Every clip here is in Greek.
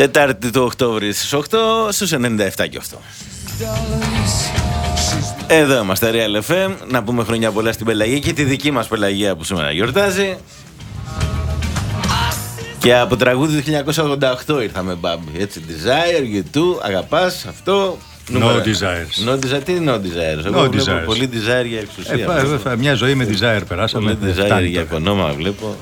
Τετάρτη του Οκτώβρη στις 8 στους 97 και αυτό. Εδώ είμαστε Real FM Να πούμε χρονιά πολλά στην Πελαγία Και τη δική μας Πελαγία που σήμερα γιορτάζει Και από τραγούδι του 1988 ήρθαμε μπάμπι Έτσι Desire, You Too, αγαπάς αυτό No desires. No desire, τι no desires; No Εγώ βλέπω desires. πολύ desire για εξουσία. Ε, μια ζωή με desire περάσαμε. πολύ δεν desire φτάνει για τώρα. κονόμα βλέπω.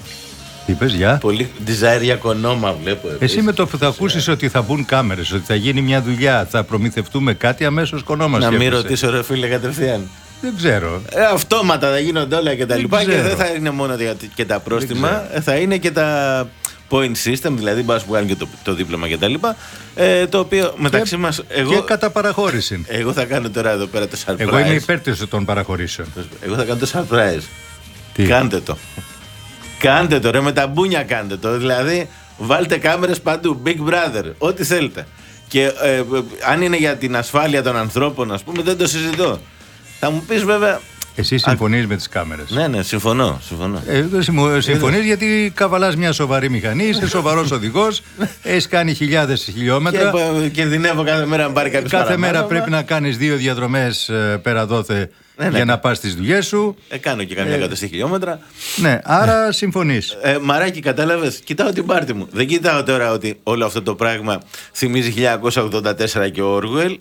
Τι είπες, γεια. Πολύ desire για κονόμα βλέπω. Εσύ επίσης. με το που θα ακούσεις ότι θα μπουν κάμερες, ότι θα γίνει μια δουλειά, θα προμηθευτούμε κάτι, αμέσως κονόμα Να μην σκέφτεσαι. ρωτήσω ρε φίλε κατευθείαν. Δεν ξέρω. Ε, αυτόματα θα γίνονται όλα και τα Δεν λοιπά και ξέρω. δεν θα είναι μόνο για- και τα πρόστιμα, ε, θα είναι και τα point system, δηλαδή μπας που κάνει και το, το δίπλωμα και τα λοιπά, ε, το οποίο μεταξύ μας, Και εγώ, κατά παραχώρηση. εγώ θα κάνω τώρα εδώ πέρα το surprise. Εγώ είμαι υπέρ της των παραχωρήσεων. Εγώ θα κάνω το surprise. Τι; Κάντε το. Κάντε το ρε, με τα μπούνια κάντε το. Δηλαδή, βάλτε κάμερες παντού, Big Brother, ό,τι θέλετε. Και ε, ε, αν είναι για την ασφάλεια των ανθρώπων, ας πούμε, δεν το συζητώ. Θα μου πεις βέβαια. Εσύ συμφωνείς με τις κάμερες; Ναι, ναι, συμφωνώ. συμφωνώ. Ε, δεν συμφω- συμφωνείς γιατί καβαλάς μια σοβαρή μηχανή, είσαι σοβαρός οδηγός, έχεις κάνει χιλιάδες Και χιλιόμετρα. ε, κινδυνεύω κάθε μέρα να πάρει κάποιος Κάθε μέρα πρέπει να κάνεις δύο διαδρομές ε, πέρα δόθε Ναι, ναι. για να πας στις δουλειές σου. Ε, κάνω και καμιά εκατοστή χιλιόμετρα. Ναι, άρα συμφωνείς. Ε, μαράκι, κατάλαβες. Κοιτάω την πάρτη μου. Δεν κοιτάω τώρα ότι όλο αυτό το πράγμα θυμίζει 1984 και ο Όργουελ.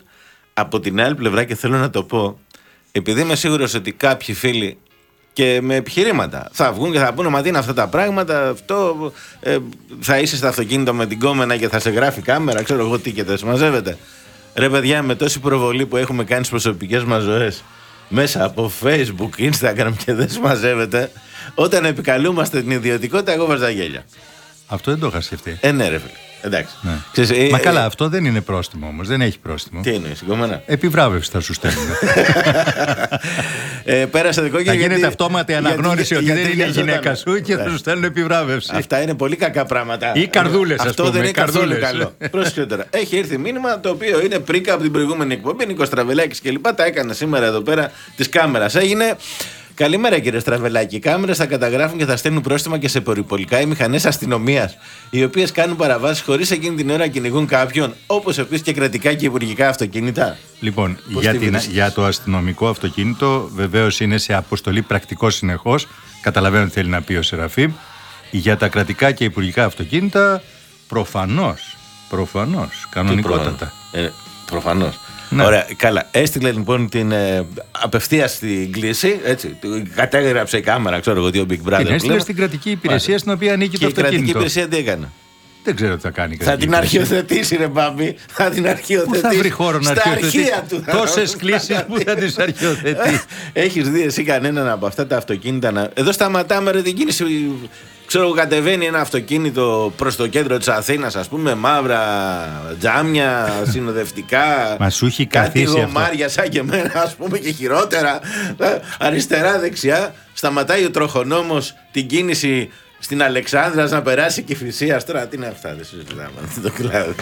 Από την άλλη πλευρά, και θέλω να το πω, επειδή είμαι σίγουρος ότι κάποιοι φίλοι και με επιχειρήματα θα βγουν και θα πούνε Μα τι είναι αυτά τα πράγματα. Αυτό ε, θα είσαι στο αυτοκίνητο με την κόμενα και θα σε γράφει κάμερα. Ξέρω εγώ τι και δεν συμμαζεύεται. Ρε παιδιά, με τόση προβολή που έχουμε κάνει στις προσωπικές μας ζωές μέσα από Facebook, Instagram και δεν συμμαζεύεται, όταν επικαλούμαστε την ιδιωτικότητα, εγώ βάζα γέλια. Αυτό δεν το είχα σκεφτεί. Ε, ναι, ρε φίλε. Εντάξει. Ναι. Ξέρεις, ε, Μα ε, καλά, αυτό δεν είναι πρόστιμο όμως, δεν έχει πρόστιμο. Τι εννοείς, συγκεκριμένα. Επιβράβευσης θα σου στέλνουν. ε, πέρασε το κόκκινο. θα γιατί- γίνεται αυτόματη γιατί- αναγνώριση ότι γιατί δεν είναι γιορτόταν. γυναίκα σου και θα Ναι. σου στέλνουν επιβράβευση. Αυτά είναι πολύ κακά πράγματα. Ή καρδούλες, ας Αυτό πούμε, δεν είναι καθόλου καρδούλες. καλό. Πρόσεχε τώρα. Έχει έρθει μήνυμα το οποίο είναι πρίκα από την προηγούμενη εκπομπή. Νίκος Τραβελάκης και λοιπά. Τα έκανε σήμερα εδώ πέρα της κάμερας. Έγινε. Καλημέρα κύριε Στραβελάκη. Οι κάμερες θα καταγράφουν και θα στέλνουν πρόστιμα και σε περιπολικά οι μηχανές αστυνομίας, οι οποίες κάνουν παραβάσεις χωρίς εκείνη την ώρα να κυνηγούν κάποιον, όπως επίσης και κρατικά και υπουργικά αυτοκίνητα. Λοιπόν, Πώς για, τη την, βρίσκεις; για το αστυνομικό αυτοκίνητο βεβαίως είναι σε αποστολή πρακτικός συνεχώς. Καταλαβαίνω τι θέλει να πει ο Σεραφείμ. Για τα κρατικά και υπουργικά αυτοκίνητα προφανώς. Προφανώς. Κανονικότατα. Προφανώς. Ναι. Ωραία, καλά. Έστειλε λοιπόν την ε, απευθείας στην κλίση. Έτσι, του- κατέγραψε η κάμερα, ξέρω εγώ τι ο Big Brother. Την έστειλε πλέον. στην κρατική υπηρεσία στην οποία ανήκει Και το η κρατική αυτοκίνητο. υπηρεσία τι έκανε; Δεν ξέρω τι θα κάνει. η Θα κρατική την υπηρεσία. αρχιοθετήσει, ρε Μπάμπη. Θα την Πού αρχιοθετήσει. θα βρει χώρο να Στα αρχιοθετεί αρχεία του. θα τόσες βάλει. κλήσει που θα τις αρχιοθετεί. Έχεις δει εσύ κανέναν από αυτά τα αυτοκίνητα να. Εδώ σταματάμε ρε την κίνηση. Ξέρω εγώ, κατεβαίνει ένα αυτοκίνητο προς το κέντρο της Αθήνας, ας πούμε, μαύρα τζάμια, συνοδευτικά. Μα σου έχει κάτι καθίσει αυτό. γομάρια σαν και εμένα, ας πούμε, και χειρότερα. Αριστερά-δεξιά. Σταματάει ο τροχονόμος την κίνηση στην Αλεξάνδρα να περάσει και φυσία. Τώρα τι είναι αυτά, δεν συζητάμε. Δεν το κλάδι.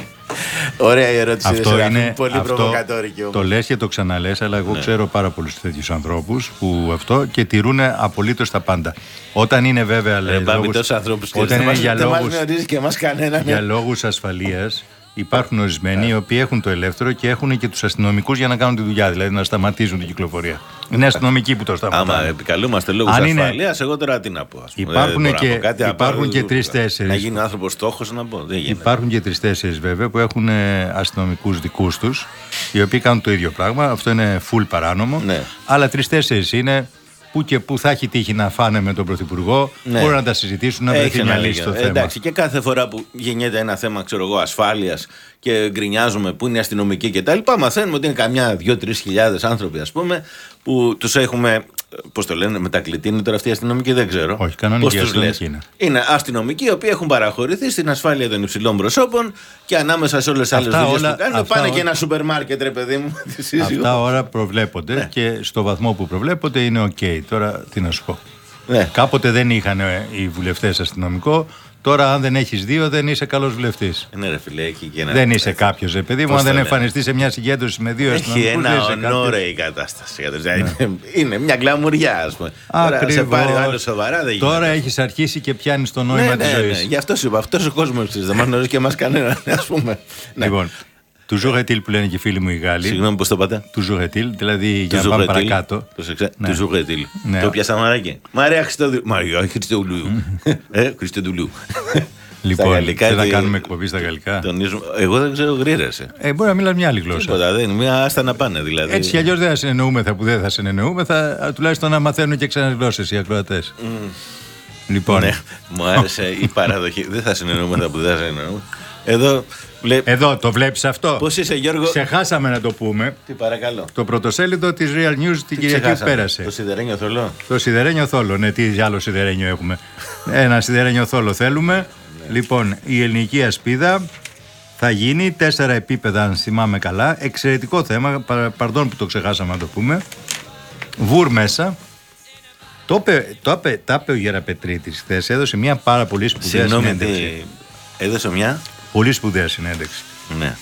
Ωραία η ερώτηση. Αυτό ρε Σεραφείμ, είναι. πολύ αυτό, προβοκατόρικη όμως. το λες και το ξαναλέ, αλλά Ναι. εγώ ξέρω πάρα πολλούς τέτοιους ανθρώπους που αυτό και τηρούν απολύτως τα πάντα. Όταν είναι βέβαια. Ε, λέει, Μπάμπη, λόγους- τόσους ανθρώπους όταν ξέρεις, είναι δεν για μας- δεν μας λόγους, γνωρίζει και εμάς κανέναν. για λόγους ασφαλείας υπάρχουν ορισμένοι οι οποίοι έχουν το ελεύθερο και έχουν και τους αστυνομικούς για να κάνουν τη δουλειά, δηλαδή να σταματήσουν την κυκλοφορία. Είναι αστυνομικοί που το σταματάνε. Άμα επικαλούμαστε λόγους Αν είναι- ασφαλείας, εγώ τώρα τι να πω. ας πούμε. Υπάρχουν Δεν μπορώ και- να πω κάτι, υπάρχουν απ' και άλλο- τρεις-τέσσερις. Να γίνει ο άνθρωπος στόχος να πω. Δεν γίνεται. Υπάρχουν και τρει-τέσσερι βέβαια που έχουν αστυνομικούς δικούς τους, οι οποίοι κάνουν το ίδιο πράγμα. Αυτό είναι full παράνομο. Ναι. Αλλά τρει-τέσσερι είναι που και που θα έχει τύχει να φάνε με τον Πρωθυπουργό, Ναι. μπορούν να τα συζητήσουν, να βρεθεί Έχει μια ένα λύση λίγο. στο Ε, θέμα. Εντάξει, και κάθε φορά που γεννιέται ένα θέμα ξέρω εγώ, ασφάλειας και γκρινιάζουμε που είναι αστυνομικοί κτλ., μαθαίνουμε ότι είναι καμιά δύο-τρεις χιλιάδες άνθρωποι, ας πούμε, που τους έχουμε. Πώς το λένε, μετακλητοί είναι τώρα αυτοί οι αστυνομικοί, δεν ξέρω. Όχι, κανονικοί Πώς τους αστυνομικοί λες. είναι. Είναι αστυνομικοί οι οποίοι έχουν παραχωρηθεί στην ασφάλεια των υψηλών προσώπων και ανάμεσα σε όλες τις άλλες Αυτά δουλειές όλα- που κάνουν αυτά πάνε όλα- και ένα σούπερ μάρκετ, ρε παιδί μου. τη σύζυγο. Αυτά όλα προβλέπονται Ναι. και στο βαθμό που προβλέπονται είναι οκ. Τώρα τι να σου πω. Ναι. Κάποτε δεν είχαν ε, οι βουλευτές αστυνομικό. Τώρα, αν δεν έχεις δύο, δεν είσαι καλός βουλευτής. Ναι, ρε φίλε, έχει και ένα. Δεν είσαι κάποιος, ρε παιδί μου. Πώς Αν το δεν λένε; εμφανιστείς σε μια συγκέντρωση με δύο Έχει αστυνομικούς, ένα δεν είσαι κάποιος. ονόρε η κατάσταση. Δηλαδή, Είναι μια γκλαμουριά, ας πούμε. Τώρα σε Ακριβώς. πάρει ο άλλος σοβαρά, δεν γίνεται. Τώρα έχεις αρχίσει και πιάνεις το Ναι, νόημα της ναι, ζωής. ναι. Γι' αυτό σου είπα. Αυτός ο κόσμος της δεν μας γνωρίζει και εμά κανέναν, ας πούμε. Ναι. Λοιπόν, του Ζουγετήλ που λένε και οι φίλοι μου οι Γάλλοι. Συγγνώμη, πώς το πάτε; Του Ζουγετήλ, δηλαδή για Του να πάμε Ζουγετήλ. παρακάτω. Πρόσεξε. Ναι. Του Ζουγετήλ. Ναι. Το πιάσα μαράκι. Μαρία Χριστοδουλού. Μαρία Χριστοδουλού. Ε, Χριστοδουλού. Λοιπόν, Στα γαλλικά δεν θα τι- κάνουμε εκπομπή στα γαλλικά; τονίζουμε- Εγώ δεν ξέρω γρήρεσαι. Ε, μπορεί να μιλάς μια άλλη γλώσσα. Τίποτα δεν είναι. Μια άστα να πάνε δηλαδή. Έτσι κι αλλιώς δεν θα συνεννοούμεθα που δεν θα συνεννοούμεθα, τουλάχιστον να μαθαίνουν και ξένε γλώσσε οι ακροατές. Λοιπόν, Ναι, μου άρεσε η παραδοχή. δεν θα συνεννοούμε που δεν θα συνεννοούμε. Εδώ βλέπει. εδώ το βλέπεις αυτό; Πώς είσαι, Γιώργο; Ξεχάσαμε να το πούμε. Τι παρακαλώ. Το πρωτοσέλιδο της Real News την Τι Κυριακή που ξεχάσαμε; πέρασε. Το σιδερένιο θολό; Το σιδερένιο θόλο. Ναι, τι άλλο σιδερένιο έχουμε. Ένα σιδερένιο θόλο θέλουμε. Λοιπόν, η ελληνική ασπίδα θα γίνει τέσσερα επίπεδα, αν θυμάμαι καλά. Εξαιρετικό θέμα. Παρ- Παρδόν που το ξεχάσαμε να το πούμε. Βούρ μέσα. Το είπε, το είπε, τα είπε ο Γεραπετρίτης χθες. Έδωσε μια πάρα πολύ σπουδαία Συγγνώμη, συνέντευξη. τι. Έδωσε μια; Πολύ σπουδαία συνέντευξη. Ναι.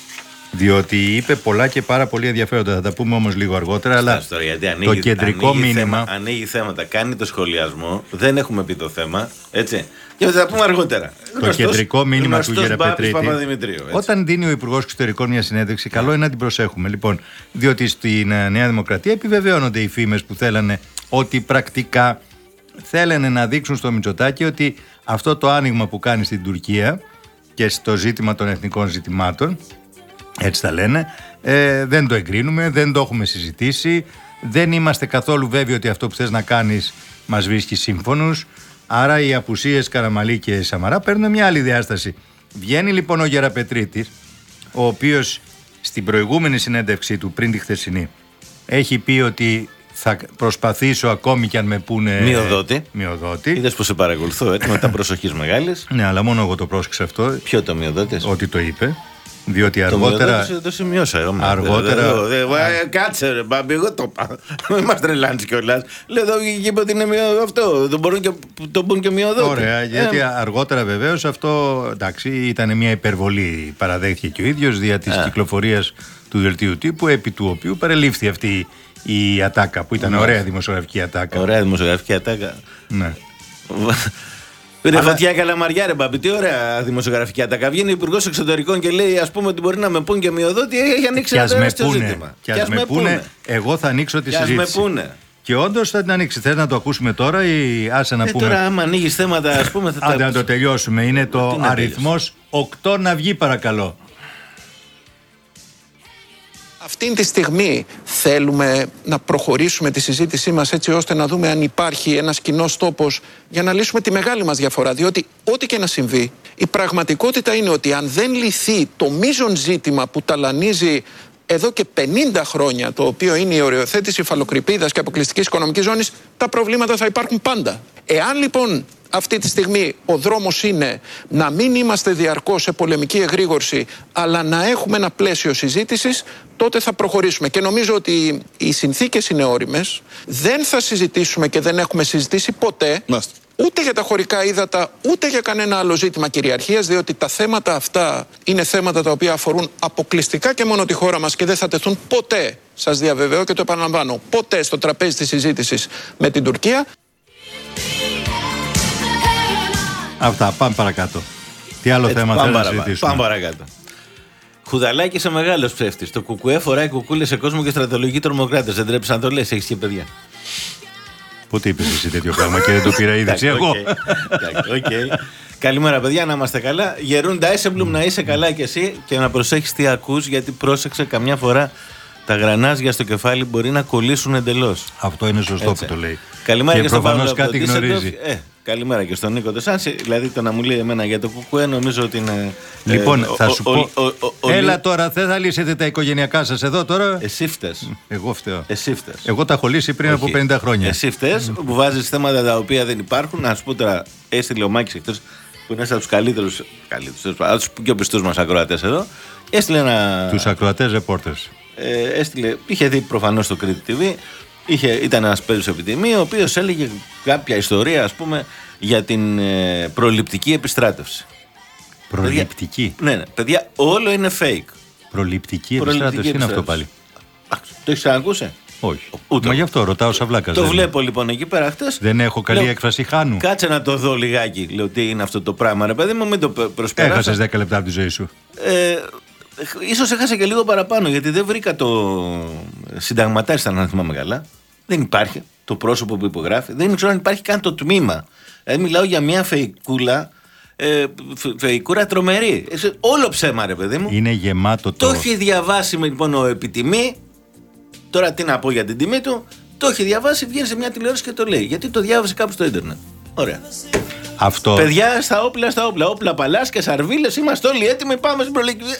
Διότι είπε πολλά και πάρα πολύ ενδιαφέροντα. Θα τα πούμε όμως λίγο αργότερα. Αλλά Στάσου τώρα, γιατί ανοίγει, το κεντρικό ανοίγει μήνυμα. Θέμα, ανοίγει θέματα, κάνει το σχολιασμό. Δεν έχουμε πει το θέμα. Έτσι. Και θα τα πούμε αργότερα. Το κεντρικό μήνυμα του Γεραπετρίτη. Παπαδημητρίου. έτσι. Όταν δίνει ο Υπουργός Εξωτερικών μια συνέντευξη, καλό είναι να την προσέχουμε. Λοιπόν, διότι στην ε, Νέα Δημοκρατία επιβεβαιώνονται οι φήμες που θέλανε ότι πρακτικά θέλανε να δείξουν στο Μητσοτάκι ότι αυτό το άνοιγμα που κάνει στην Τουρκία και στο ζήτημα των εθνικών ζητημάτων, έτσι τα λένε, ε, δεν το εγκρίνουμε, δεν το έχουμε συζητήσει, δεν είμαστε καθόλου βέβαιοι ότι αυτό που θες να κάνεις μας βρίσκει σύμφωνους, άρα οι απουσίες Καραμαλή και Σαμαρά παίρνουν μια άλλη διάσταση. Βγαίνει λοιπόν ο Γεραπετρίτης, ο οποίος στην προηγούμενη συνέντευξή του πριν τη χθεσινή έχει πει ότι θα προσπαθήσω ακόμη και αν με πούνε Μειοδότη. μειοδότη. Είδε που σε παρακολουθώ έτσι με τα προσοχή μεγάλη. Ναι, αλλά μόνο εγώ το πρόσεξα αυτό, Ποιο το μειοδότη. ότι το είπε. Διότι Το αργότερα. μειοδότη το σημειώσα εγώ. μάλλον. Αργότερα- Δεν- δεν- δεν- ε, Κάτσε ρε μπάμπη, εγώ το είπα. Μην μα τρελάνει κιόλα. Λέω εδώ είπε ότι είναι μειω- αυτό. Το μπορούν και, το πούν και μειοδότη. Ωραία, γιατί Ε, αργότερα βεβαίω αυτό εντάξει, ήταν μια υπερβολή. Παραδέχθηκε και ο ίδιο δια τη κυκλοφορία του δελτίου τύπου, επί του οποίου παρελήφθη αυτή η ατάκα που ήταν ωραία δημοσιογραφική ατάκα. Ωραία δημοσιογραφική ατάκα. Ναι. Ρε φωτιά καλαμαριά, ρε μπαμπή, τι ωραία δημοσιογραφική ατάκα. Βγαίνει ο Υπουργός Εξωτερικών και λέει: Α πούμε ότι μπορεί να με πούν και μειοδότη, έχει ανοίξει Και ένα ας με τεράστιο πούνε, ζήτημα. και ας με πούνε, εγώ θα ανοίξω τη Και ας με συζήτηση. πούνε. Και όντως θα την ανοίξει. Θες να το ακούσουμε τώρα ή άσε να Ε, πούμε; τώρα, άμα ανοίγεις θέματα, ας πούμε, θα Άντε τα. να το τελειώσουμε. Είναι το Τι να αριθμός 8 να βγει, παρακαλώ. Αυτή τη στιγμή θέλουμε να προχωρήσουμε τη συζήτησή μας έτσι ώστε να δούμε αν υπάρχει ένας κοινός τόπος για να λύσουμε τη μεγάλη μας διαφορά. Διότι ό,τι και να συμβεί, η πραγματικότητα είναι ότι αν δεν λυθεί το μείζον ζήτημα που ταλανίζει εδώ και 50 χρόνια, το οποίο είναι η οριοθέτηση φαλοκρηπίδας και αποκλειστικής οικονομικής ζώνης, τα προβλήματα θα υπάρχουν πάντα. Εάν λοιπόν αυτή τη στιγμή ο δρόμος είναι να μην είμαστε διαρκώς σε πολεμική εγρήγορση αλλά να έχουμε ένα πλαίσιο συζήτησης τότε θα προχωρήσουμε. Και νομίζω ότι οι συνθήκες είναι όριμες. Δεν θα συζητήσουμε και δεν έχουμε συζητήσει ποτέ ούτε για τα χωρικά ύδατα ούτε για κανένα άλλο ζήτημα κυριαρχίας διότι τα θέματα αυτά είναι θέματα τα οποία αφορούν αποκλειστικά και μόνο τη χώρα μας και δεν θα τεθούν ποτέ σας διαβεβαιώ και το επαναλαμβάνω ποτέ στο τραπέζι της συζήτησης με την Τουρκία Αυτά, πάμε παρακάτω. Τι άλλο Έτσι, θέμα πάμε θέλεις να παραπάνω. συζητήσουμε; Πάμε παρακάτω. Χουδαλάκι είσαι μεγάλος ψεύτης. Το κουκουέ φοράει κουκούλες σε κόσμο και στρατολογικοί τρομοκράτες. Δεν τρέπεις να το λες, έχεις και παιδιά. Πότε είπες εσύ τέτοιο πράγμα και δεν το πήρα είδηση Εντάξει, εγώ. οκ. Εντάξει, οκ. Καλημέρα, παιδιά, να είμαστε καλά. Γερούν Ντάισελμπλουμ, να είσαι καλά κι εσύ και να προσέχεις τι ακούς, γιατί πρόσεξε καμιά φορά τα γρανάζια στο κεφάλι μπορεί να κολλήσουν εντελώς. Αυτό είναι σωστό που το λέει. Καλημέρα και, και στον προφανώς Παύλο από το κάτι Ντίσελντορφ. γνωρίζει. Ε, καλημέρα και στον Νίκο Τεσάνση. Δηλαδή το να μου λέει εμένα για το κουκουέ νομίζω ότι είναι. ε, Λοιπόν, ο- θα ο- σου ο- πω. ο- ο- ο- Έλα τώρα, δεν θα λύσετε τα οικογενειακά σας εδώ τώρα; Εσύ φταίς. Εγώ φταίω. Εσύ φταίς. Εγώ τα έχω λύσει πριν από Όχι. 50 χρόνια. Εσύ φταίς που βάζεις θέματα τα οποία δεν υπάρχουν. Να σου πω τώρα, έστειλε ο Μάκης εκτό που είναι ένας από τους καλύτερου. Καλύτερους, από τους πιο πιστούς μας ακροατές εδώ. Έστειλε ένα. Τους ακροατές reporters. Ε, έστειλε, είχε δει προφανώς το Crete TV Είχε, ήταν ένας παίζο επιτιμή, ο οποίος έλεγε κάποια ιστορία, ας πούμε, για την ε, προληπτική επιστράτευση. Προληπτική; Ναι, ναι, παιδιά, όλο είναι fake. Προληπτική επιστράτευση είναι αυτό πάλι. το έχεις ακούσει. Όχι. Ούτε. Μα γι' αυτό ρωτάω Σαβλάκα. Το βλέπω λοιπόν εκεί πέρα χτε. Δεν έχω καλή λέω, έκφραση χάνου. Κάτσε να το δω λιγάκι. Λέω τι είναι αυτό το πράγμα, ρε παιδί μου, μην το προσπεράσει. Έχασες 10 λεπτά από τη ζωή σου. Ε, ίσως έχασα και λίγο παραπάνω γιατί δεν βρήκα το συνταγματάρχη, αν θυμάμαι καλά. Δεν υπάρχει το πρόσωπο που υπογράφει. Δεν ξέρω αν υπάρχει καν το τμήμα. Δηλαδή μιλάω για μια φεϊκούλα ε, φεϊκούρα τρομερή. Όλο ψέμα, ρε παιδί μου. Είναι γεμάτο το. Το έχει διαβάσει λοιπόν ο επιτιμή. Τώρα τι να πω για την τιμή του. Το έχει διαβάσει, βγαίνει σε μια τηλεόραση και το λέει. Γιατί το διάβασε κάπου στο Ιντερνετ. Ωραία. Αυτό... Παιδιά, στα όπλα, στα όπλα. Όπλα, παλάς και σαρβίλες. Είμαστε όλοι έτοιμοι. Πάμε στην προληπτική.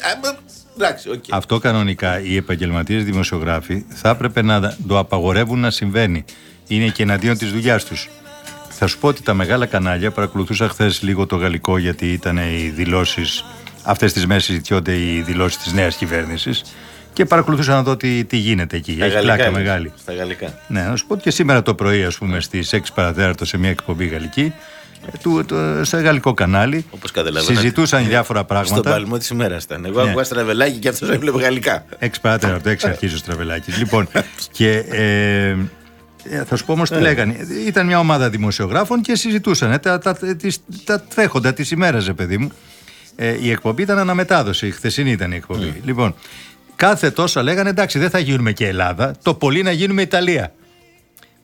Εντάξει, okay. Αυτό κανονικά οι επαγγελματίες δημοσιογράφοι θα έπρεπε να το απαγορεύουν να συμβαίνει. Είναι και εναντίον της δουλειάς τους. Θα σου πω ότι τα μεγάλα κανάλια παρακολουθούσα χθες λίγο το γαλλικό γιατί ήταν οι δηλώσεις. Αυτές τις μέρες συζητιόνται οι δηλώσεις της νέας κυβέρνησης και παρακολουθούσα να δω τι, τι γίνεται εκεί. Στα Έχει πλάκα μεγάλη. Στα γαλλικά. Ναι, να σου πω ότι και σήμερα το πρωί, ας πούμε, στις 6 παρατέταρτο σε μια εκπομπή γαλλική, του, το, σε γαλλικό κανάλι. Όπως συζητούσαν διάφορα πράγματα. Στον παλμό της ημέρας ήταν. Εγώ ναι. ακούγα στραβελάκι και αυτός έβλεπε γαλλικά. 6 παρατέταρτο, 6 αρχίζει ο στραβελάκι. λοιπόν, και ε, ε, θα σου πω όμως τι ε. λέγανε. Ήταν μια ομάδα δημοσιογράφων και συζητούσαν ε, τα, τα, τα, τα τρέχοντα τη ημέρα, παιδί μου. Ε, η εκπομπή ήταν αναμετάδοση. Η χθεσινή ήταν η εκπομπή. Mm. Λοιπόν, κάθε τόσο λέγανε εντάξει, δεν θα γίνουμε και Ελλάδα. Το πολύ να γίνουμε Ιταλία.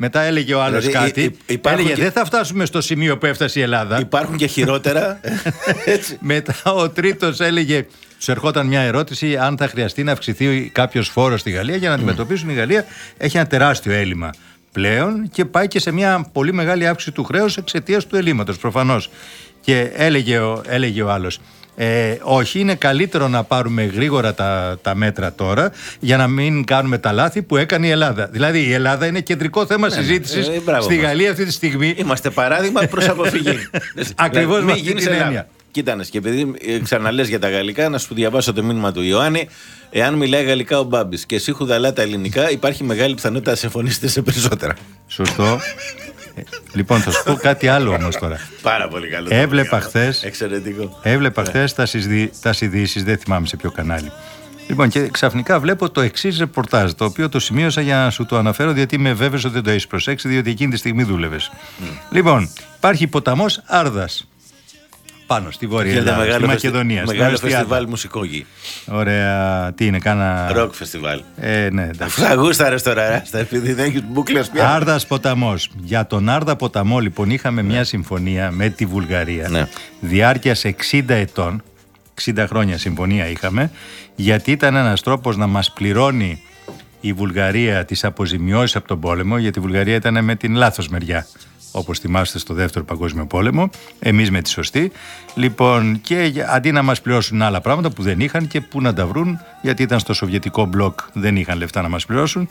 Μετά έλεγε ο άλλος δηλαδή, κάτι. Έλεγε και... δεν θα φτάσουμε στο σημείο που έφτασε η Ελλάδα. Υπάρχουν και χειρότερα. Μετά ο τρίτος έλεγε. Του ερχόταν μια ερώτηση αν θα χρειαστεί να αυξηθεί κάποιος φόρος στη Γαλλία για να αντιμετωπίσουν η Γαλλία. Έχει ένα τεράστιο έλλειμμα πλέον και πάει και σε μια πολύ μεγάλη αύξηση του χρέους εξαιτίας του ελλείμματος προφανώς. Και έλεγε ο, έλεγε ο άλλος, ε, όχι, είναι καλύτερο να πάρουμε γρήγορα τα, τα μέτρα τώρα για να μην κάνουμε τα λάθη που έκανε η Ελλάδα. Δηλαδή η Ελλάδα είναι κεντρικό θέμα ναι, συζήτησης ε, στη Γαλλία αυτή τη στιγμή. Είμαστε παράδειγμα προς αποφυγή. Ακριβώς με αυτή την έννοια. Κοίτανε, και επειδή ε, ξαναλέ για τα γαλλικά, να σου διαβάσω το μήνυμα του Ιωάννη. Εάν μιλάει γαλλικά ο Μπάμπης και εσύ χουδαλά τα ελληνικά, υπάρχει μεγάλη πιθανότητα να συμφωνήσετε σε περισσότερα. Σωστό. Ε, λοιπόν, θα σου πω κάτι άλλο όμως τώρα. Πάρα πολύ καλό. Έβλεπα χθε. Εξαιρετικό. Έβλεπα χθες τα, τα ειδήσει, δεν θυμάμαι σε ποιο κανάλι. Λοιπόν, και ξαφνικά βλέπω το εξής ρεπορτάζ, το οποίο το σημείωσα για να σου το αναφέρω, γιατί είμαι βέβαιος ότι δεν το έχεις προσέξει, διότι εκείνη τη στιγμή δούλευες. Mm. Λοιπόν, υπάρχει ποταμός Άρδας πάνω στη Βόρεια Ελλάδα, μεγάλο στη Μακεδονία. Μεγάλο φεστιβάλ μουσικόγη. Ωραία, τι είναι, κάνα. Ροκ φεστιβάλ. Ε, ναι, Αφού θα γούσταρες τώρα, επειδή δεν έχεις μπουκλες πια. Άρδας ποταμός. Για τον Άρδα ποταμό, λοιπόν, είχαμε μια συμφωνία με τη Βουλγαρία ναι. διάρκεια 60 ετών. 60 χρόνια συμφωνία είχαμε, γιατί ήταν ένας τρόπος να μας πληρώνει η Βουλγαρία τις αποζημιώσεις από τον πόλεμο, γιατί η Βουλγαρία ήταν με την λάθος μεριά όπως θυμάστε στο δεύτερο παγκόσμιο πόλεμο, εμείς με τη σωστή. Λοιπόν, και αντί να μας πληρώσουν άλλα πράγματα που δεν είχαν και που να τα βρουν, γιατί ήταν στο σοβιετικό μπλοκ, δεν είχαν λεφτά να μας πληρώσουν,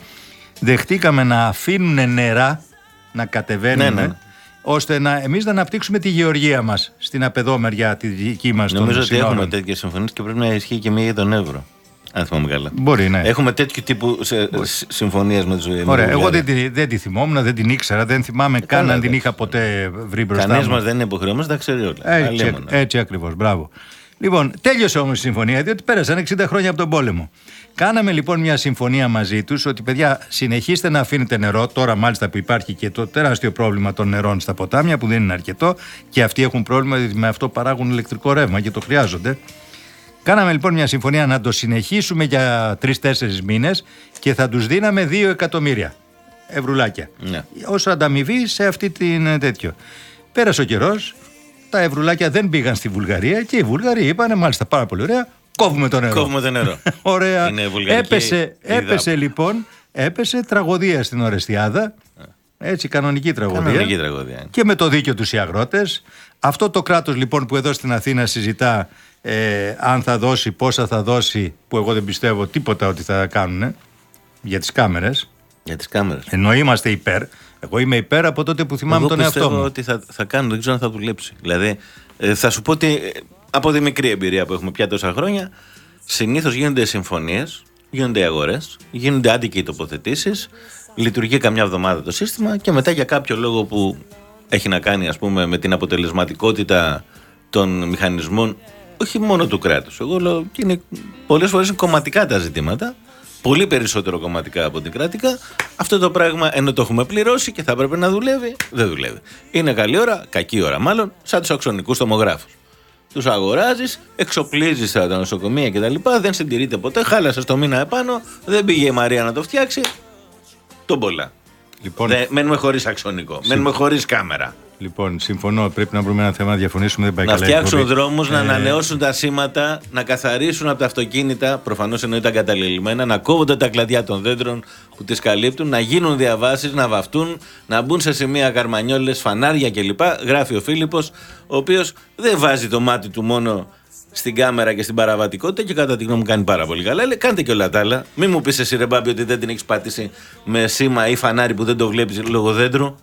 δεχτήκαμε να αφήνουν νερά να κατεβαίνουν, ναι, ναι. ώστε να, εμείς να αναπτύξουμε τη γεωργία μας στην απεδόμερια τη δική μας Νομίζω ότι έχουμε τέτοιες συμφωνίες και πρέπει να ισχύει και μία για τον Εύρο. Αν θυμάμαι καλά. Μπορεί, ναι. Έχουμε τέτοιου τύπου συμφωνίες με του Ωραία. Εγώ δεν, δεν τη θυμόμουν, δεν την ήξερα, δεν θυμάμαι ε, καν αν την είχα ποτέ βρει μπροστά. Κανένα μας δεν είναι υποχρεωμένος, τα ξέρει όλα. Έτσι, έτσι ακριβώς. Μπράβο. Λοιπόν, τέλειωσε όμως η συμφωνία, διότι πέρασαν 60 χρόνια από τον πόλεμο. Κάναμε λοιπόν μια συμφωνία μαζί τους ότι παιδιά συνεχίστε να αφήνετε νερό. Τώρα, μάλιστα, που υπάρχει και το τεράστιο πρόβλημα των νερών στα ποτάμια που δεν είναι αρκετό και αυτοί έχουν πρόβλημα διότι με αυτό παράγουν ηλεκτρικό ρεύμα και το χρειάζονται. Κάναμε λοιπόν μια συμφωνία να το συνεχίσουμε για τρει-τέσσερι μήνες και θα τους δίναμε δύο εκατομμύρια ευρουλάκια. Ναι. Ω ανταμοιβή σε αυτή την ε, τέτοιο. Πέρασε ο καιρός, τα ευρουλάκια δεν πήγαν στη Βουλγαρία και οι Βούλγαροι είπαν μάλιστα πάρα πολύ ωραία. Κόβουμε το νερό. Κόβουμε το νερό. ωραία. έπεσε, έπεσε λοιπόν, έπεσε τραγωδία στην Ορεστιάδα. Έτσι, κανονική τραγωδία. Κανονική τραγωδία. Και με το δίκιο τους οι αγρότες. Αυτό το κράτος λοιπόν που εδώ στην Αθήνα συζητά ε, αν θα δώσει, πόσα θα δώσει, που εγώ δεν πιστεύω τίποτα ότι θα κάνουν για τις κάμερες. Για τις κάμερες. Ενώ είμαστε υπέρ. Εγώ είμαι υπέρ από τότε που θυμάμαι τον εαυτό μου. πιστεύω ότι θα, θα κάνουν, δεν ξέρω αν θα δουλέψει. Δηλαδή, ε, θα σου πω ότι ε, από τη μικρή εμπειρία που έχουμε πια τόσα χρόνια, συνήθως γίνονται συμφωνίες, γίνονται αγορές, γίνονται άντικοι τοποθετήσεις, λειτουργεί καμιά εβδομάδα το σύστημα και μετά για κάποιο λόγο που έχει να κάνει ας πούμε με την αποτελεσματικότητα των μηχανισμών όχι μόνο του κράτους. Εγώ λέω και είναι πολλές φορές είναι κομματικά τα ζητήματα πολύ περισσότερο κομματικά από την κρατικά. Αυτό το πράγμα ενώ το έχουμε πληρώσει και θα έπρεπε να δουλεύει, δεν δουλεύει. Είναι καλή ώρα, κακή ώρα μάλλον, σαν τους αξονικούς τομογράφους. Τους αγοράζεις, εξοπλίζεις τα νοσοκομεία κτλ. Δεν συντηρείται ποτέ, χάλασες το μήνα επάνω, δεν πήγε η Μαρία να το φτιάξει. Τον πολλά. Λοιπόν, μένουμε χωρίς αξονικό, μένουμε χωρίς κάμερα. Λοιπόν, συμφωνώ. Πρέπει να βρούμε ένα θέμα να διαφωνήσουμε. Δεν πάει να φτιάξουν δρόμους, να ε, ανανεώσουν τα σήματα, να καθαρίσουν από τα αυτοκίνητα, προφανώς εννοείται εγκαταλελειμμένα, να κόβονται τα κλαδιά των δέντρων που τις καλύπτουν, να γίνουν διαβάσεις, να βαφτούν, να μπουν σε σημεία καρμανιόλες, φανάρια κλπ. Γράφει ο Φίλιππος, ο οποίος δεν βάζει το μάτι του μόνο στην κάμερα και στην παραβατικότητα και κατά τη γνώμη μου κάνει πάρα πολύ καλά. Λέει, κάντε και όλα τα άλλα. Μην μου πεις εσύ ρε Μπάμπη ότι δεν την έχεις πατήσει με σήμα ή φανάρι που δεν το βλέπεις λόγω δέντρου.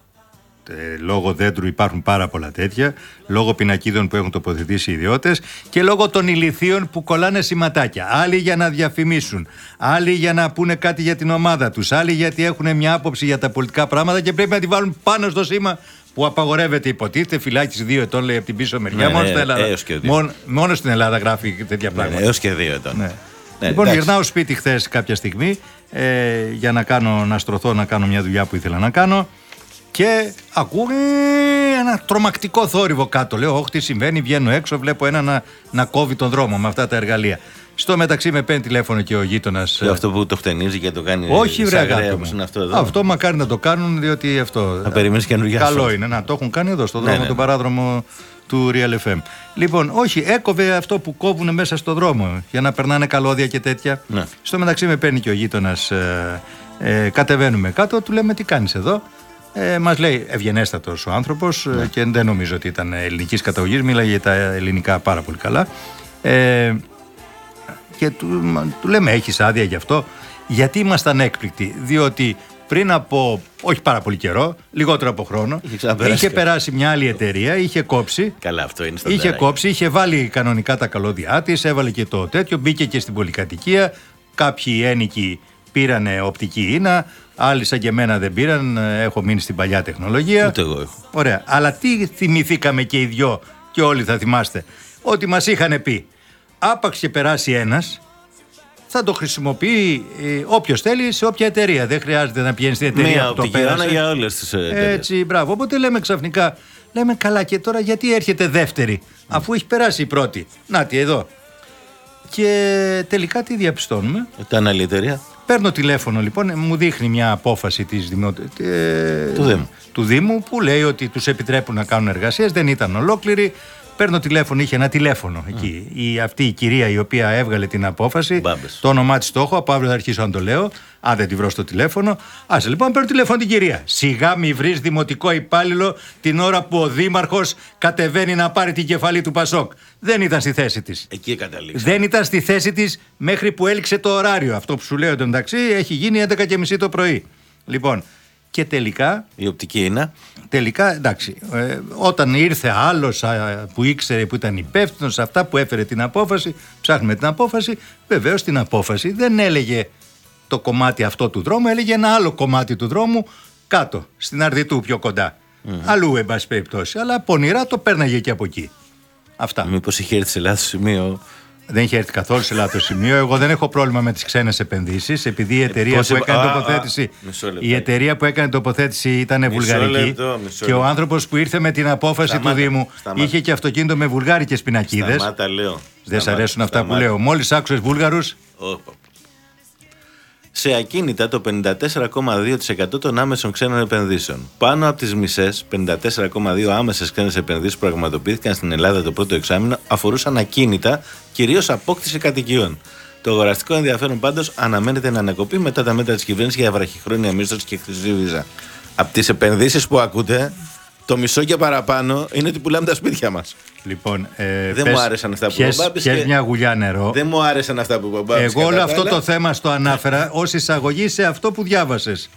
Ε, λόγω δέντρου υπάρχουν πάρα πολλά τέτοια, λόγω πινακίδων που έχουν τοποθετήσει οι ιδιώτες και λόγω των ηλιθείων που κολλάνε σηματάκια. Άλλοι για να διαφημίσουν, άλλοι για να πούνε κάτι για την ομάδα τους, άλλοι γιατί έχουν μια άποψη για τα πολιτικά πράγματα και πρέπει να τη βάλουν πάνω στο σήμα που απαγορεύεται υποτίθεται φυλάκιση δύο ετών λέει από την πίσω μεριά. Ναι, μόνο, ναι, στην Ελλάδα, μόνο, μόνο, στην Ελλάδα γράφει τέτοια ναι, πράγματα. Ναι, Έως και δύο ετών. Ναι. Ναι, λοιπόν, εντάξει. γυρνάω σπίτι χθες κάποια στιγμή ε, για να, κάνω, να στρωθώ να κάνω μια δουλειά που ήθελα να κάνω και ακούω ένα τρομακτικό θόρυβο κάτω. Λέω, Όχι, τι συμβαίνει, βγαίνω έξω, βλέπω ένα να, να κόβει τον δρόμο με αυτά τα εργαλεία. Στο μεταξύ με παίρνει τηλέφωνο και ο γείτονας. Ε, αυτό που το χτενίζει και το κάνει. Όχι, βρε αγάπη μου. Αυτό, εδώ. αυτό μακάρι να το κάνουν, διότι αυτό. Θα περιμένεις καινούργια Καλό είναι να το έχουν κάνει εδώ, στο ναι, δρόμο, ναι, τον παράδρομο του Real FM. Λοιπόν, όχι, έκοβε αυτό που κόβουν μέσα στο δρόμο για να περνάνε καλώδια και τέτοια. Ναι. Στο μεταξύ με παίρνει και ο γείτονας. Ε, ε, κατεβαίνουμε κάτω, του λέμε τι κάνεις εδώ; Ε, Μας λέει ευγενέστατος ο άνθρωπος ε, ναι. και δεν νομίζω ότι ήταν ελληνικής καταγωγής, μίλαγε τα ελληνικά πάρα πολύ καλά. Ε, και του, του λέμε: Έχεις άδεια γι' αυτό; Γιατί ήμασταν έκπληκτοι, διότι πριν από όχι πάρα πολύ καιρό, λιγότερο από χρόνο, είχε, είχε περάσει μια άλλη εταιρεία, είχε κόψει. Καλά, αυτό είναι Είχε κόψει, είχε βάλει κανονικά τα καλώδια της, έβαλε και το τέτοιο, μπήκε και στην πολυκατοικία. Κάποιοι ένοικοι πήρανε οπτική ίνα, άλλοι σαν και εμένα δεν πήραν, έχω μείνει στην παλιά τεχνολογία. Ούτε εγώ έχω. Ωραία. Αλλά τι θυμηθήκαμε και οι δυο και όλοι θα θυμάστε. Ότι μας είχαν πει, άπαξ και περάσει ένας, θα το χρησιμοποιεί ε, όποιος θέλει σε όποια εταιρεία. Δεν χρειάζεται να πηγαίνεις στην εταιρεία Μία που το πέρασε. για όλες τις εταιρείες. Έτσι, μπράβο. Οπότε λέμε ξαφνικά, λέμε καλά και τώρα γιατί έρχεται δεύτερη, αφού έχει περάσει η πρώτη. Να τη εδώ. Και τελικά τι διαπιστώνουμε; Ήταν άλλη εταιρεία. Παίρνω τηλέφωνο λοιπόν, μου δείχνει μια απόφαση της δημο... ε, του, Δήμου. του Δήμου που λέει ότι τους επιτρέπουν να κάνουν εργασίες, δεν ήταν ολόκληρη. Παίρνω τηλέφωνο, είχε ένα τηλέφωνο εκεί. Η, αυτή η κυρία η οποία έβγαλε την απόφαση. Μπάμπες. Το όνομά της το έχω, από αύριο θα αρχίσω να το λέω. Αν δεν τη βρω στο τηλέφωνο. Άσε λοιπόν, παίρνω τηλέφωνο την κυρία. Σιγά μη βρεις δημοτικό υπάλληλο την ώρα που ο Δήμαρχος κατεβαίνει να πάρει την κεφαλή του Πασόκ. Δεν ήταν στη θέση της. Εκεί καταλήξαμε. Δεν ήταν στη θέση της μέχρι που έληξε το ωράριο. Αυτό που σου λέω εντωμεταξύ έχει γίνει 11.30 το πρωί. Λοιπόν, και τελικά. Η οπτική είναι. Τελικά, εντάξει, ε, όταν ήρθε άλλος που ήξερε που ήταν υπεύθυνος σε αυτά που έφερε την απόφαση, ψάχνουμε την απόφαση. Βεβαίως την απόφαση δεν έλεγε το κομμάτι αυτό του δρόμου, έλεγε ένα άλλο κομμάτι του δρόμου κάτω, στην Αρδιτού πιο κοντά. Mm-hmm. Αλλού, εν πάση περιπτώσει. Αλλά πονηρά το πέρναγε και από εκεί. Αυτά. Μήπως είχε έρθει σε λάθος σημείο δεν είχε έρθει καθόλου σε λάθος σημείο. Εγώ δεν έχω πρόβλημα με τις ξένες επενδύσεις, επειδή η εταιρεία, που, έκανε τοποθέτηση, η εταιρεία που έκανε τοποθέτηση ήταν βουλγαρική. και ο άνθρωπος που ήρθε με την απόφαση του Δήμου είχε και αυτοκίνητο με βουλγάρικες πινακίδες. Δεν σ' αρέσουν αυτά που λέω. Μόλις άκουσες Βούλγαρου. Σε ακίνητα το 54,2% των άμεσων ξένων επενδύσεων. Πάνω από τις μισές, 54,2 άμεσες ξένες επενδύσεις που πραγματοποιήθηκαν στην Ελλάδα το πρώτο εξάμεινο αφορούσαν ακίνητα, κυρίως απόκτηση κατοικιών. Το αγοραστικό ενδιαφέρον πάντως αναμένεται να ανακοπεί μετά τα μέτρα της κυβέρνησης για βραχυχρόνια μίσθωση και χρυσή βίζα. Από τις επενδύσεις που ακούτε, το μισό και παραπάνω είναι ότι πουλάμε τα σπίτια μας. Λοιπόν, ε, δεν πες, μου άρεσαν αυτά που είπα. μια γουλιά νερό. Δεν μου άρεσαν αυτά που είπα. Εγώ όλο αυτό το θέμα στο ανάφερα ως εισαγωγή σε αυτό που διάβασες.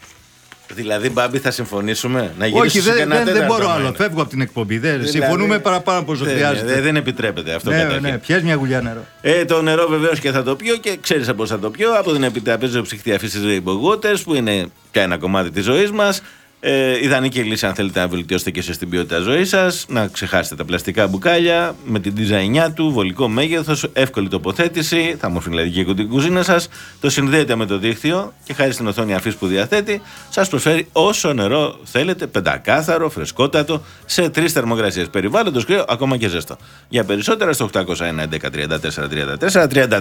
Δηλαδή, Μπάμπη, θα συμφωνήσουμε να γυρίσουμε Όχι, σε δεν, κανένα δεν, δεν τέταρτο μπορώ άλλο. μήνα. Φεύγω από την εκπομπή. Δεν, Δηλαδή, συμφωνούμε παραπάνω από όσο δεν- χρειάζεται. Δεν, δεν επιτρέπεται αυτό ναι, καταρχήν. ναι, πιες μια γουλιά νερό. Ε, το νερό βεβαίως και θα το πιω και ξέρεις από πώς θα το πιω. Από την επιτραπέζιο ψυχτή αφήση Rainbow Waters που είναι πια ένα κομμάτι της ζωής μας. Ε, ιδανική λύση αν θέλετε να βελτιώσετε και εσείς την ποιότητα ζωής σας. Να ξεχάσετε τα πλαστικά μπουκάλια με την design του, βολικό μέγεθος, εύκολη τοποθέτηση, θα μορφωνει και την κουζίνα σας. Το συνδέετε με το δίκτυο και χάρη στην οθόνη αφής που διαθέτει, σας προσφέρει όσο νερό θέλετε, πεντακάθαρο, φρεσκότατο, σε τρεις θερμοκρασίες. Περιβάλλοντος κρύο, ακόμα και ζεστό. Για περισσότερα στο 801 11 34 34 34.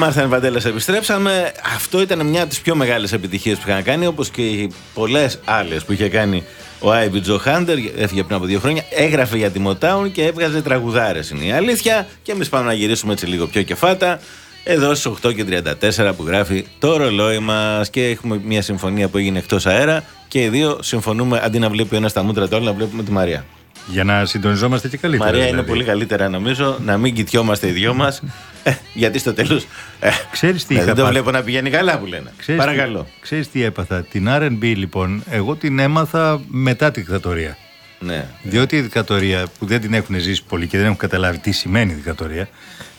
Μάρθαν Βαντέλα επιστρέψαμε. Αυτό ήταν μια από τις πιο μεγάλες επιτυχίες που είχαν κάνει, όπως και οι πολλές άλλες που είχε κάνει ο Άιβι Τζο Χάντερ. Έφυγε πριν από δύο χρόνια. Έγραφε για τη Motown και έβγαζε τραγουδάρες. Είναι η αλήθεια. Και εμείς πάμε να γυρίσουμε έτσι λίγο πιο κεφάτα. Εδώ στις 8 και 34 που γράφει το ρολόι μας και έχουμε μια συμφωνία που έγινε εκτός αέρα. Και οι δύο συμφωνούμε αντί να βλέπει ο ένας τα μούτρα του άλλου, να βλέπουμε τη Μαρία. Για να συντονιζόμαστε και καλύτερα. Μαρία είναι δηλαδή. πολύ καλύτερα νομίζω να μην κοιτιόμαστε οι δυο μας. Γιατί στο τέλος. Ξέρεις τι ναι, είχα Δεν το πάθει. βλέπω να πηγαίνει καλά που λένε. Ξέρεις Παρακαλώ. Τι, ξέρεις τι έπαθα. Την R&B λοιπόν, εγώ την έμαθα μετά τη δικτατορία. Ναι. Διότι η δικτατορία που δεν την έχουν ζήσει πολύ και δεν έχουν καταλάβει τι σημαίνει δικτατορία,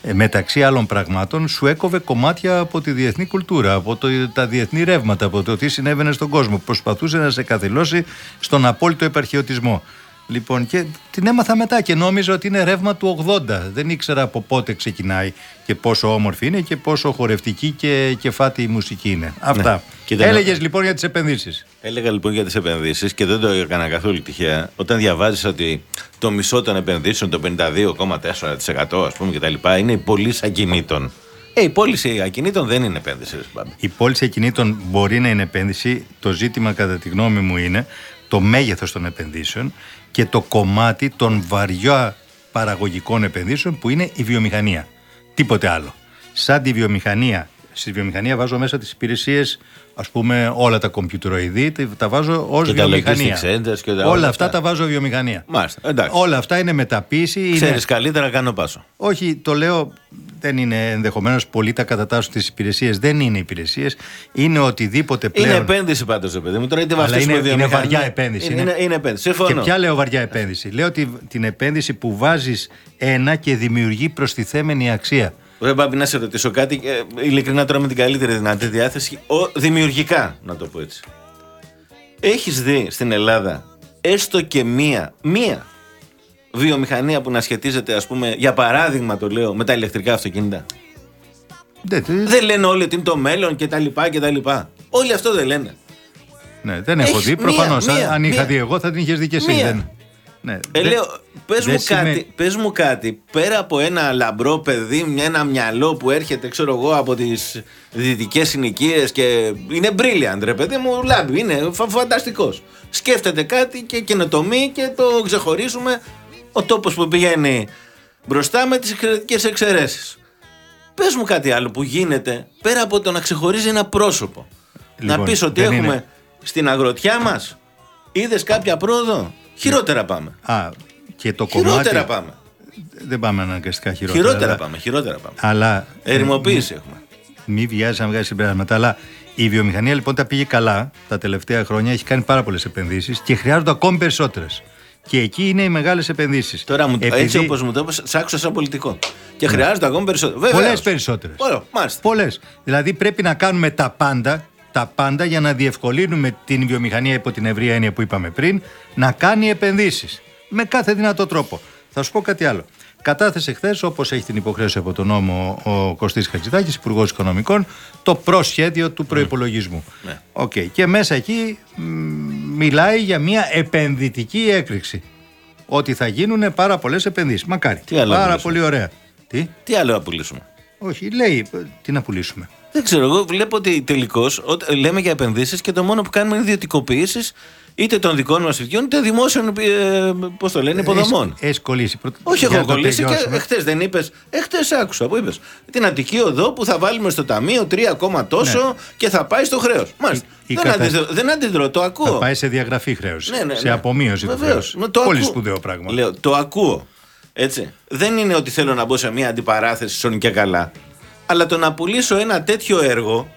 ε, μεταξύ άλλων πραγμάτων σου έκοβε κομμάτια από τη διεθνή κουλτούρα, από το, τα διεθνή ρεύματα, από το τι συνέβαινε στον κόσμο. Προσπαθούσε να σε καθυλώσει στον απόλυτο επαρχιωτισμό. Λοιπόν, και την έμαθα μετά και νόμιζα ότι είναι ρεύμα του 80. Δεν ήξερα από πότε ξεκινάει και πόσο όμορφη είναι και πόσο χορευτική και κεφάτη η μουσική είναι. Αυτά. Κοίτα, Έλεγες ναι. λοιπόν για τις επενδύσεις. Έλεγα λοιπόν για τις επενδύσεις και δεν το έκανα καθόλου τυχαία. Όταν διαβάζεις ότι το μισό των επενδύσεων, το 52,4% ας πούμε κτλ., είναι η πώληση ακινήτων. Ε, η πώληση ακινήτων δεν είναι επένδυση, ρε Μπάμπη. Η πώληση ακινήτων μπορεί να είναι επένδυση. Το ζήτημα, κατά τη γνώμη μου, είναι το μέγεθος των επενδύσεων και το κομμάτι των βαριά παραγωγικών επενδύσεων που είναι η βιομηχανία. Τίποτε άλλο. Σαν τη βιομηχανία, στη βιομηχανία βάζω μέσα τις υπηρεσίες, ας πούμε όλα τα κομπιουτεροειδή, τα βάζω ως Και τα βιομηχανία. logistics centers και τα- όλα, όλα αυτά αυτά. τα βάζω βιομηχανία. Μάλιστα, εντάξει. Όλα αυτά είναι μεταποίηση. είναι- Ξέρεις καλύτερα, κάνω πάσο. όχι, το λέω, δεν είναι ενδεχομένως πολλοί τα κατατάσσουν τις υπηρεσίες. Δεν είναι υπηρεσίες. Είναι οτιδήποτε πλέον. Είναι επένδυση πάντως, ρε παιδί μου. Τώρα είτε Αλλά βαφτίσουμε είναι- είναι βιομηχανία- βαριά επένδυση. Είναι, είναι, είναι επένδυση. Και Συμφωνώ. ποια λέω βαριά επένδυση. Λέω ότι την επένδυση που βάζεις ένα και δημιουργεί προστιθέμενη αξία. Ρε Μπάμπη, να σε ρωτήσω κάτι, ε, ειλικρινά τώρα με την καλύτερη δυνατή διάθεση, ο, δημιουργικά, να το πω έτσι. Έχεις δει στην Ελλάδα έστω και μία, μία βιομηχανία που να σχετίζεται, ας πούμε, για παράδειγμα το λέω, με τα ηλεκτρικά αυτοκίνητα; Δεν, δεν- Δεν λένε όλοι ότι είναι το μέλλον και τα λοιπά και τα λοιπά. Όλοι αυτό δεν λένε. ναι, δεν έχω Έχεις δει. Προφανώς. μία, μία, Αν είχα μία. δει εγώ, θα την είχες δει και εσύ. Μία. Δεν, ναι, Ε, δεν- λέω, πες δεν μου, σημαίνει- κάτι, πες μου κάτι, πέρα από ένα λαμπρό παιδί, μια, ένα μυαλό που έρχεται, ξέρω εγώ, από τις δυτικές συνοικίες και είναι brilliant, ρε παιδί μου, λάμπει, είναι φα, φανταστικός. Σκέφτεται κάτι και καινοτομεί και το ξεχωρίζουμε ο τόπος που πηγαίνει μπροστά με τις εξαιρετικές εξαιρέσεις. Πες μου κάτι άλλο που γίνεται, πέρα από το να ξεχωρίζει ένα πρόσωπο. να Λοιπόν, πεις ότι δεν έχουμε είναι. στην αγροτιά μας, είδες κάποια πρόοδο, χειρότερα πάμε. Α, και το Χειρότερα κομμάτι. πάμε. Δεν πάμε αναγκαστικά χειρότερα. Χειρότερα αλλά- πάμε, χειρότερα πάμε. Αλλά. Ερημοποίηση έχουμε. Μη βιάζει να βγάζει συμπεράσματα. Αλλά Η βιομηχανία λοιπόν τα πήγε καλά τα τελευταία χρόνια, έχει κάνει πάρα πολλές επενδύσεις και χρειάζονται ακόμη περισσότερες. Και εκεί είναι οι μεγάλες επενδύσεις. Τώρα μου, έτσι όπως μου το είπες, σ' άκουσα σαν πολιτικό. Και χρειάζεται ακόμη περισσότερο. Πολλές περισσότερες. Ωραία, μάλιστα. Πολλές. Δηλαδή πρέπει να κάνουμε τα πάντα, τα πάντα για να διευκολύνουμε την βιομηχανία υπό την ευρεία έννοια που είπαμε πριν να κάνει επενδύσεις. Με κάθε δυνατό τρόπο. Θα σου πω κάτι άλλο. Κατάθεσε χθες, όπως έχει την υποχρέωση από τον νόμο ο Κωστής Χατζηδάκης, Υπουργός Οικονομικών, το προσχέδιο του προπολογισμού. Ναι. Οκ. Και μέσα εκεί μ, μιλάει για μια επενδυτική έκρηξη. Ότι θα γίνουν πάρα πολλές επενδύσεις. Μακάρι. Τι άλλο πάρα μιλάς, πολύ ωραία. Τι, Τι άλλο να πουλήσουμε; όχι, λέει, ε, τι να πουλήσουμε. Δεν ξέρω, εγώ βλέπω ότι τελικώς λέμε για επενδύσεις και το μόνο που κάνουμε είναι ιδιωτικοποιήσεις είτε των δικών μας ιδιών είτε δημόσιων ε, πώς το λένε, υποδομών. Έχεις κολλήσει. πρώτα. Όχι, Για έχω να το κολλήσει και τελειώσουμε. εχθές δεν είπες. Εχθές άκουσα που είπες. Την Αττική Οδό που θα βάλουμε στο ταμείο 3 ακόμα τόσο και θα πάει στο χρέος. Μάλιστα. Ναι. η δεν, κατα- αντιδρώ, δεν αντιδρώ, το ακούω. Θα πάει σε διαγραφή χρέωση. Ναι, ναι, σε ναι. απομείωση του Βεβαίως. χρέους. Μα το Πολύ ακούω. σπουδαίο πράγμα. Λέω, το ακούω. Έτσι. Δεν είναι ότι θέλω να μπω σε μια αντιπαράθεση σον και καλά. Αλλά το να πουλήσω ένα τέτοιο έργο.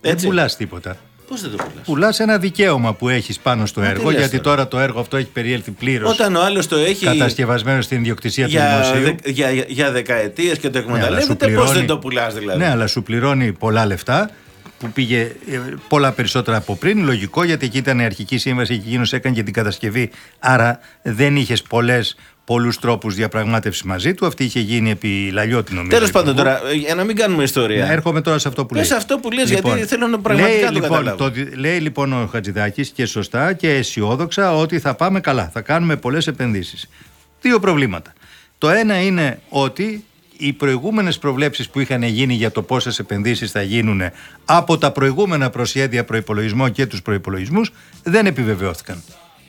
Δεν Έτσι. πουλάς τίποτα. Πώς δεν το πουλάς; Πουλάς ένα δικαίωμα που έχεις πάνω στο τι έργο, λες γιατί τώρα. τώρα το έργο αυτό έχει περιέλθει πλήρως Όταν ο άλλος το έχει κατασκευασμένο στην ιδιοκτησία του για, δημοσίου. δε, για, για, για δεκαετίες και το Ναι, αλλά σου εκμεταλλεύεται, πώς πληρώνει- δεν το πουλάς δηλαδή; Ναι, αλλά σου πληρώνει πολλά λεφτά που πήγε ε, πολλά περισσότερα από πριν. Λογικό γιατί εκεί ήταν η αρχική σύμβαση και εκείνος έκανε και την κατασκευή. Άρα δεν είχες πολλούς τρόπους διαπραγμάτευση μαζί του. Αυτή είχε γίνει επί λαλιώτη νομίζω. Τέλος πάντων υπουργού. τώρα, ε, για να μην κάνουμε ιστορία. Ναι, έρχομαι τώρα σε αυτό που Πες λέει. αυτό που λες, γιατί θέλω να πραγματικά λέει, το λοιπόν, καταλάβω. το- λέει λοιπόν ο Χατζηδάκης και σωστά και αισιόδοξα ότι θα πάμε καλά. Θα κάνουμε πολλές επενδύσεις. Δύο προβλήματα. Το ένα είναι ότι οι προηγούμενες προβλέψεις που είχαν γίνει για το πόσες επενδύσεις θα γίνουν από τα προηγούμενα προσχέδια προϋπολογισμό και τους προϋπολογισμούς δεν επιβεβαιώθηκαν.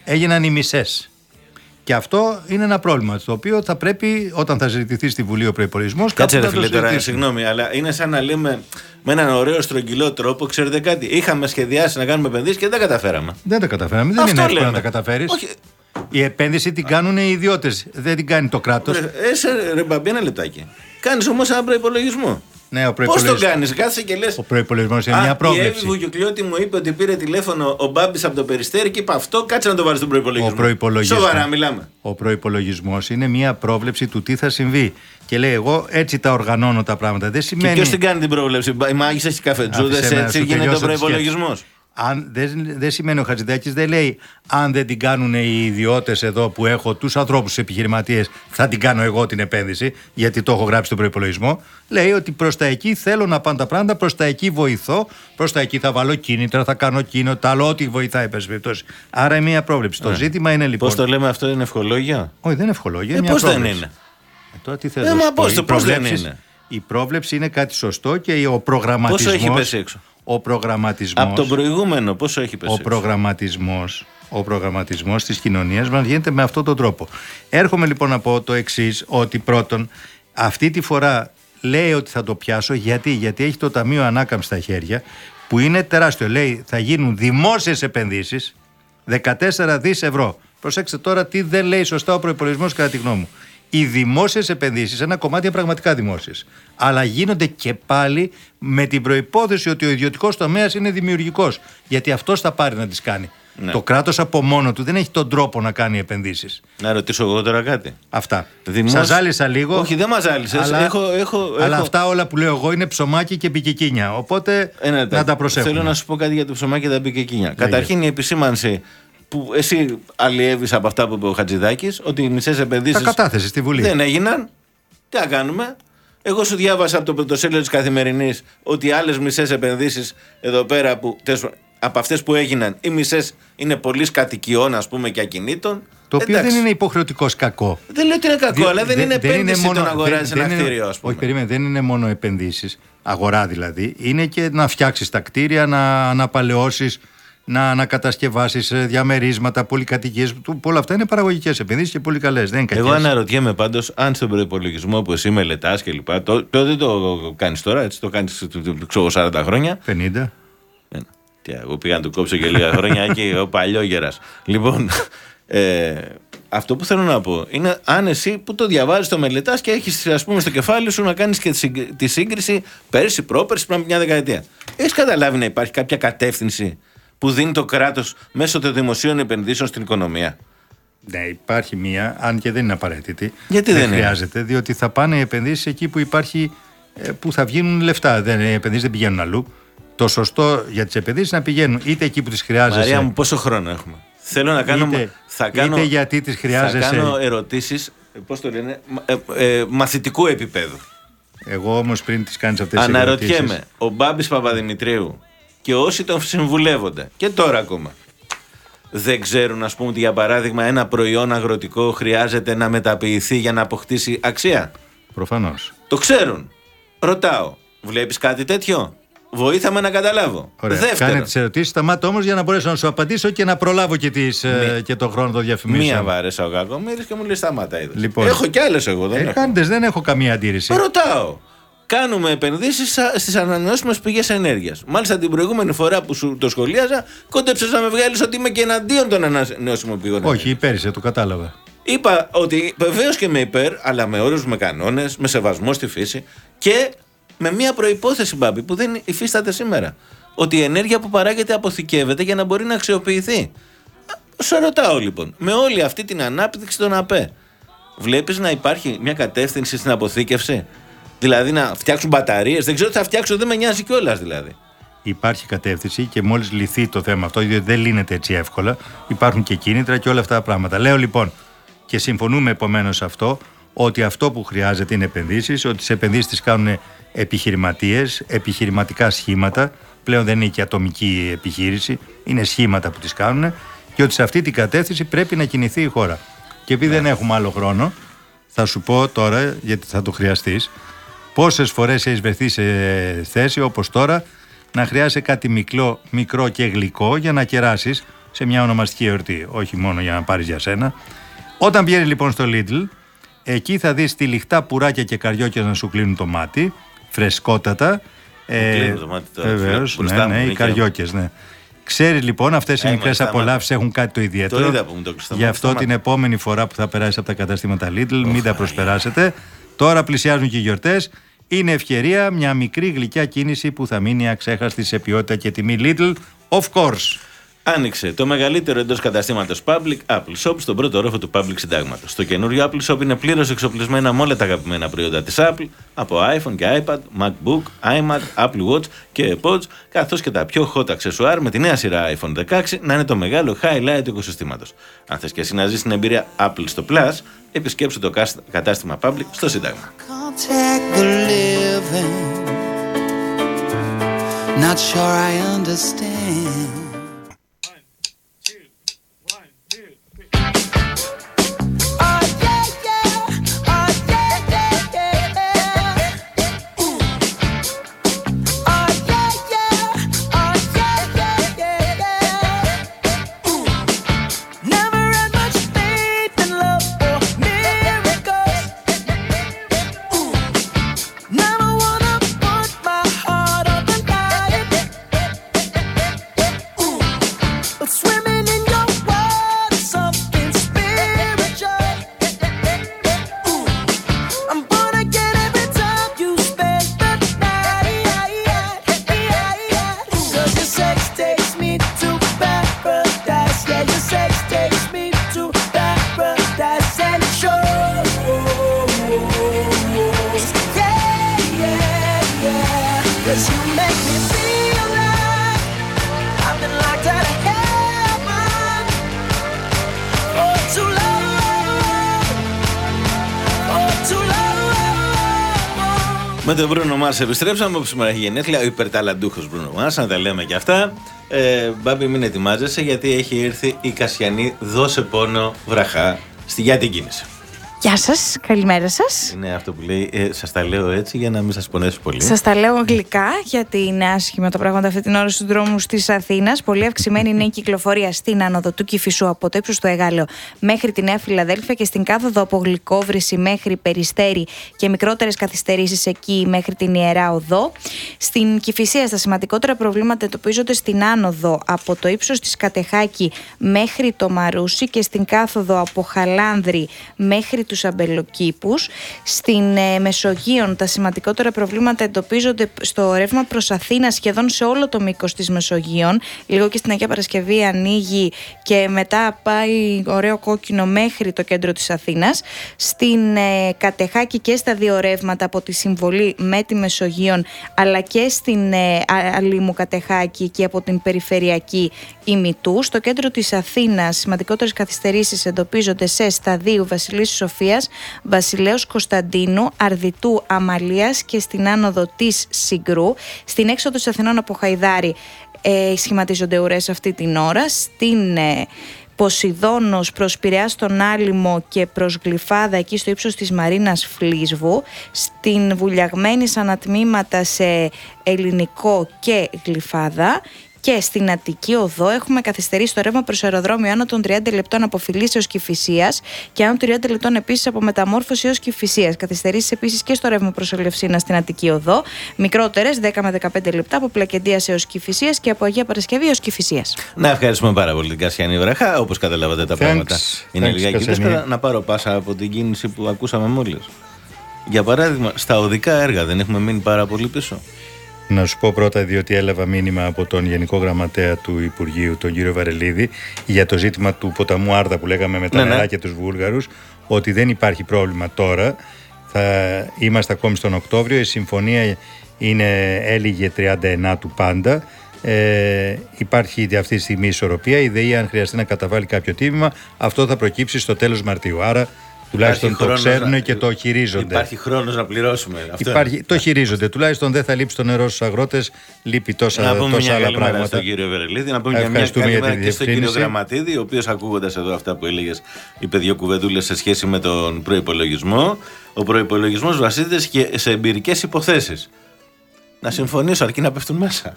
Έγιναν οι μισές. Και αυτό είναι ένα πρόβλημα το οποίο θα πρέπει όταν θα συζητηθεί στη Βουλή ο προπολογισμό. Κάτσε ρε φίλε τώρα, συγγνώμη, αλλά είναι σαν να λέμε με έναν ωραίο στρογγυλό τρόπο, ξέρετε κάτι, είχαμε σχεδιάσει να κάνουμε επενδύσεις και δεν τα καταφέραμε. Δεν τα καταφέραμε. Δεν Αυτό είναι εύκολο λέμε. να τα καταφέρεις. Όχι. Η επένδυση την κάνουν οι ιδιώτες. Δεν την κάνει το κράτος. Ρε, Έσε ρε μπαμπή ένα λεπτάκι. Κάνεις όμως έναν προπολογισμό. Ναι, ο Πώς το προϋπολογισμός- κάνεις, κάτσε και λες. Ο προπολογισμό είναι μια Η Εύη πρόβλεψη. Βουγιουκλιώτη μου είπε ότι πήρε τηλέφωνο ο Μπάμπης από το περιστέρι και είπε αυτό, κάτσε να το βάλεις στον Ο προπολογισμό. προϋπολογισμός- Σοβαρά μιλάμε. Ο προπολογισμό είναι μια πρόβλεψη του τι θα συμβεί. Και λέει, εγώ έτσι τα οργανώνω τα πράγματα. Δεν Και σημαίνει. ποιος την κάνει την πρόβλεψη, οι μάγισσε και καφετζούδες, Άφησέ με να έτσι σου γίνεται ο τελειώσω τη σκέψη. προπολογισμό. Αν, δεν, δεν σημαίνει ο Χατζηδάκης, δεν λέει αν δεν την κάνουν οι ιδιώτες εδώ που έχω, τους ανθρώπους, τους επιχειρηματίες, θα την κάνω εγώ την επένδυση, γιατί το έχω γράψει στον προπολογισμό. Λέει ότι προς τα εκεί θέλω να πάνε τα πράγματα, προς τα εκεί βοηθώ, προς τα εκεί θα βάλω κίνητρα, θα κάνω εκείνο, τα άλλο, ό,τι βοηθάει, εν πάση περιπτώσει. Άρα είναι μια πρόβλεψη. Το ζήτημα είναι λοιπόν. Πώς το λέμε αυτό, είναι ευχολόγια. Όχι, δεν είναι ευχολόγια. Ε, είναι μια πώς δεν πρόβλεψη. είναι; Ε, τώρα τι θες Ε, να μα σου πω, πώς οι το- πώς δεν προβλέψεις- είναι; Η πρόβλεψη είναι κάτι σωστό και ο προγραμματισμό. Πόσο έχει πέσει έξω; Ο προγραμματισμό. Από τον προηγούμενο, πόσο έχει πέσει. Ο έξω; προγραμματισμός, ο προγραμματισμός της κοινωνίας μας γίνεται με αυτόν τον τρόπο. Έρχομαι λοιπόν να πω το εξής ότι πρώτον αυτή τη φορά λέει ότι θα το πιάσω γιατί, γιατί έχει το Ταμείο Ανάκαμψη στα χέρια που είναι τεράστιο. Λέει θα γίνουν δημόσιες επενδύσεις 14 δις ευρώ. Προσέξτε τώρα τι δεν λέει σωστά ο προπολογισμό κατά τη γνώμη μου. Οι δημόσιες επενδύσεις, ένα κομμάτι είναι πραγματικά δημόσιες. Αλλά γίνονται και πάλι με την προπόθεση ότι ο ιδιωτικός τομέας είναι δημιουργικός. Γιατί αυτός θα πάρει να τις κάνει. Ναι. Το κράτος από μόνο του δεν έχει τον τρόπο να κάνει επενδύσεις. Να ρωτήσω εγώ τώρα κάτι. Αυτά. Δημόσ- Σας ζάλισα λίγο. Όχι, δεν μας ζάλισες. Αλλά, Έχω- έχω- αλλά έχω- αυτά όλα που λέω εγώ είναι ψωμάκι και πικικίνια. Οπότε Ένα να λεπτάκι. τα προσέχουμε. Θέλω να σου πω κάτι για το ψωμάκι και τα μπικεκίνια. Καταρχήν η επισήμανση που εσύ αλλιεύεις από αυτά που είπε ο Χατζηδάκης, ότι οι μισές επενδύσεις. Τα κατάθεσες στη Βουλή. Δεν έγιναν. Τι να κάνουμε; Εγώ σου διάβασα από το πρωτοσέλιδο της Καθημερινής ότι άλλες μισές επενδύσεις εδώ πέρα που. τέλος πάντων, Από αυτές που έγιναν, οι μισές είναι πολύ κατοικιών, ας πούμε, και ακινήτων. Το οποίο Εντάξει. δεν είναι υποχρεωτικός κακό. Δεν λέω ότι είναι κακό, Δι- αλλά δεν, είναι επένδυση το να αγοράζει δεν- ένα δεν είναι- κτίριο, ας πούμε. Όχι, περίμενε, δεν είναι μόνο επενδύσεις, αγορά δηλαδή. Είναι και να φτιάξεις τα κτίρια, να αναπαλαιώσει, να ανακατασκευάσεις διαμερίσματα, πολυκατοικίες. Όλα αυτά είναι παραγωγικές επενδύσεις και πολύ καλές. Δεν είναι κακές. Εγώ αναρωτιέμαι πάντως αν στον προπολογισμό που εσύ μελετάς και λοιπά. Το, το, δεν το κάνεις τώρα, έτσι το κάνεις ξέρω 40 χρόνια. 50. Ένα. Τι, εγώ πήγα να του κόψω και λίγα χρόνια και ο παλιό γέρα. Λοιπόν, ε, αυτό που θέλω να πω είναι αν εσύ που το διαβάζεις, το μελετάς και έχεις ας πούμε στο κεφάλι σου να κάνεις και τη συγκ- τη σύγκριση πέρσι, πρόπερσι, πριν από μια δεκαετία. Έχεις καταλάβει να υπάρχει κάποια κατεύθυνση που δίνει το κράτος μέσω των δημοσίων επενδύσεων στην οικονομία. Ναι, υπάρχει μία, αν και δεν είναι απαραίτητη. Γιατί δεν είναι; χρειάζεται, διότι θα πάνε οι επενδύσεις εκεί που υπάρχει, ε, που θα βγαίνουν λεφτά. Δεν, οι επενδύσεις δεν πηγαίνουν αλλού. Το σωστό για τις επενδύσεις να πηγαίνουν είτε εκεί που τις χρειάζεσαι. Μαρία μου, πόσο χρόνο έχουμε; Θέλω να κάνω. Είτε- θα κάνω είτε γιατί τις χρειάζεσαι. Θα κάνω ερωτήσεις, πώς το λένε, μα- ε, ε, μαθητικού επίπεδου. Εγώ όμως πριν τις κάνεις αυτές τις Αναρωτιέμαι, ο Μπάμπης Παπαδημητρίου και όσοι τον συμβουλεύονται και τώρα ακόμα δεν ξέρουν, ας πούμε, ότι για παράδειγμα ένα προϊόν αγροτικό χρειάζεται να μεταποιηθεί για να αποκτήσει αξία; Προφανώς. Το ξέρουν. Ρωτάω, βλέπεις κάτι τέτοιο; Βοήθαμε να καταλάβω. Ωραία. Δεύτερον, Κάνε τις ερωτήσεις. Σταμάτα όμως για να μπορέσω να σου απαντήσω και να προλάβω και, τις, ε, Μία. και το χρόνο των διαφημίσεων. μία βάρεσα ο Κακομύρης και μου λέει σταμάτα είδες. Λοιπόν. Έχω κι άλλες εγώ, δεν Ε, έχω. κάντε, δεν έχω καμία αντίρρηση. Ρωτάω. Κάνουμε επενδύσεις στις ανανεώσιμες πηγές ενέργειας. Μάλιστα την προηγούμενη φορά που σου το σχολίαζα, κόντεψες να με βγάλεις ότι είμαι και εναντίον των ανανεώσιμων πηγών Όχι, ενέργειας. υπέρ, σε το κατάλαβα. Είπα ότι βεβαίως και με υπέρ, αλλά με όρους, με κανόνες, με σεβασμό στη φύση και με μία προπόθεση, Μπάμπη, που δεν υφίσταται σήμερα. Ότι η ενέργεια που παράγεται αποθηκεύεται για να μπορεί να αξιοποιηθεί. Σε ρωτάω λοιπόν, με όλη αυτή την ανάπτυξη των ΑΠΕ, βλέπεις να υπάρχει μια κατεύθυνση στην αποθήκευση; Δηλαδή να φτιάξουν μπαταρίες. Δεν ξέρω τι θα φτιάξουν, δεν με νοιάζει κιόλας δηλαδή. Υπάρχει κατεύθυνση και μόλις λυθεί το θέμα αυτό, διότι δεν λύνεται έτσι εύκολα, υπάρχουν και κίνητρα και όλα αυτά τα πράγματα. Λέω λοιπόν και συμφωνούμε επομένως σε αυτό, ότι αυτό που χρειάζεται είναι επενδύσεις, ότι τις επενδύσεις τις κάνουν επιχειρηματίες, επιχειρηματικά σχήματα. Πλέον δεν είναι και ατομική επιχείρηση, είναι σχήματα που τις κάνουν και ότι σε αυτή την κατεύθυνση πρέπει να κινηθεί η χώρα. Και επειδή δεν έχουμε άλλο χρόνο, θα σου πω τώρα, γιατί θα το χρειαστείς, πόσες φορές έχεις βρεθεί σε θέση όπως τώρα να χρειάζεσαι κάτι μικρό, μικρό και γλυκό για να κεράσεις σε μια ονομαστική εορτή, όχι μόνο για να πάρεις για σένα. Όταν πηγαίνει λοιπόν στο Lidl, εκεί θα δεις τυλιχτά πουράκια και καριόκες να σου κλείνουν το μάτι, φρεσκότατα. κλείνουν το μάτι τώρα, Βεβαίως, μπροστά ναι, μου, ναι, οι Νίκη. καριόκες, ναι. Ξέρεις λοιπόν αυτές οι Έμα, μικρές σταμάτα. απολαύσεις έχουν κάτι το ιδιαίτερο. Το είδα που μου το κλειστό. Γι' αυτό Σταμάτα. την επόμενη φορά που θα περάσει από τα καταστήματα Lidl, μην τα προσπεράσετε. Τώρα πλησιάζουν και οι γιορτές. Είναι ευκαιρία μια μικρή γλυκιά κίνηση που θα μείνει αξέχαστη σε ποιότητα και τιμή Lidl. Of course. Άνοιξε το μεγαλύτερο εντός καταστήματος Public Apple Shop στον πρώτο όροφο του Public Συντάγματος. Το καινούριο Apple Shop είναι πλήρως εξοπλισμένα με όλα τα αγαπημένα προϊόντα της Apple, από iPhone και iPad, MacBook, iMac, Apple Watch και AirPods, καθώς και τα πιο hot αξεσουάρ με τη νέα σειρά iPhone 16 να είναι το μεγάλο highlight του οικοσυστήματος. Αν θες και εσύ να ζεις την εμπειρία Apple στο Plus, επισκέψου το κάσ- κατάστημα Public στο Σύνταγμα. Contact the living. Not sure I understand. Με τον Μπρούνο Μάρς επιστρέψαμε που σήμερα έχει γενέθλια. Ο υπερταλαντούχος Μπρούνο Μάρς, να τα λέμε και αυτά. Ε, Μπάμπη, μην ετοιμάζεσαι γιατί έχει έρθει η Κασιανή. Δώσε πόνο βραχά στη για την κίνηση. Γεια σας, καλημέρα σας. Είναι αυτό που λέει, ε, σας τα λέω έτσι για να μην σας πονέσει πολύ. Σας τα λέω γλυκά γιατί είναι άσχημα τα πράγματα αυτή την ώρα στους δρόμους της Αθήνας. Πολύ αυξημένη είναι η κυκλοφορία στην άνοδο του Κυφισού από το ύψος του Εγάλεο μέχρι τη Νέα Φιλαδέλφια και στην κάθοδο από Γλυκόβρηση μέχρι Περιστέρη και μικρότερες καθυστερήσεις εκεί μέχρι την Ιερά Οδό. Στην Κυφυσία, στα σημαντικότερα προβλήματα εντοπίζονται στην άνοδο από το ύψος της Κατεχάκη μέχρι το Μαρούσι και στην κάθοδο από Χαλάνδρη μέχρι τους αμπελοκήπους. Στην ε, Μεσογείων τα σημαντικότερα προβλήματα εντοπίζονται στο ρεύμα προς Αθήνα σχεδόν σε όλο το μήκος της Μεσογείων. Λίγο και στην Αγία Παρασκευή ανοίγει και μετά πάει ωραίο κόκκινο μέχρι το κέντρο της Αθήνας. Στην ε, Κατεχάκη και στα δύο ρεύματα από τη συμβολή με τη Μεσογείων αλλά και στην ε, Α- Αλήμου Κατεχάκη και από την περιφερειακή ημιτού. Στο κέντρο της Αθήνας σημαντικότερες καθυστερήσεις εντοπίζονται σε σταδίου Βασιλής Σοφίας, Βασιλέως Κωνσταντίνου, Αρδιτού Αμαλίας και στην άνοδο της Συγκρού. Στην έξοδο της Αθηνών από Χαϊδάρη ε, σχηματίζονται ουρές αυτή την ώρα. Στην ε, Ποσειδώνος προς Πειραιά στον Άλυμο και προς Γλυφάδα εκεί στο ύψος της Μαρίνας Φλίσβου στην Βουλιαγμένη ανατμήματα σε Ελληνικό και Γλυφάδα και στην Αττική Οδό έχουμε καθυστερήσει το ρεύμα προς αεροδρόμιο άνω των 30 λεπτών από Φιλίσεω Κυφυσία και άνω των 30 λεπτών επίσης από Μεταμόρφωσης έως Κυφυσία. Καθυστερήσεις επίσης και στο ρεύμα προς Ελευσίνα στην Αττική Οδό. Μικρότερες 10 με 15 λεπτά από Πλακεντίας έως Κυφυσία και από Αγία Παρασκευή έως Κυφυσία. Να ευχαριστούμε πάρα πολύ την Κασιανή Βραχά. Όπως καταλάβατε τα Thanks. πράγματα είναι Thanks, λιγάκι Κασιανή. δύσκολα. Να πάρω πάσα από την κίνηση που ακούσαμε μόλις. Για παράδειγμα, στα οδικά έργα δεν έχουμε μείνει πάρα πολύ πίσω. Να σου πω πρώτα, διότι έλαβα μήνυμα από τον Γενικό Γραμματέα του Υπουργείου, τον κύριο Βαρελίδη, για το ζήτημα του ποταμού Άρδα που λέγαμε με τα Ναι, ναι. νερά και τους Βούλγαρους, ότι δεν υπάρχει πρόβλημα τώρα. Θα είμαστε ακόμη στον Οκτώβριο. Η συμφωνία είναι, έλυγε 39 του πάντα. Ε, υπάρχει αυτή τη στιγμή ισορροπία. Η ΔΕΗ, αν χρειαστεί να καταβάλει κάποιο τίμημα, αυτό θα προκύψει στο τέλος Μαρτίου. Άρα τουλάχιστον Υπάρχει το χρόνος ξέρουν να- και το χειρίζονται. Υπάρχει χρόνος να πληρώσουμε. Αυτό Υπάρχει, το χειρίζονται. Τουλάχιστον δεν θα λείψει το νερό στους αγρότες, λείπει τόσα, Να πούμε τόσα μια άλλα καλημέρα πράγματα. στον κύριο Βερελίδη, να πούμε και μια Ευχαριστούμε για καλημέρα τη και στον κύριο διευκρίνηση. Γραμματίδη, ο οποίος ακούγοντας εδώ αυτά που έλεγες, είπε δύο κουβεντούλε σε σχέση με τον προπολογισμό. Ο προπολογισμό βασίζεται και σε εμπειρικές υποθέσεις. Να συμφωνήσω, αρκεί να πέφτουν μέσα.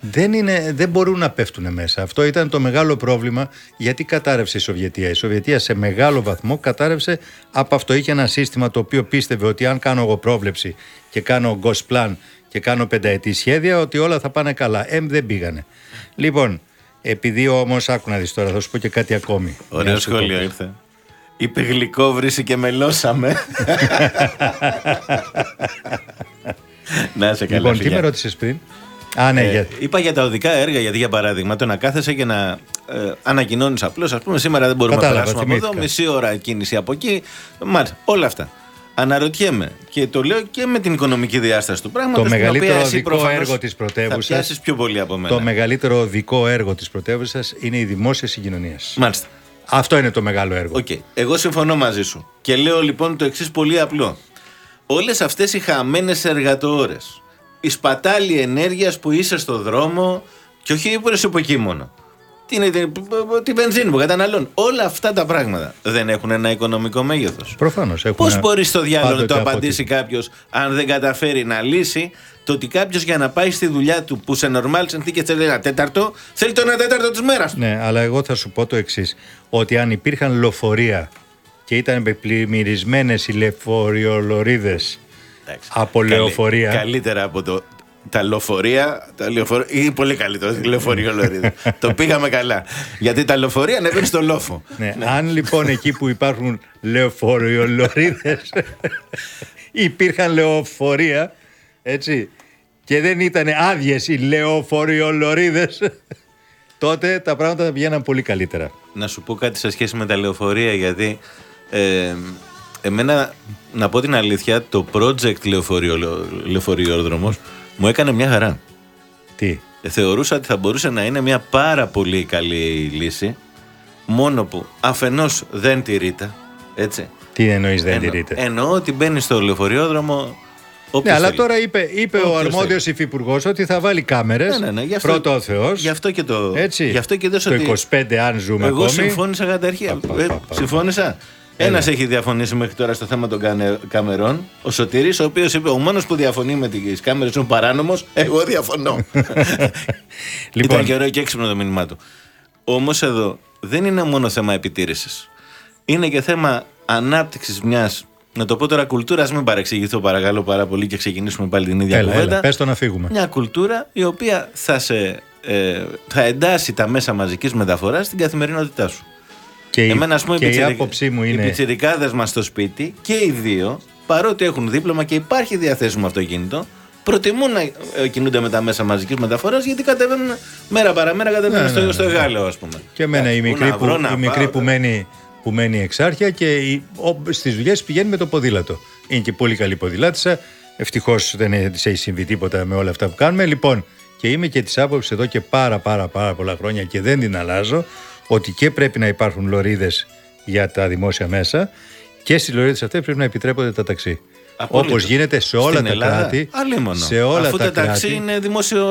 Δεν, είναι, δεν μπορούν να πέφτουν μέσα. Αυτό ήταν το μεγάλο πρόβλημα γιατί κατάρρευσε η Σοβιετία; Η Σοβιετία σε μεγάλο βαθμό κατάρρευσε από αυτό. Είχε ένα σύστημα το οποίο πίστευε ότι αν κάνω εγώ πρόβλεψη και κάνω ghost plan και κάνω πενταετή σχέδια, ότι όλα θα πάνε καλά. Εμ δεν πήγανε. Λοιπόν, επειδή όμως, άκου να δεις τώρα, θα σου πω και κάτι ακόμη. Ωραίο Να σου σχόλιο πω. ήρθε. Είπε γλυκό βρύση και μελώσαμε. να σε καλά. Λοιπόν, τι φιλιά. με ρώτησες πριν; Α, ναι, Ε, για... Είπα για τα οδικά έργα, γιατί για παράδειγμα το να κάθεσαι και να ε, ανακοινώνεις απλώς, ας πούμε, σήμερα δεν μπορούμε Κατάλαβα, να περάσουμε από εδώ, θυμήθηκα. μισή ώρα κίνηση από εκεί. Μάλιστα, όλα αυτά. Αναρωτιέμαι και το λέω και με την οικονομική διάσταση του πράγματος. Το μεγαλύτερο οδικό έργο της πρωτεύουσας- Θα πιάσεις πιο πολύ από μένα. Το μεγαλύτερο οδικό έργο της πρωτεύουσας είναι η δημόσια συγκοινωνία. Μάλιστα. Αυτό είναι το μεγάλο έργο. Οκ. Εγώ συμφωνώ μαζί σου. Και λέω λοιπόν το εξής πολύ απλό. Όλες αυτές οι χαμένες εργατοώρες, η σπατάλη ενέργειας που είσαι στο δρόμο, και όχι οι που εκεί μόνο. Την, την, τη βενζίνη που καταναλώνουν. Όλα αυτά τα πράγματα δεν έχουν ένα οικονομικό μέγεθος. Προφανώς. Πώς μπορείς στο διάλογο να το πάντοτε απαντήσει κάποιος, αν δεν καταφέρει να λύσει το ότι κάποιος για να πάει στη δουλειά του που σε νορμάλ συνθήκες θέλει ένα τέταρτο, θέλει το ένα τέταρτο της μέρας του. Ναι, αλλά εγώ θα σου πω το εξής. Ότι αν υπήρχαν λεωφορεία και ήταν πλημμυρισμένες οι λεωφοριολορίδε Εντάξει. Από Καλή- λεωφορεία. Καλύτερα από το. Τα λεωφορεία. Τα λεωφορεία ή πολύ καλύτερο. τη Λεωφορείο Λωρίδα. το πήγαμε καλά. Γιατί τα λεωφορεία ανεβαίνει στο λόφο. Ναι, Αν λοιπόν εκεί που υπάρχουν λεωφοριολορίδε υπήρχαν λεωφορεία, έτσι, και δεν ήταν άδειες οι λεωφοριολορίδε, τότε τα πράγματα θα πηγαίναν πολύ καλύτερα. Να σου πω κάτι σε σχέση με τα λεωφορεία, γιατί. Ε, εμένα, να πω την αλήθεια, το project λεωφορείο, λεωφορείοδρομος μου έκανε μια χαρά. Τι; Ε, θεωρούσα ότι θα μπορούσε να είναι μια πάρα πολύ καλή λύση, μόνο που αφενός δεν τηρείται, έτσι. Τι εννοείς δεν Εννο- τηρείται. Εννοώ ότι μπαίνει στο λεωφορείοδρομο. Ναι, όποιος αλλά θέλει. τώρα είπε, είπε ο Όποιος αρμόδιος θέλει. υφυπουργός ότι θα βάλει κάμερες. Ναι, ναι, ναι, γι' αυτό- Πρώτο ο Θεός. Γι' αυτό και το. Έτσι. Γι' αυτό και δώσα το ότι- 25, αν ζούμε Εγώ ακόμη. συμφώνησα κατά τα αρχεία. Πα, πα, Ε, πα, πα. συμφώνησα. Ένας έχει διαφωνήσει μέχρι τώρα στο θέμα των κανε- καμερών. Ο Σωτήρης, ο οποίος είπε: Ο μόνος που διαφωνεί με τις κάμερες είναι ο παράνομος. Εγώ διαφωνώ. Λοιπόν. Ήταν και ωραίο και έξυπνο το μήνυμά του. Όμως εδώ δεν είναι μόνο θέμα επιτήρησης. Είναι και θέμα ανάπτυξης μιας. Να το πω τώρα κουλτούρας, μην παρεξηγηθώ παρακαλώ πάρα πολύ και ξεκινήσουμε πάλι την ίδια Έλα, κουβέντα. έλα, πες το να φύγουμε. Μια κουλτούρα η οποία θα, σε, ε, θα εντάσει τα μέσα μαζικής μεταφοράς στην καθημερινότητά σου. Και, η- Εμένα, ας πούμε, και η πιτσιρι- άποψή μου Οι είναι. πιτσιρικάδες μας στο σπίτι και οι δύο, παρότι έχουν δίπλωμα και υπάρχει διαθέσιμο αυτοκίνητο, προτιμούν να ε, κινούνται με τα μέσα μαζικής μεταφοράς γιατί κατεβαίνουν μέρα παραμέρα κατεβαίνουν Ναι, στο, ναι, ναι, στο ναι. Εγάλεο, ας πούμε. Και εμένα η Εντάξει, μικρή, πού που, να βρω, να η μικρή πάω, που, ε. μένει, που μένει εξάρχεια και η, ο, στις δουλειές πηγαίνει με το ποδήλατο. Είναι και πολύ καλή ποδηλάτησα. Ευτυχώς δεν της έχει συμβεί τίποτα με όλα αυτά που κάνουμε. Λοιπόν, και είμαι και της άποψης εδώ και πάρα πάρα πάρα πολλά χρόνια και δεν την αλλάζω ότι και πρέπει να υπάρχουν λωρίδες για τα δημόσια μέσα και στις λωρίδες αυτές πρέπει να επιτρέπονται τα ταξί. Απόλυτα. Όπως γίνεται σε όλα Στην τα Ελλάδα, κράτη. αλίμονο. Σε όλα Αφού τα τα ταξί κράτη. είναι δημόσιο,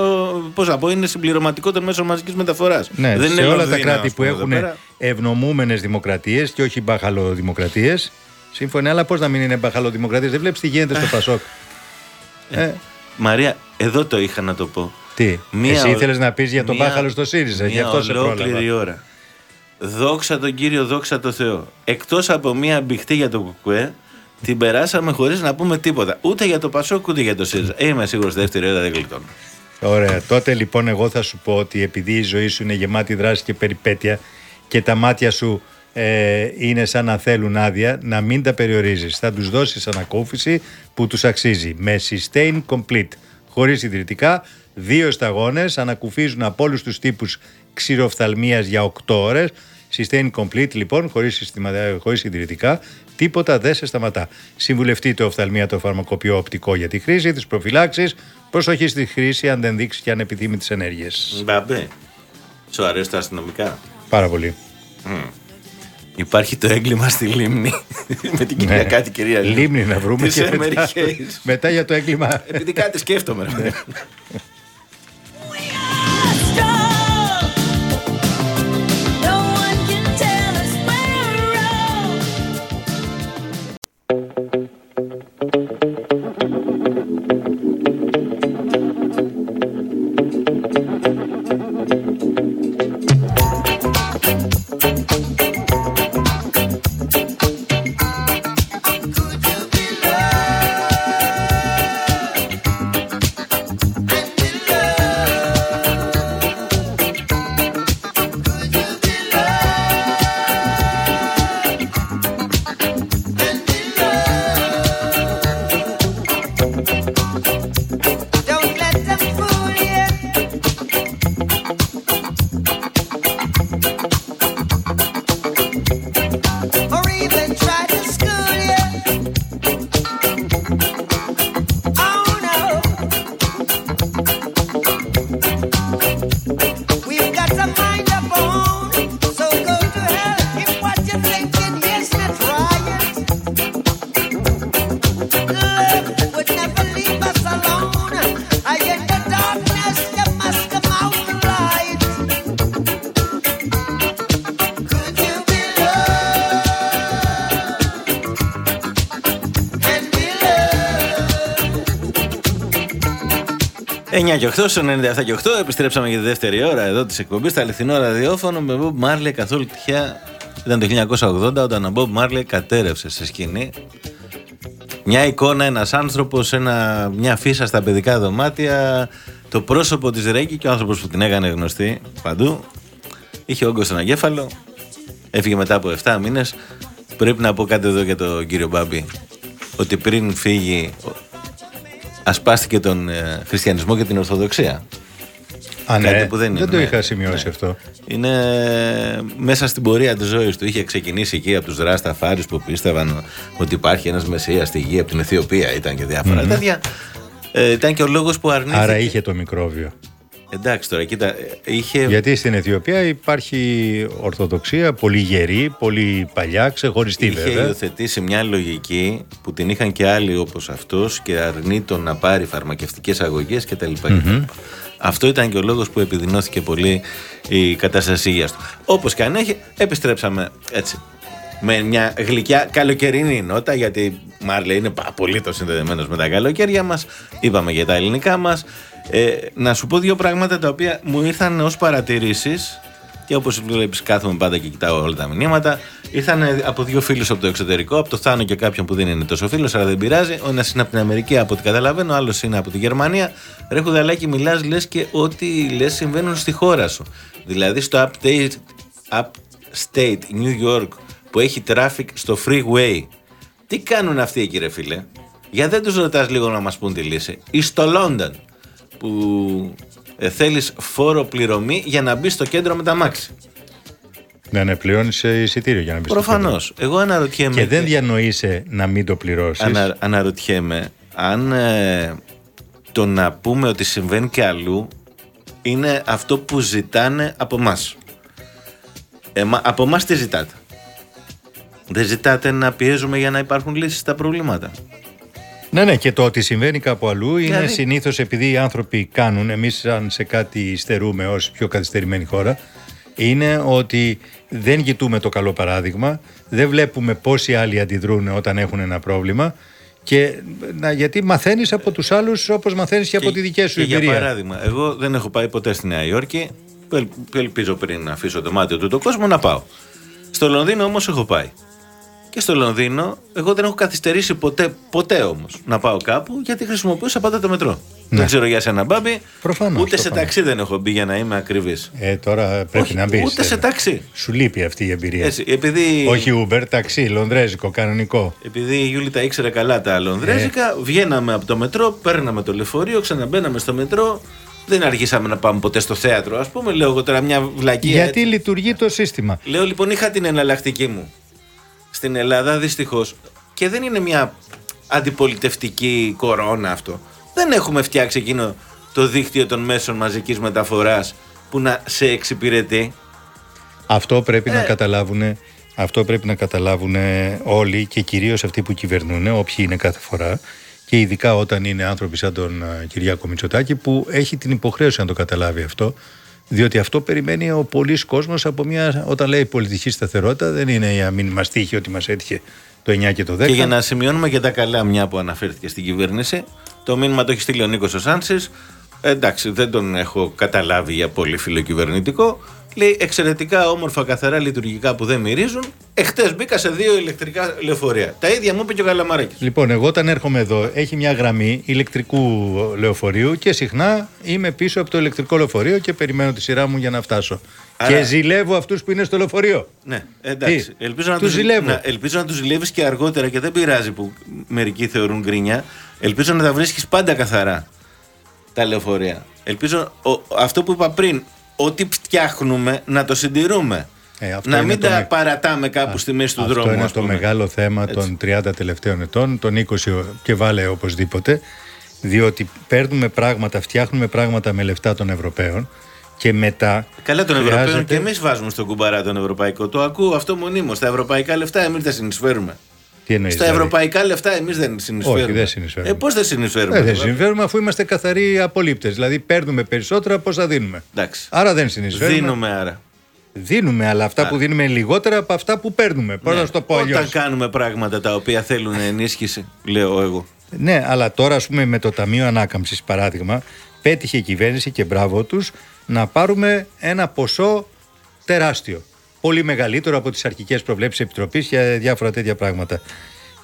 πώς να πω, είναι συμπληρωματικό των μέσων μαζικής μεταφοράς. Ναι, Δεν σε είναι όλα τα Λονδίνο, κράτη ας που πούμε, εδώ έχουν πέρα. ευνομούμενες δημοκρατίες και όχι μπαχαλοδημοκρατίες. Σύμφωνα, αλλά πώς να μην είναι μπαχαλοδημοκρατίες, δεν βλέπεις τι γίνεται στο Πασόκ. Ε, Μαρία, εδώ το είχα να το πω. τι, Μία εσύ ο- ήθελες να πεις για τον μία- μπάχαλο στο ΣΥΡΙΖΑ, γι' μία αυτό σε ολόκληρη πρόλαβα. ώρα. Δόξα τον Κύριο, δόξα τον Θεό. Εκτός από μία μπιχτή για το κουκουέ, την περάσαμε χωρίς να πούμε τίποτα. Ούτε για το Πασόκ, ούτε για το ΣΥΡΙΖΑ. Ε, είμαι σίγουρος δεύτερη ώρα δεν γλιτώνω. Ωραία. Τότε λοιπόν εγώ θα σου πω ότι επειδή η ζωή σου είναι γεμάτη δράση και περιπέτεια και τα μάτια σου ε, είναι σαν να θέλουν άδεια, να μην τα περιορίζεις. Θα τους δώσεις ανακούφιση που τους αξίζει. Με sustain complete. Χωρίς ιδρυτικά, δύο σταγόνες ανακουφίζουν από όλους τους τύπους ξηροφθαλμίας για 8 ώρες. Sustain complete λοιπόν, χωρίς, συστημα... χωρίς ιδρυτικά, τίποτα δεν σε σταματά. Συμβουλευτείτε οφθαλμία το φαρμακοποιό οπτικό για τη χρήση, τις προφυλάξεις, προσοχή στη χρήση αν δεν δείξει και ανεπιθύμητες ενέργειες. Μπαμπέ, σου αρέσει τα αστυνομικά; Πάρα πολύ. Υπάρχει το έγκλημα στη Λίμνη με την κυρία Ναι. κάτι κυρία Λίμνη να βρούμε Της και Emery μετά, Hayes. μετά για το έγκλημα. Επειδή κάτι σκέφτομαι. 9 και 8 στο 97 και 8 επιστρέψαμε για τη δεύτερη ώρα εδώ της εκπομπής στα αληθινό ραδιόφωνο με Bob Marley καθόλου τυχαία. Ήταν το 1980 όταν ο Bob Marley κατέρευσε σε σκηνή. Μια εικόνα, ένας άνθρωπος, ένα, μια φύσα στα παιδικά δωμάτια, το πρόσωπο της Ρέγκη και ο άνθρωπος που την έκανε γνωστή παντού. Είχε όγκο στον εγκέφαλο, έφυγε μετά από 7 μήνες. Πρέπει να πω κάτι εδώ για τον κύριο Μπάμπη, ότι πριν φύγει ασπάστηκε τον ε, χριστιανισμό και την Ορθοδοξία. Α, ναι, Κάτι που δεν είναι, το ναι. είχα σημειώσει Ναι. αυτό. Είναι μέσα στην πορεία της ζωής του. Είχε ξεκινήσει εκεί από τους Ράσταφάρης που πίστευαν ότι υπάρχει ένας Μεσσίας στη γη από την Αιθιοπία. Ήταν και διάφορα τέτοια. Ε, ήταν και ο λόγος που αρνήθηκε. Άρα είχε το μικρόβιο. Εντάξει τώρα, κοίτα, ε, είχε... Γιατί στην Αιθιοπία υπάρχει ορθοδοξία πολύ γερή, πολύ παλιά, ξεχωριστή Είχε βέβαια. υιοθετήσει μια λογική που την είχαν και άλλοι όπως αυτός και αρνήτων να πάρει φαρμακευτικές αγωγές κτλ. κτλ. Αυτό ήταν και ο λόγος που επιδεινώθηκε πολύ η κατάσταση υγείας του. Όπως και αν έχει, επιστρέψαμε έτσι. με μια γλυκιά καλοκαιρινή νότα, γιατί Μάρλε είναι απολύτως συνδεδεμένος με τα καλοκαίρια μας. Είπαμε για τα ελληνικά μας. Ε, να σου πω δύο πράγματα τα οποία μου ήρθαν ως παρατηρήσεις και όπως βλέπεις, κάθομαι πάντα και κοιτάω όλα τα μηνύματα. Ήρθαν από δύο φίλους από το εξωτερικό, από το Θάνο και κάποιον που δεν είναι τόσο φίλος, αλλά δεν πειράζει. Ο ένας είναι από την Αμερική, από ό,τι καταλαβαίνω, ο άλλος είναι από τη Γερμανία. Ρε Χουδαλάκη, μιλάς λες και ό,τι λες συμβαίνουν στη χώρα σου. Δηλαδή στο update, upstate New York που έχει traffic στο freeway. Τι κάνουν αυτοί εκεί, ρε φίλε; Γιατί δεν τους ρωτάς λίγο να μας πούν τη λύση. Ή στο London που ε, θέλεις φόρο πληρωμή για να μπει στο κέντρο με τα μάξι. Ναι, ναι, πληρώνεις εισιτήριο για να μπεις στο Προφανώς. κέντρο. Εγώ αναρωτιέμαι. Και δεν διανοείσαι να μην το πληρώσεις. ανα, αναρωτιέμαι αν ε, το να πούμε ότι συμβαίνει και αλλού είναι αυτό που ζητάνε από εμάς. από εμάς τι ζητάτε; Δεν ζητάτε να πιέζουμε για να υπάρχουν λύσεις στα προβλήματα. Ναι, ναι, και το ότι συμβαίνει κάπου αλλού είναι Δηλαδή- συνήθως επειδή οι άνθρωποι κάνουν, εμείς αν σε κάτι στερούμε ως πιο καθυστερημένη χώρα, είναι ότι δεν κοιτούμε το καλό παράδειγμα, δεν βλέπουμε πόσοι άλλοι αντιδρούν όταν έχουν ένα πρόβλημα και να, γιατί μαθαίνεις από τους άλλους όπως μαθαίνεις και, από τη δική σου και εμπειρία. Για παράδειγμα, εγώ δεν έχω πάει ποτέ στη Νέα Υόρκη. Ελ- Ελπίζω πριν να αφήσω το μάτι του το κόσμο να πάω. Στο Λονδίνο όμως έχω πάει. Και στο Λονδίνο, εγώ δεν έχω καθυστερήσει ποτέ, ποτέ όμως να πάω κάπου γιατί χρησιμοποιούσα πάντα το μετρό. Ναι. Δεν ξέρω για σένα, Μπάμπη. Προφανώς, Ούτε σε προφανώς. ταξί δεν έχω μπει για να είμαι ακριβής. Ε, τώρα πρέπει να μπεις. Ούτε σε ταξί. Σου λείπει αυτή η εμπειρία. Έτσι, επειδή, Όχι Uber, ταξί, λονδρέζικο, κανονικό. επειδή η Γιούλη τα ήξερε καλά τα Λονδρέζικα, Ε. βγαίναμε από το μετρό, παίρναμε το λεωφορείο, ξαναμπαίναμε στο μετρό. Δεν αργήσαμε να πάμε ποτέ στο θέατρο, ας πούμε. Λέω εγώ τώρα μια βλακία. Γιατί έτσι. λειτουργεί το σύστημα. Λέω λοιπόν είχα την εναλλακτική μου. Στην Ελλάδα δυστυχώς. Και δεν είναι μια αντιπολιτευτική κορώνα αυτό. Δεν έχουμε φτιάξει εκείνο το δίκτυο των μέσων μαζικής μεταφοράς που να σε εξυπηρετεί. Αυτό πρέπει να Ε. καταλάβουν. Αυτό πρέπει να καταλάβουν όλοι και κυρίως αυτοί που κυβερνούν, όποιοι είναι κάθε φορά και ειδικά όταν είναι άνθρωποι σαν τον α, Κυριάκο Μητσοτάκη που έχει την υποχρέωση να το καταλάβει αυτό διότι αυτό περιμένει ο πολλής κόσμος από μια, όταν λέει πολιτική σταθερότητα δεν είναι για μην μας τύχει ότι μας έτυχε το 9 και το 10 Και για να σημειώνουμε και τα καλά, μια που αναφέρθηκε στην κυβέρνηση, το μήνυμα το έχει στείλει ο Νίκος Σάνση. Εντάξει, δεν τον έχω καταλάβει για πολύ φιλοκυβερνητικό. Λέει εξαιρετικά όμορφα, καθαρά λειτουργικά που δεν μυρίζουν. Εχθές μπήκα σε δύο ηλεκτρικά λεωφορεία. Τα ίδια μου είπε και ο Καλαμαράκης. Λοιπόν, εγώ όταν έρχομαι εδώ, έχει μια γραμμή ηλεκτρικού λεωφορείου και συχνά είμαι πίσω από το ηλεκτρικό λεωφορείο και περιμένω τη σειρά μου για να φτάσω. Άρα- Και ζηλεύω αυτούς που είναι στο λεωφορείο. Ναι, εντάξει. Τι; Ελπίζω να Τους τους, ζηλεύω. να, ελπίζω να τους ζηλεύεις και αργότερα και δεν πειράζει που μερικοί θεωρούν γκρίνια. Ελπίζω να τα βρίσκεις πάντα καθαρά τα λεωφορεία. Ελπίζω ο- αυτό που είπα πριν, ό,τι φτιάχνουμε να το συντηρούμε. Ε, αυτό να είναι μην το τα με- παρατάμε κάπου στη μέση του Αυτό δρόμου. είναι ας το πούμε. μεγάλο θέμα Έτσι. των 30 τελευταίων ετών, των 20 και βάλε οπωσδήποτε, διότι παίρνουμε πράγματα, φτιάχνουμε πράγματα με λεφτά των Ευρωπαίων και μετά. Καλά των χρειάζεται- Ευρωπαίων και εμείς βάζουμε στον κουμπαρά τον Ευρωπαϊκό. Το ακούω αυτό μονίμως. Στα ευρωπαϊκά λεφτά εμείς δεν συνεισφέρουμε. Τι εννοείς, Στα δηλαδή; ευρωπαϊκά λεφτά εμείς δεν συνεισφέρουμε. Όχι, δεν συνεισφέρουμε. Ε, Πώς δεν συνεισφέρουμε. Ε, δεν τώρα; συνεισφέρουμε αφού είμαστε καθαροί απολύπτες. Δηλαδή παίρνουμε περισσότερα από όσα δίνουμε; Εντάξει. Άρα δεν συνεισφέρουμε. Δίνουμε άρα. Δίνουμε, αλλά αυτά που δίνουμε είναι λιγότερα από αυτά που παίρνουμε. Πώς Ναι. να σου το πω αλλιώς; Όταν κάνουμε πράγματα τα οποία θέλουν ενίσχυση, λέω εγώ. Ναι, αλλά τώρα, ας πούμε, με το Ταμείο Ανάκαμψης, παράδειγμα, πέτυχε η κυβέρνηση και μπράβο τους να πάρουμε ένα ποσό τεράστιο. Πολύ μεγαλύτερο από τις αρχικές προβλέψεις Επιτροπής για διάφορα τέτοια πράγματα.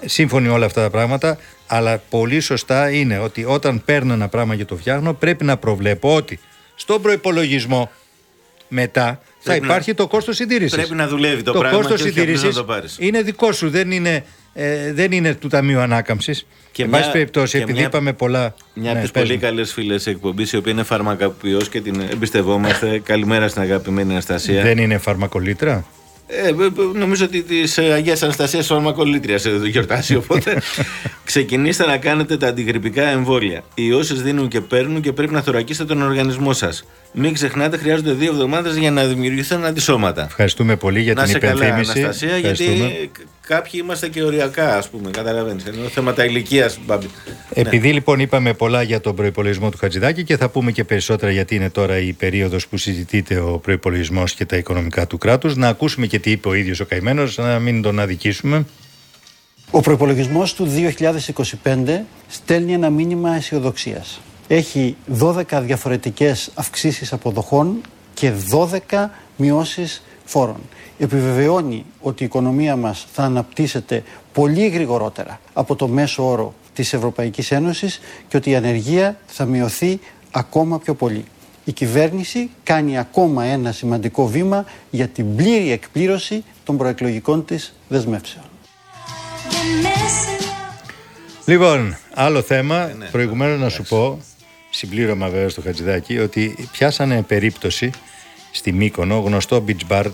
Σύμφωνοι όλα αυτά τα πράγματα, αλλά πολύ σωστά είναι ότι όταν παίρνω ένα πράγμα και το φτιάχνω, πρέπει να προβλέπω ότι στον προπολογισμό μετά θα Πρέπει να- υπάρχει το κόστος συντήρησης. Πρέπει να δουλεύει το, το πράγμα κόστος και όχι απλώς να συντήρησης το πάρεις. είναι δικό σου, δεν είναι, ε, δεν είναι του Ταμείου Ανάκαμψης. Και Εν μια- πάση περιπτώσει, και επειδή μια- είπαμε πολλά. Μια από Ναι, τις πες πολύ μου. καλές φίλες εκπομπής, η οποία είναι φαρμακοποιός και την εμπιστευόμαστε. Καλημέρα στην αγαπημένη Αναστασία. Δεν είναι φαρμακολίτρα; Ε, ε, ε, νομίζω ότι της Αγίας Αναστασίας φαρμακολήτρια γιορτάσει. Οπότε ξεκινήστε να κάνετε τα αντιγρυπικά εμβόλια. Οι όσε δίνουν και παίρνουν και πρέπει να θωρακίσετε τον οργανισμό σας. Μην ξεχνάτε, χρειάζονται δύο εβδομάδες για να δημιουργηθούν αντισώματα. Ευχαριστούμε πολύ για να την σε καλά, υπενθύμηση. Αναστασία, γιατί Ευχαριστούμε. ε, κ- κάποιοι είμαστε και οριακά, ας πούμε. Καταλαβαίνεις. Ενώ θέματα ηλικίας, Μπάμπη. Επειδή λοιπόν είπαμε πολλά για τον προπολογισμό του Χατζηδάκη και θα πούμε και περισσότερα γιατί είναι τώρα η περίοδος που συζητείται ο προπολογισμό και τα οικονομικά του κράτους, να ακούσουμε και τι είπε ο ίδιος ο καημένος, να μην τον αδικήσουμε. Ο προπολογισμό του 2025 στέλνει ένα μήνυμα αισιοδοξίας. Έχει 12 διαφορετικές αυξήσεις αποδοχών και 12 μειώσεις φόρων. Επιβεβαιώνει ότι η οικονομία μας θα αναπτύσσεται πολύ γρηγορότερα από το μέσο όρο της Ευρωπαϊκής Ένωσης και ότι η ανεργία θα μειωθεί ακόμα πιο πολύ. Η κυβέρνηση κάνει ακόμα ένα σημαντικό βήμα για την πλήρη εκπλήρωση των προεκλογικών της δεσμεύσεων. Λοιπόν, άλλο θέμα. ναι, Προηγουμένως να σου πω, συμπλήρωμα βέβαια στο Χατζηδάκη, ότι πιάσανε περίπτωση στη Μύκονο, γνωστό beach bar.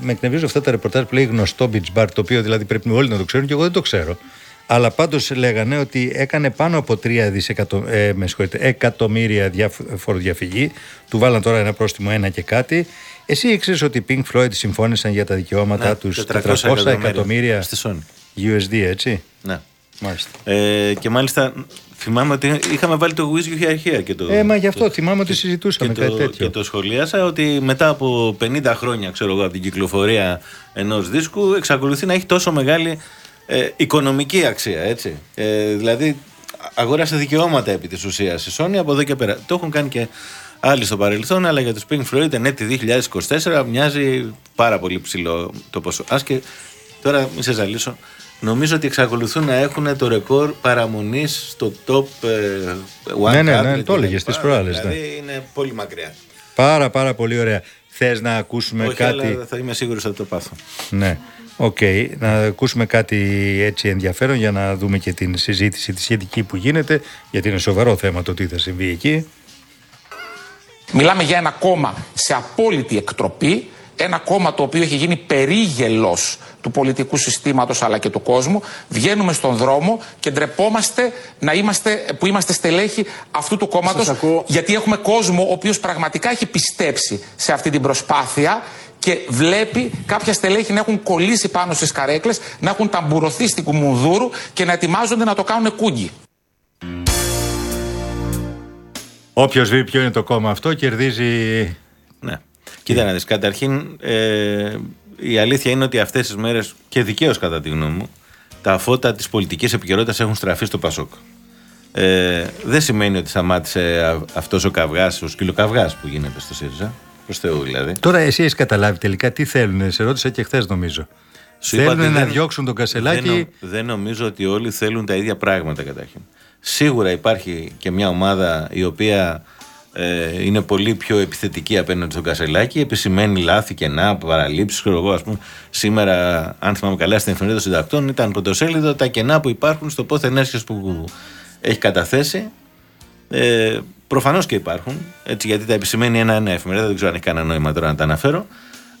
Με εκνευρίζω αυτά τα ρεπορτάζ που λέει γνωστό beach bar, το οποίο δηλαδή πρέπει όλοι να το ξέρουν και εγώ δεν το ξέρω. Αλλά πάντως λέγανε ότι έκανε πάνω από 3 δισεκατο... ε, με συγχωρείτε, εκατομμύρια διαφ- φοροδιαφυγή. Του βάλαν τώρα ένα πρόστιμο ένα και κάτι. Εσύ ήξερες ότι οι Pink Floyd συμφώνησαν για τα δικαιώματά Ναι, τους 400 400 εκατομμύρια στη Sony. USD, έτσι; Ναι. Μάλιστα. Ε, και μάλιστα θυμάμαι ότι είχαμε βάλει το Wish You Here Here και το. Ε, μα γι' αυτό το- θυμάμαι ότι και- συζητούσαμε και κάτι το, τέτοιο. Και το σχολίασα ότι μετά από 50 χρόνια, ξέρω εγώ, από την κυκλοφορία ενός δίσκου, εξακολουθεί να έχει τόσο μεγάλη ε, οικονομική αξία, έτσι. Ε, δηλαδή, αγόρασε δικαιώματα επί της ουσίας η Sony από εδώ και πέρα. Το έχουν κάνει και άλλοι στο παρελθόν, αλλά για τους Pink Floyd εν έτη 2024 μοιάζει πάρα πολύ ψηλό το ποσό. Α και τώρα μην σε ζαλίσω. Νομίζω ότι εξακολουθούν να έχουν το ρεκόρ παραμονής στο top ε, 100. Ναι, ναι, ναι, και το τα έλεγες λοιπά. τις προάλλες, ναι. Δηλαδή είναι πολύ μακριά. Πάρα πάρα πολύ ωραία. Θες να ακούσουμε Όχι, κάτι... αλλά θα είμαι σίγουρος ότι θα το πάθω. Ναι. Οκ. Να ακούσουμε κάτι έτσι ενδιαφέρον για να δούμε και την συζήτηση τη σχετική που γίνεται, γιατί είναι σοβαρό θέμα το τι θα συμβεί εκεί. Μιλάμε για ένα κόμμα σε απόλυτη εκτροπή, ένα κόμμα το οποίο έχει γίνει περίγελος του πολιτικού συστήματος αλλά και του κόσμου. Βγαίνουμε στον δρόμο και ντρεπόμαστε να είμαστε, που είμαστε στελέχοι αυτού του κόμματος Σας ακούω. γιατί έχουμε κόσμο ο οποίος πραγματικά έχει πιστέψει σε αυτή την προσπάθεια και βλέπει κάποια στελέχη να έχουν κολλήσει πάνω στις καρέκλες, να έχουν ταμπουρωθεί στην Κουμουνδούρου και να ετοιμάζονται να το κάνουν κούγκι. Όποιος δει ποιο είναι το κόμμα αυτό, κερδίζει. Ναι. Κοίτα να δεις, καταρχήν ε, η αλήθεια είναι ότι αυτές τις μέρες και δικαίως κατά τη γνώμη μου τα φώτα της πολιτικής επικαιρότητας έχουν στραφεί στο Πασόκ. Ε, δεν σημαίνει ότι σταμάτησε α- αυτός ο καυγάς, ο σκυλοκαυγάς που γίνεται στο ΣΥΡΙΖΑ. Προς Θεού δηλαδή. Τώρα εσύ έχεις καταλάβει τελικά τι θέλουν. Σε ρώτησα και χθες νομίζω. Σου είπα θέλουν ότι να δεν- διώξουν τον Κασελάκη; Δεν, νο- δεν νομίζω ότι όλοι θέλουν τα ίδια πράγματα καταρχήν. Σίγουρα υπάρχει και μια ομάδα η οποία ε, είναι πολύ πιο επιθετική απέναντι στον Κασελάκη, επισημαίνει λάθη, κενά, παραλήψεις. Ξέρω εγώ, ας πούμε, σήμερα, αν θυμάμαι καλά, στην εφημερίδα των συντακτών ήταν πρωτοσέλιδο τα κενά που υπάρχουν στο πόθεν έσχες που έχει καταθέσει. Ε, Προφανώς και υπάρχουν, έτσι, γιατί τα επισημαίνει ένα-ένα εφημερίδα, δεν ξέρω αν έχει κανένα νόημα τώρα να τα αναφέρω.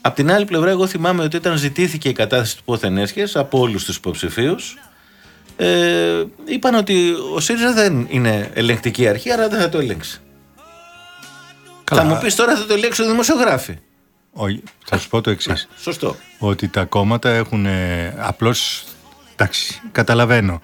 Απ' την άλλη πλευρά, εγώ θυμάμαι ότι όταν ζητήθηκε η κατάθεση του πόθεν έσχες από όλους τους υποψηφίους, ε, είπαν ότι ο ΣΥΡΙΖΑ δεν είναι ελεγκτική αρχή, άρα δεν θα το ελέγξει. Καλά. Θα μου πεις τώρα θα το ελέγξει ο δημοσιογράφη. Όχι, θα σου πω το εξής. Σωστό. ότι τα κόμματα έχουν ε, απλώς, εντάξει, καταλαβαίνω,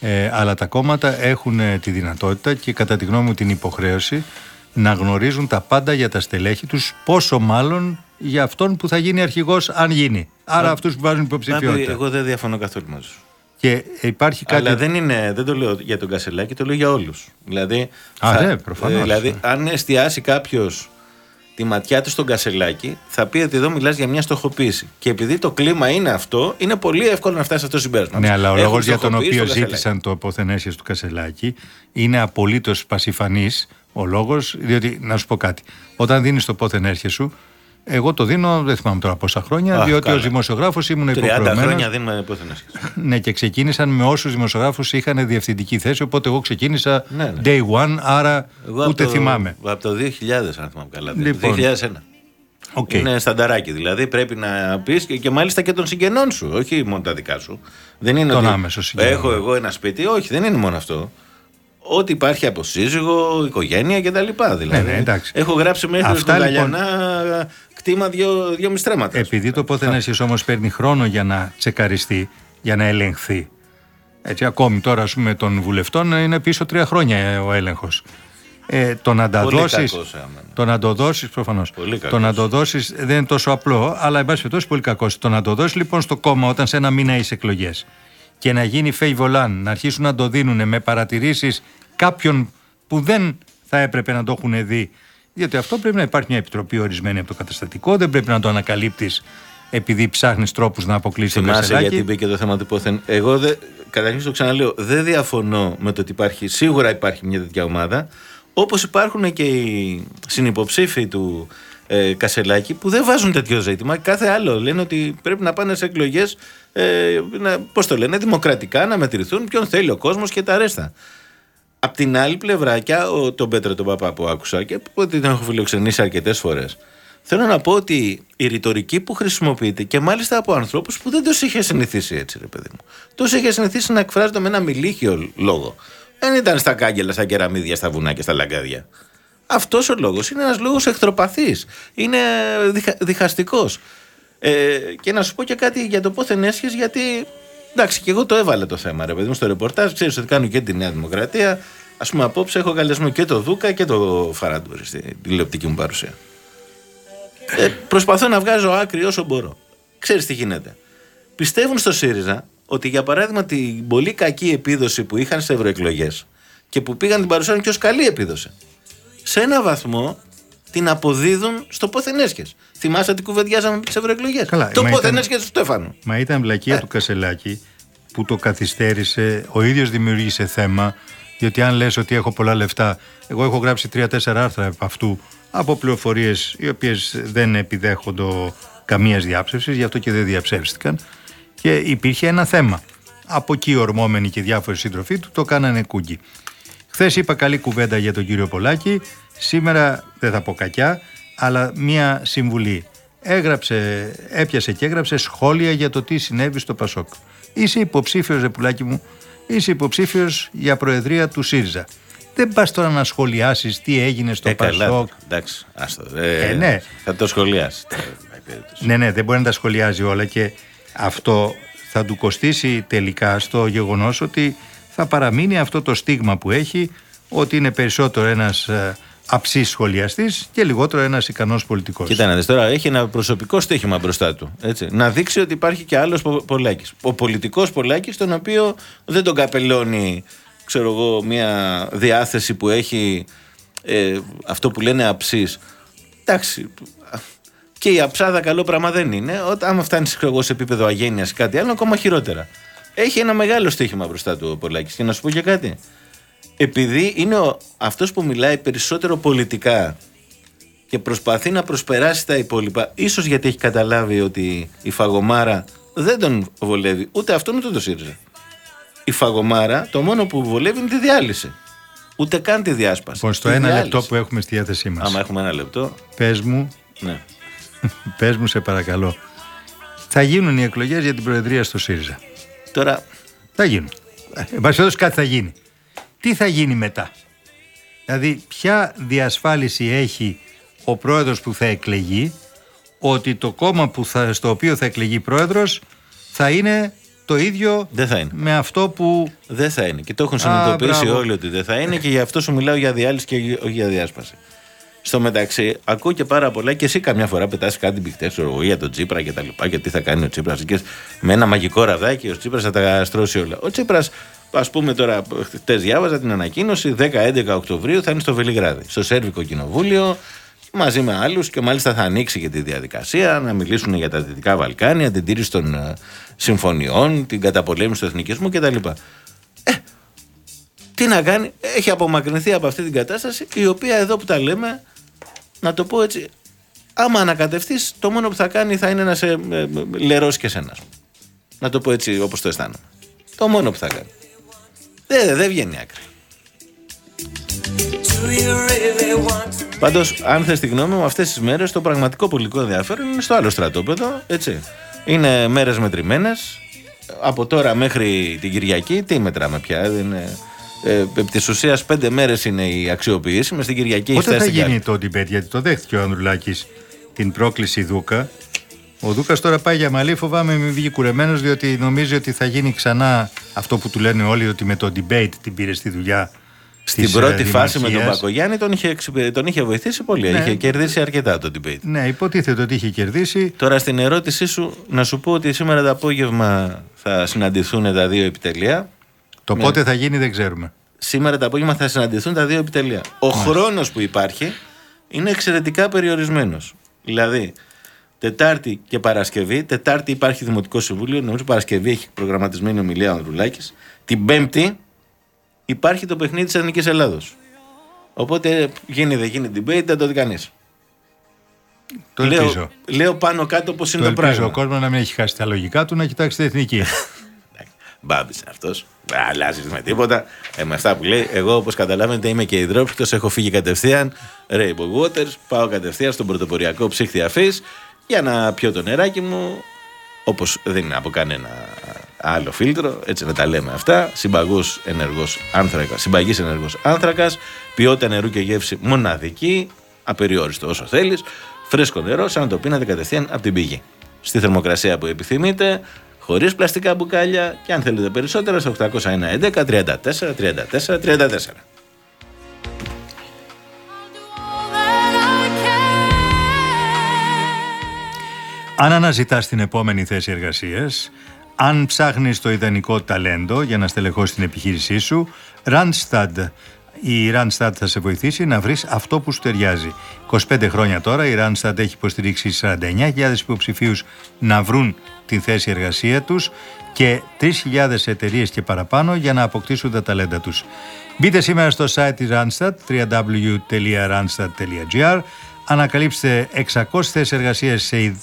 ε, αλλά τα κόμματα έχουν ε, τη δυνατότητα και κατά τη γνώμη μου την υποχρέωση να γνωρίζουν τα πάντα για τα στελέχη τους, πόσο μάλλον για αυτόν που θα γίνει αρχηγός αν γίνει. Άρα αυτούς που βάζουν Πάπη, υποψηφιότητα. εγώ δεν διαφωνώ καθόλου μαζί σου. Και υπάρχει κάτι... Αλλά δεν, είναι, δεν το λέω για τον Κασελάκη, το λέω για όλους. Δηλαδή, Α, ναι, προφανώς. ε, δηλαδή, αν εστιάσει κάποιος τη ματιά του στον Κασελάκη, θα πει ότι εδώ μιλάς για μια στοχοποίηση. Και επειδή το κλίμα είναι αυτό, είναι πολύ εύκολο να φτάσει σε αυτό το συμπέρασμα. Ναι, αλλά ο Έχουν λόγος για τον στοχοποιήσει οποίο τον Κασελάκη. ζήτησαν το αποθενέσιο του Κασελάκη είναι απολύτως πασιφανής ο λόγος, διότι να σου πω κάτι. Όταν δίνεις το πόθεν σου, εγώ το δίνω, δεν θυμάμαι τώρα πόσα χρόνια, Α, διότι καλά. ω δημοσιογράφος ήμουν 30 υποχρεωμένος. χρόνια δίνουμε πόθεν Ναι, και ξεκίνησαν με όσους δημοσιογράφους είχαν διευθυντική θέση. Οπότε εγώ ξεκίνησα Ναι, ναι. day one, άρα Εγώ ούτε από το, θυμάμαι. Από το 2000, αν θυμάμαι καλά. Λοιπόν. 2001. Οκ. Είναι στανταράκι. Δηλαδή πρέπει να πεις και, και μάλιστα και των συγγενών σου, όχι μόνο τα δικά σου. Δεν είναι Τον ότι άμεσο συγγενό. Έχω εγώ ένα σπίτι. Όχι, δεν είναι μόνο αυτό. Ό,τι υπάρχει από σύζυγο, οικογένεια κτλ. Δηλαδή. ναι, εντάξει. Έχω γράψει μέχρι Αυτά, στο λοιπόν- Γαλιανά κτήμα δύο, δυόμισι στρέμματα. Επειδή το πότε όμως παίρνει χρόνο για να τσεκαριστεί, για να ελεγχθεί. Έτσι, ακόμη τώρα, ας πούμε, των βουλευτών είναι πίσω τρία χρόνια ε, ο έλεγχος. Ε, το να τα Πολύ δώσει. κακός, άμα. Το να το δώσεις, προφανώς. Πολύ Το κακός. να το δώσεις δεν είναι τόσο απλό, αλλά εν πάση περιπτώσει πολύ κακός. Το να το δώσεις λοιπόν στο κόμμα όταν σε ένα μήνα έχει εκλογές και να γίνει φέι βολάν, να αρχίσουν να το δίνουν με παρατηρήσεις κάποιων που δεν θα έπρεπε να το έχουν δει. Γιατί αυτό πρέπει να υπάρχει μια επιτροπή ορισμένη από το καταστατικό, δεν πρέπει να το ανακαλύπτεις επειδή ψάχνεις τρόπους να αποκλείσει τον Θυμάσαι Κασελάκη. γιατί μπήκε το θέμα του πόθεν. Εγώ δε, καταρχήν το ξαναλέω, δεν διαφωνώ με το ότι υπάρχει, σίγουρα υπάρχει μια τέτοια ομάδα, όπως υπάρχουν και οι συνυποψήφοι του ε, Κασελάκη που δεν βάζουν τέτοιο ζήτημα. Κάθε άλλο λένε ότι πρέπει να πάνε σε εκλογές, ε, να- πώς το λένε, δημοκρατικά, να μετρηθούν ποιον θέλει ο κόσμος και τα ρέστα. Απ' την άλλη πλευρά, και ο, τον Πέτρο τον Παπά που άκουσα και που την έχω φιλοξενήσει αρκετές φορές, θέλω να πω ότι η ρητορική που χρησιμοποιείται και μάλιστα από ανθρώπους που δεν τους είχε συνηθίσει έτσι, ρε παιδί μου. Τους είχε συνηθίσει να εκφράζονται με ένα μιλίχιο λόγο. Δεν ήταν στα κάγκελα, στα κεραμίδια, στα βουνά και στα λαγκάδια. Αυτός ο λόγος είναι ένας λόγος εχθροπαθής. Είναι διχα, διχαστικός. Ε, και να σου πω και κάτι για το πόθεν έσχε, γιατί εντάξει, και εγώ το έβαλα το θέμα, ρε παιδί μου, στο ρεπορτάζ. Ξέρεις ότι κάνω και τη Νέα Δημοκρατία. Α πούμε, απόψε έχω καλεσμό και το Δούκα και το Φαράντουρη στην τηλεοπτική μου παρουσία. Ε, προσπαθώ να βγάζω άκρη όσο μπορώ. Ξέρεις τι γίνεται. Πιστεύουν στο ΣΥΡΙΖΑ ότι για παράδειγμα την πολύ κακή επίδοση που είχαν σε ευρωεκλογές και που πήγαν την παρουσιάζουν και ως καλή επίδοση, σε ένα βαθμό την αποδίδουν στο πόθεν έσχες. Θυμάσαι τι κουβεντιάζαμε με τις ευρωεκλογές; Καλά, Το μα πόθεν ήταν- έσχες του Στέφανου. Μα ήταν βλακεία Ε. του Κασελάκη που το καθυστέρησε, ο ίδιος δημιούργησε θέμα, διότι αν λες ότι έχω πολλά λεφτά, εγώ έχω γράψει τρία-τέσσερα άρθρα από αυτού, από πληροφορίες οι οποίες δεν επιδέχονται καμίας διάψευσης, γι' αυτό και δεν διαψεύστηκαν και υπήρχε ένα θέμα. Από εκεί ορμόμενοι και διάφοροι σύντροφοί του το κάνανε κούγκι. Χθες είπα καλή κουβέντα για τον κύριο Πολάκη. Σήμερα δεν θα πω κακιά, αλλά μία συμβουλή. Έγραψε, έπιασε και έγραψε σχόλια για το τι συνέβη στο Πασόκ. Είσαι υποψήφιος, ρε πουλάκι μου, είσαι υποψήφιος για προεδρία του ΣΥΡΙΖΑ. Δεν πας τώρα να σχολιάσεις τι έγινε στο Ε, καλά. Πασόκ. Εντάξει, άστο. Ε, Ε, ναι. Θα το σχολιάσεις. τώρα, υπάρχει περίπτωση. Ναι, ναι, δεν μπορεί να τα σχολιάζει όλα και αυτό θα του κοστίσει τελικά στο γεγονός ότι θα παραμείνει αυτό το στίγμα που έχει ότι είναι περισσότερο ένας ε, αψής σχολιαστής και λιγότερο ένας ικανός πολιτικός. Κοίτα να δεις τώρα, έχει ένα προσωπικό στοίχημα μπροστά του. Έτσι. Να δείξει ότι υπάρχει και άλλος πο- Πολάκης. Ο πολιτικός Πολάκης, τον οποίο δεν τον καπελώνει, ξέρω εγώ, μια διάθεση που έχει ε, αυτό που λένε αψής. Εντάξει, και η αψάδα καλό πράγμα δεν είναι. Όταν άμα φτάνεις εγώ, σε επίπεδο αγένειας ή κάτι άλλο, ακόμα χειρότερα. Έχει ένα μεγάλο στοίχημα μπροστά του ο Πολάκης. Και να σου πω και κάτι. Επειδή είναι ο, αυτός που μιλάει περισσότερο πολιτικά και προσπαθεί να προσπεράσει τα υπόλοιπα, ίσως γιατί έχει καταλάβει ότι η φαγωμάρα δεν τον βολεύει, ούτε αυτόν ούτε το ΣΥΡΙΖΑ. Η φαγωμάρα το μόνο που βολεύει είναι τη διάλυση. Ούτε καν τη διάσπαση. Λοιπόν, στο Τη ένα διάλυση. λεπτό που έχουμε στη διάθεσή μας, Άμα έχουμε ένα λεπτό, πες μου, ναι. πες μου σε παρακαλώ, θα γίνουν οι εκλογές για την προεδρία στο ΣΥΡΙΖΑ. Τώρα, Θα γίνουν. Ε, Εν πάση περιπτώσει κάτι θα γίνει. Τι θα γίνει μετά; Δηλαδή ποια διασφάλιση έχει ο πρόεδρος που θα εκλεγεί ότι το κόμμα που θα, στο οποίο θα εκλεγεί πρόεδρος θα είναι το ίδιο δεν θα είναι. με αυτό που... Δεν θα είναι. Και το έχουν συνειδητοποιήσει μπράβο. όλοι ότι δεν θα είναι και γι' αυτό σου μιλάω για διάλυση και όχι για διάσπαση. Στο μεταξύ, ακούω και πάρα πολλά και εσύ καμιά φορά πετάς κάτι μπιχτές για τον Τσίπρα και τα λοιπά και τι θα κάνει ο Τσίπρας. Και με ένα μαγικό ραβδάκι ο Τσίπρας θα τα στρώσει όλα. Ο Τσίπρας, ας πούμε τώρα, χτε διάβαζα την ανακοίνωση, 10-11 Οκτωβρίου θα είναι στο Βελιγράδι, στο Σέρβικο Κοινοβούλιο, μαζί με άλλους και μάλιστα θα ανοίξει και τη διαδικασία να μιλήσουν για τα Δυτικά Βαλκάνια, την τήρηση των ε, συμφωνιών, την καταπολέμηση του εθνικισμού κτλ. Τι να κάνει, έχει απομακρυνθεί από αυτή την κατάσταση, η οποία εδώ που τα λέμε, να το πω έτσι, άμα ανακατευτεί, το μόνο που θα κάνει θα είναι ένα σε ε, λερώσεις και σένα. Να το πω έτσι όπως το αισθάνομαι. Το μόνο που θα κάνει. Δεν δεν βγαίνει άκρη. Πάντως, αν θες τη γνώμη μου, αυτές τις μέρες το πραγματικό πολιτικό ενδιαφέρον είναι στο άλλο στρατόπεδο. Έτσι. Είναι μέρες μετρημένες. Από τώρα μέχρι την Κυριακή, τι μετράμε πια. Δεν είναι Ε, επ' της ουσίας, πέντε μέρες είναι η αξιοποιήσιμη. Στην Κυριακή Πότε έχει θα φτάσει στην γίνει το debate, γιατί το δέχτηκε ο Ανδρουλάκης την πρόκληση Δούκα. Ο Δούκας τώρα πάει για μαλλί, φοβάμαι μην βγει κουρεμένος διότι νομίζει ότι θα γίνει ξανά αυτό που του λένε όλοι ότι με το debate την πήρε στη δουλειά. Στην της, πρώτη ε, φάση με τον δημαρχίας. Πακογιάννη τον είχε, εξυπηρε- τον είχε βοηθήσει πολύ. Ναι. Είχε κερδίσει αρκετά το debate. Ναι, υποτίθεται ότι είχε κερδίσει. Τώρα στην ερώτησή σου, να σου πω ότι σήμερα το απόγευμα θα συναντηθούν τα δύο επιτελεία. Το Ναι. πότε θα γίνει δεν ξέρουμε. Σήμερα το απόγευμα θα συναντηθούν τα δύο επιτελεία. Ο χρόνος που υπάρχει είναι εξαιρετικά περιορισμένος. Δηλαδή, Τετάρτη και Παρασκευή. Τετάρτη υπάρχει Δημοτικό Συμβούλιο. Νομίζω Παρασκευή έχει προγραμματισμένη ομιλία ο Ανδρουλάκης. Την Πέμπτη υπάρχει το παιχνίδι της Εθνικής Ελλάδος. Οπότε γίνει δεν γίνει debate, δεν το δει κανείς. Το λέω, ελπίζω. λέω πάνω κάτω πώς είναι Το το, ελπίζω πράγμα. ο κόσμος να μην έχει χάσει τα λογικά του να κοιτάξει την εθνική. Μπάμπης είναι αυτός. Δεν αλλάζεις με τίποτα. Ε, με αυτά που λέει, εγώ όπως καταλαβαίνετε είμαι και υδρόψυχο. Έχω φύγει κατευθείαν. Rainbow Waters. Πάω κατευθείαν στον πρωτοποριακό ψύχτη αφής για να πιω το νεράκι μου. Όπως δεν είναι από κανένα άλλο φίλτρο. Έτσι να τα λέμε αυτά. Συμπαγού ενεργός άνθρακας. Συμπαγής ενεργός άνθρακας. Ποιότητα νερού και γεύση μοναδική. Απεριόριστο όσο θέλεις. Φρέσκο νερό, σαν να το πίνατε κατευθείαν από την πηγή. Στη θερμοκρασία που επιθυμείτε, χωρίς πλαστικά μπουκάλια και αν θέλετε περισσότερα στο 801 11 34 34 34. Αν αναζητάς την επόμενη θέση εργασίας, αν ψάχνεις το ιδανικό ταλέντο για να στελεχώσεις την επιχείρησή σου, Randstad. Η Randstad θα σε βοηθήσει να βρεις αυτό που σου ταιριάζει. 25 χρόνια τώρα η Randstad έχει υποστηρίξει 49.000 υποψηφίους να βρουν την θέση εργασία τους και 3.000 εταιρείες και παραπάνω για να αποκτήσουν τα ταλέντα τους. Μπείτε σήμερα στο site της Randstad www.randstad.gr Ανακαλύψτε 600 θέσεις εργασίας σε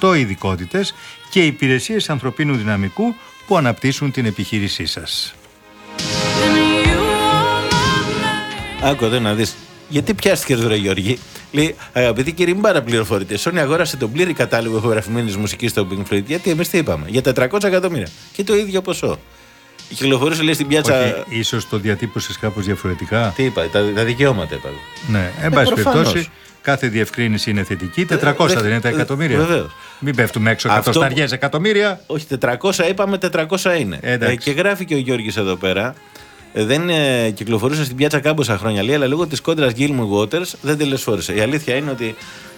18 ειδικότητες και υπηρεσίες ανθρωπίνου δυναμικού που αναπτύσσουν την επιχείρησή σας. Άκου εδώ να δεις. Γιατί πιάστηκες ρε Γιώργη; Λέει, αγαπητοί κύριοι, μην παραπληροφορείτε. Sony αγόρασε τον πλήρη κατάλογο ηχογραφημένης μουσικής στο Pink Floyd. Γιατί εμείς τι είπαμε, για 400 εκατομμύρια. Και το ίδιο ποσό. Κυκλοφορούσε λέει στην πιάτσα. Όχι, ίσως το διατύπωσες κάπως διαφορετικά. Τι είπα, τα, τα δικαιώματα είπα. εγώ. Ναι, εν πάση προφανώς. περιπτώσει, κάθε διευκρίνηση είναι θετική. 400 Ε, δε- δεν είναι τα ε, εκατομμύρια. βεβαίως. Μην πέφτουμε έξω Αυτό που- εκατοσταριές εκατομμύρια. Όχι, 400 είπαμε, 400 είναι. Εντάξει. Ε, και γράφει και ο Γιώργης εδώ πέρα. Ε, δεν ε, κυκλοφορούσε στην πιάτσα κάμποσα χρόνια λέει, αλλά λόγω της κόντρας Gilmore Waters δεν τελεσφόρησε. Η αλήθεια είναι ότι.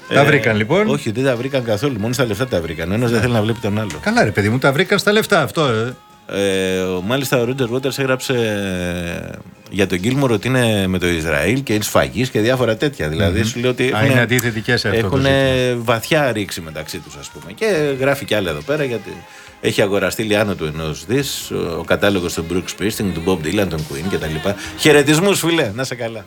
ε, Τα βρήκαν, λοιπόν. Όχι, δεν τα βρήκαν καθόλου. Μόνο στα λεφτά τα βρήκαν. Ο ένας δεν θέλει να βλέπει τον άλλο. Καλά ρε παιδί μου, τα βρήκαν στα λεφτά αυτό. Ε. Ε, ο- μάλιστα ο Ρούντερ Waters έγραψε ε, για τον Gilmore ότι είναι με το Ισραήλ και είναι σφαγής και διάφορα τέτοια. Δηλαδή σου λέει ότι. Α, έχουνε- είναι αντιθετικές σε αυτό το Έχουν ζήτημα. βαθιά ρήξη μεταξύ τους, ας πούμε. Και γράφει κι άλλα εδώ πέρα γιατί έχει αγοραστεί λέει, άνω του ενός δις ο κατάλογος του Brooks Springsteen, του Bob Dylan, των Queen κτλ. Χαιρετισμούς, φίλε, να σε καλά.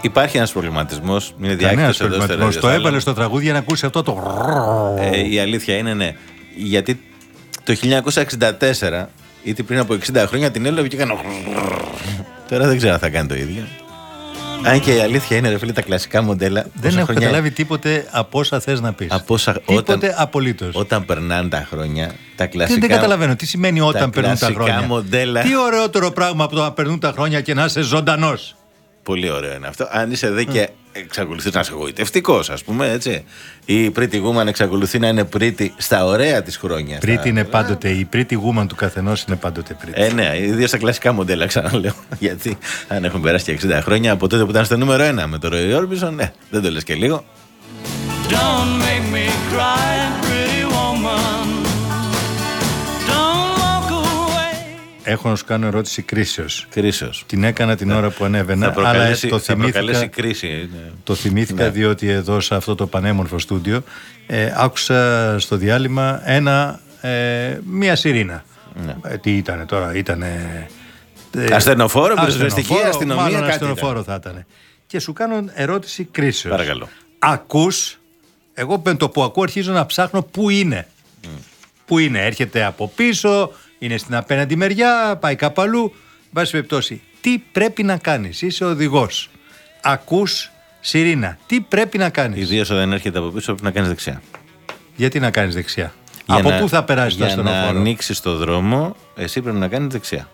Υπάρχει ένας προβληματισμός. Είναι Κανένας διάκριτο εδώ στο προβληματισμός. Radio Το Salon. έβαλε στο τραγούδι για να ακούσει αυτό το. Ε, η αλήθεια είναι ναι. Γιατί το 1964 ή πριν από 60 χρόνια την έλαβε και έκανε. Τώρα δεν ξέρω αν θα κάνει το ίδιο. Αν και η αλήθεια είναι, ρε φίλε, τα κλασικά μοντέλα. Δεν πόσα έχω χρόνια- καταλάβει τίποτε από όσα θε να πει. Από όσα- Τίποτε όταν- απολύτω. Όταν περνάνε τα χρόνια, τα κλασικά. Δεν, δεν καταλαβαίνω τι σημαίνει όταν τα περνούν τα κλασικά χρόνια. μοντέλα. Τι ωραιότερο πράγμα από το να περνούν τα χρόνια και να είσαι ζωντανό. Πολύ ωραίο είναι αυτό. Αν είσαι δε και εξακολουθείς να είσαι εγωιτευτικό, ας πούμε, έτσι. Η Pretty Woman εξακολουθεί να είναι Pretty στα ωραία της χρόνια. Pretty στα- είναι πάντοτε, η pretty woman του καθενός είναι πάντοτε pretty. Ε, ναι, ιδίω στα κλασικά μοντέλα, ξαναλέω. Γιατί αν έχουν περάσει και 60 χρόνια από τότε που ήταν στο νούμερο 1 με το Roy Orbison, ναι, δεν το λες και λίγο. Don't make me cry, Έχω να σου κάνω ερώτηση κρίσεως. Κρίσεως. Την έκανα την ώρα που ανέβαινα, Θα αλλά προκαλέσει, το θα προκαλέσει θυμήθηκα, κρίση. είναι. το θυμήθηκα Ναι. διότι εδώ σε αυτό το πανέμορφο στούντιο ε, άκουσα στο διάλειμμα ένα, ε, μία σιρήνα. Ναι. Ε, τι ήταν τώρα, ήταν. Ασθενοφόρο, πυροσβεστική, αστυνομία, μάλλον κάτι ασθενοφόρο θα ήταν. Και σου κάνω ερώτηση κρίσεως. Παρακαλώ. Ακούς, εγώ με το που ακούω αρχίζω να ψάχνω πού είναι. Πού είναι, έρχεται από πίσω, είναι στην απέναντι μεριά, πάει κάπου αλλού. Βάση περιπτώσει, τι πρέπει να κάνεις, είσαι οδηγός. Ακούς σιρήνα, τι πρέπει να κάνεις; Ιδίω όταν έρχεται από πίσω, πρέπει να κάνεις δεξιά. Γιατί να κάνεις δεξιά; Για από να- πού θα περάσεις το Για να ασθενοφόρο. ανοίξεις το δρόμο, εσύ πρέπει να κάνεις δεξιά.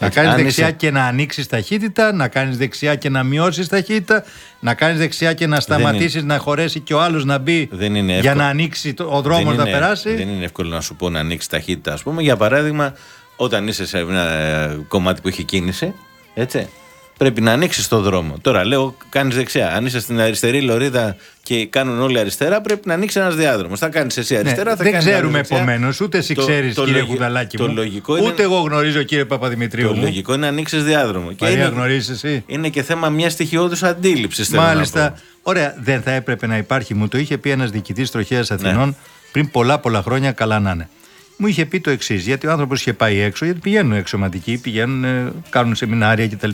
Να Έτσι, κάνεις αν δεξιά είσαι- και να ανοίξεις ταχύτητα, να κάνεις δεξιά και να μειώσεις ταχύτητα, να κάνεις δεξιά και να σταματήσεις να χωρέσει και ο άλλος να μπει Δεν είναι για εύκολο. να ανοίξει το- ο δρόμος Δεν να είναι- περάσει. Δεν είναι εύκολο να σου πω να ανοίξεις ταχύτητα, ας πούμε. Για παράδειγμα, όταν είσαι σε ένα ε, κομμάτι που έχει κίνηση, έτσι, πρέπει να ανοίξεις το δρόμο. Τώρα λέω, κάνεις δεξιά. Αν είσαι στην αριστερή λωρίδα και κάνουν όλοι αριστερά, πρέπει να ανοίξει ένας διάδρομος. Θα κάνεις εσύ Ναι, αριστερά, θα δεν κάνεις ξέρουμε άλλος δεξιά. επομένως, ούτε εσύ Το- ξέρεις, το κύριε λογι- Κουδαλάκη το μου. λογικό είναι- ούτε εγώ γνωρίζω, κύριε Παπαδημητρίου. Το μου. λογικό είναι να ανοίξεις διάδρομο. Και Μαρία, είναι, γνωρίζεις εσύ; είναι και θέμα μιας στοιχειώδους αντίληψης. Μάλιστα. Ωραία, δεν θα έπρεπε να υπάρχει. Μου το είχε πει ένας διοικητής τροχέας Αθηνών Ναι. πριν πολλά πολλά χρόνια, καλά να είναι. Μου είχε πει το εξής, γιατί ο άνθρωπος είχε πάει έξω, γιατί πηγαίνουν εξωματικοί, πηγαίνουν, ε, κάνουν σεμινάρια κτλ.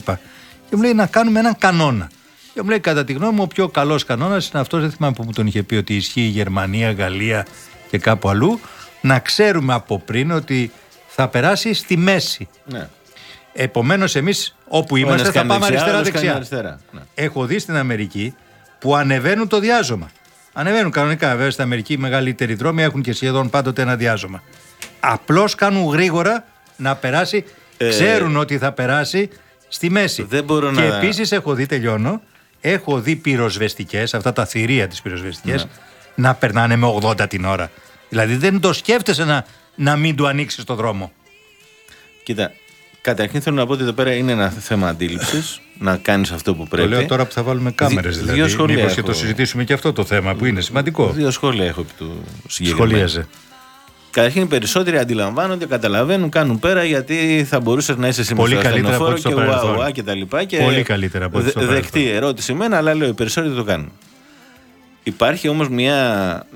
Και μου λέει να κάνουμε έναν κανόνα. Και μου λέει, κατά τη γνώμη μου, ο πιο καλός κανόνας είναι αυτός, δεν θυμάμαι που μου τον είχε πει, ότι ισχύει η Γερμανία, Γαλλία και κάπου αλλού, να ξέρουμε από πριν ότι θα περάσει στη μέση. Ναι. Επομένως, εμείς όπου είμαστε ένας θα κάνει πάμε δεξιά, ο αριστερά-δεξιά. άλλος κάνει αριστερά. Ναι. Έχω δει στην Αμερική που ανεβαίνουν το διάζωμα. Ανεβαίνουν κανονικά, βέβαια στην Αμερική οι μεγαλύτεροι δρόμοι έχουν και σχεδόν πάντοτε ένα διάζωμα. Απλώς κάνουν γρήγορα να περάσει, Ε, ξέρουν ότι θα περάσει στη μέση. δεν μπορώ και να- επίσης έχω δει, τελειώνω, έχω δει πυροσβεστικές, αυτά τα θηρία της πυροσβεστικές, να περνάνε με 80 την ώρα. Δηλαδή δεν το σκέφτεσαι να, να μην του ανοίξεις το δρόμο. Κοίτα, καταρχήν θέλω να πω ότι εδώ πέρα είναι ένα θέμα αντίληψης. να κάνεις αυτό που πρέπει. Το λέω τώρα που θα βάλουμε κάμερες Δι- δηλαδή. δύο σχόλια Μήπως και έχω. το συζητήσουμε και αυτό το θέμα που είναι σημαντικό. Δύο σχόλια έχω επί του συγκεκριμένου. Σχολίαζε. Καταρχήν οι περισσότεροι αντιλαμβάνονται, καταλαβαίνουν, κάνουν πέρα γιατί θα μπορούσες να είσαι σήμερα Πολύ στο καλύτερα από ασθενοφόρο ό,τι στο και παρελθόν. ουα, ουα και τα λοιπά. Και Πολύ καλύτερα από ό,τι στο δε- παρελθόν. Δεκτή ερώτηση εμένα, αλλά λέω οι περισσότεροι το κάνουν. Υπάρχει όμως μια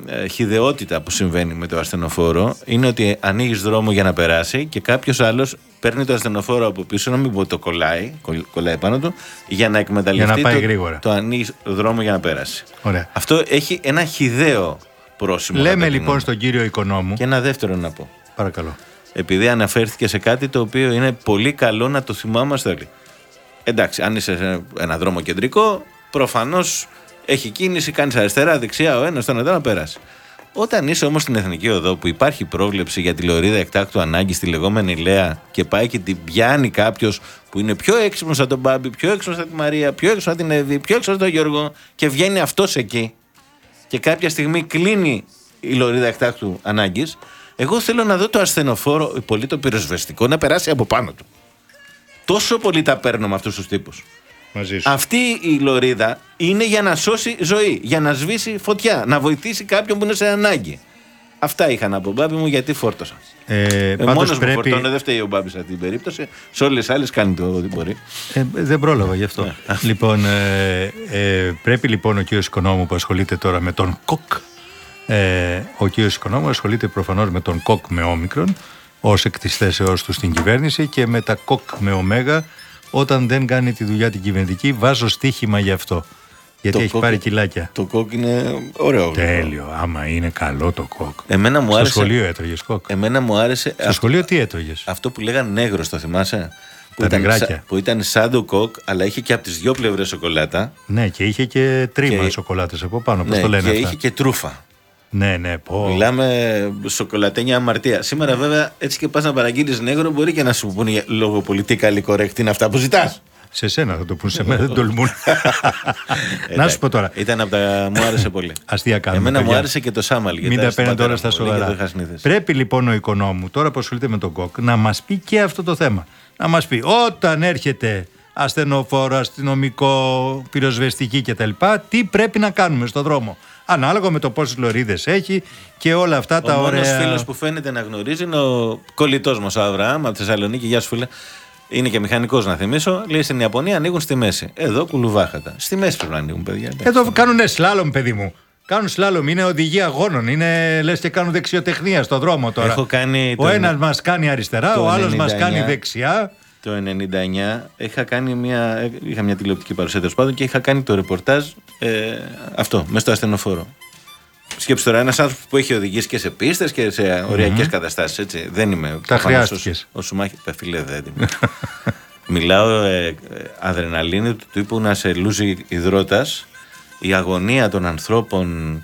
ε, χιδεότητα που συμβαίνει με το ασθενοφόρο είναι ότι ανοίγεις δρόμο για να περάσει και κάποιος άλλος παίρνει το ασθενοφόρο από πίσω, να μην πω το κολλάει, κολλ- κολλάει πάνω του, για να εκμεταλλευτεί Για να πάει το, γρήγορα. το ανοίγεις δρόμο για να περάσει. Ωραία. Αυτό έχει ένα χιδαίο πρόσημο. Λέμε κατά τη λοιπόν γνώμη στον κύριο Οικονόμου. μου. Και ένα δεύτερο να πω. Παρακαλώ. Επειδή αναφέρθηκε σε κάτι το οποίο είναι πολύ καλό να το θυμάμαστε όλοι. Εντάξει, αν είσαι σε ένα δρόμο κεντρικό, προφανώς έχει κίνηση, κάνεις αριστερά, δεξιά, ο ένας, τον άλλο να περάσει. Όταν είσαι όμως στην εθνική οδό που υπάρχει πρόβλεψη για τη λωρίδα εκτάκτου ανάγκη στη λεγόμενη Λέα και πάει και την πιάνει κάποιος που είναι πιο έξυπνος από τον Μπάμπη, πιο έξυπνος από τη Μαρία, πιο έξυπνος από την Εύη, πιο έξυπνος από τον Γιώργο και βγαίνει αυτός εκεί και κάποια στιγμή κλείνει η λωρίδα εκτάκτου ανάγκης, εγώ θέλω να δω το ασθενοφόρο, πολύ το πυροσβεστικό, να περάσει από πάνω του. Τόσο πολύ τα παίρνω με αυτούς τους τύπους. Μαζί σου. Αυτή η λωρίδα είναι για να σώσει ζωή, για να σβήσει φωτιά, να βοηθήσει κάποιον που είναι σε ανάγκη. Αυτά είχα να πω, Μπάμπη μου, γιατί φόρτωσα. Ε, Ε, πάντως Μόνος μου πρέπει... φορτώνω, δεν φταίει ο Μπάμπης σε αυτή την περίπτωση. Σε όλες τις άλλες κάνει το ό,τι μπορεί. Ε, δεν πρόλαβα γι' αυτό. λοιπόν, ε, ε, πρέπει λοιπόν ο κύριος Οικονόμου που ασχολείται τώρα με τον ΚΟΚ, ε, ο κύριος Οικονόμου ασχολείται προφανώς με τον ΚΟΚ με όμικρον, ως εκ της θέσεώς του στην κυβέρνηση και με τα ΚΟΚ με ωμέγα όταν δεν κάνει τη δουλειά την κυβερνητική βάζω στοίχημα γι' αυτό. Γιατί Το έχει κοκ- πάρει κιλάκια. Το κόκ είναι ωραίο. Τέλειο, άμα είναι καλό το κοκ. Εμένα μου Στο άρεσε. σχολείο έτρωγες κοκ. Εμένα μου άρεσε. Στο σχολείο τι έτρωγες; Αυτό που λέγανε νέγρος, το θυμάσαι; Που Τα ήταν, νεγράκια. σα- που ήταν σαν το κοκ, αλλά είχε και από τις δύο πλευρές σοκολάτα. Ναι, και είχε και τρίμα Και- σοκολάτες από πάνω. Πώς Ναι, το λένε και αυτά; είχε και τρούφα. Ναι, ναι, πω. Μιλάμε σοκολατένια αμαρτία. Σήμερα, βέβαια, έτσι και πας να παραγγείλεις νεύρο, μπορεί και να σου πούνε για- λόγω πολιτικά correct είναι αυτά που ζητάς. Σε σένα θα το πούν, σε μένα δεν τολμούν. να σου πω τώρα. Ήταν από τα. μου άρεσε πολύ. Αστεία κάνουμε. Εμένα μου παιδιά. άρεσε και το Σάμαλ. γιατί Μην τα άρεσε στον παίρνετε όλα πατέρα στα μου πολύ και σοβαρά. το είχα συνήθιση. Πρέπει λοιπόν ο οικονόμου, τώρα που ασχολείται με τον ΚΟΚ, να μας πει και αυτό το θέμα. Να μας πει όταν έρχεται ασθενοφόρο, αστυνομικό, πυροσβεστική κτλ. Τι πρέπει να κάνουμε στον δρόμο; Ανάλογα με το πόσες λωρίδες έχει και όλα αυτά τα Ο μόνος ωραία. φίλος που φαίνεται να γνωρίζει είναι ο κολλητός μας ο Αβραάμ από τη Θεσσαλονίκη. Γεια σου, φίλε. Είναι και μηχανικός να θυμίσω. Λέει στην Ιαπωνία ανοίγουν στη μέση. Εδώ κουλουβάχατα. Στη μέση πρέπει να ανοίγουν, παιδιά. Εδώ κάνουν σλάλομ, παιδί μου. Κάνουν σλάλομ, είναι οδηγία αγώνων. Είναι λες και κάνουν δεξιοτεχνία στον δρόμο τώρα. Έχω κάνει ο το- ένας μας κάνει αριστερά, το ο άλλος μας 99. κάνει δεξιά. Το 99 είχα κάνει μια, είχα μια τηλεοπτική παρουσία τέλος πάντων και είχα κάνει το ρεπορτάζ ε, αυτό, μέσα στο ασθενοφόρο. Σκέψτε τώρα, ένας άνθρωπος που έχει οδηγήσει και σε πίστες και σε οριακές καταστάσεις. Έτσι. Δεν είμαι. Τα προφανώς χρειάστηκες. Ο, ο Σουμάχη, τα φιλέ δεν είμαι. Μιλάω ε, ε, αδρεναλίνη του τύπου να σε λούζει υδρότας. Η αγωνία των ανθρώπων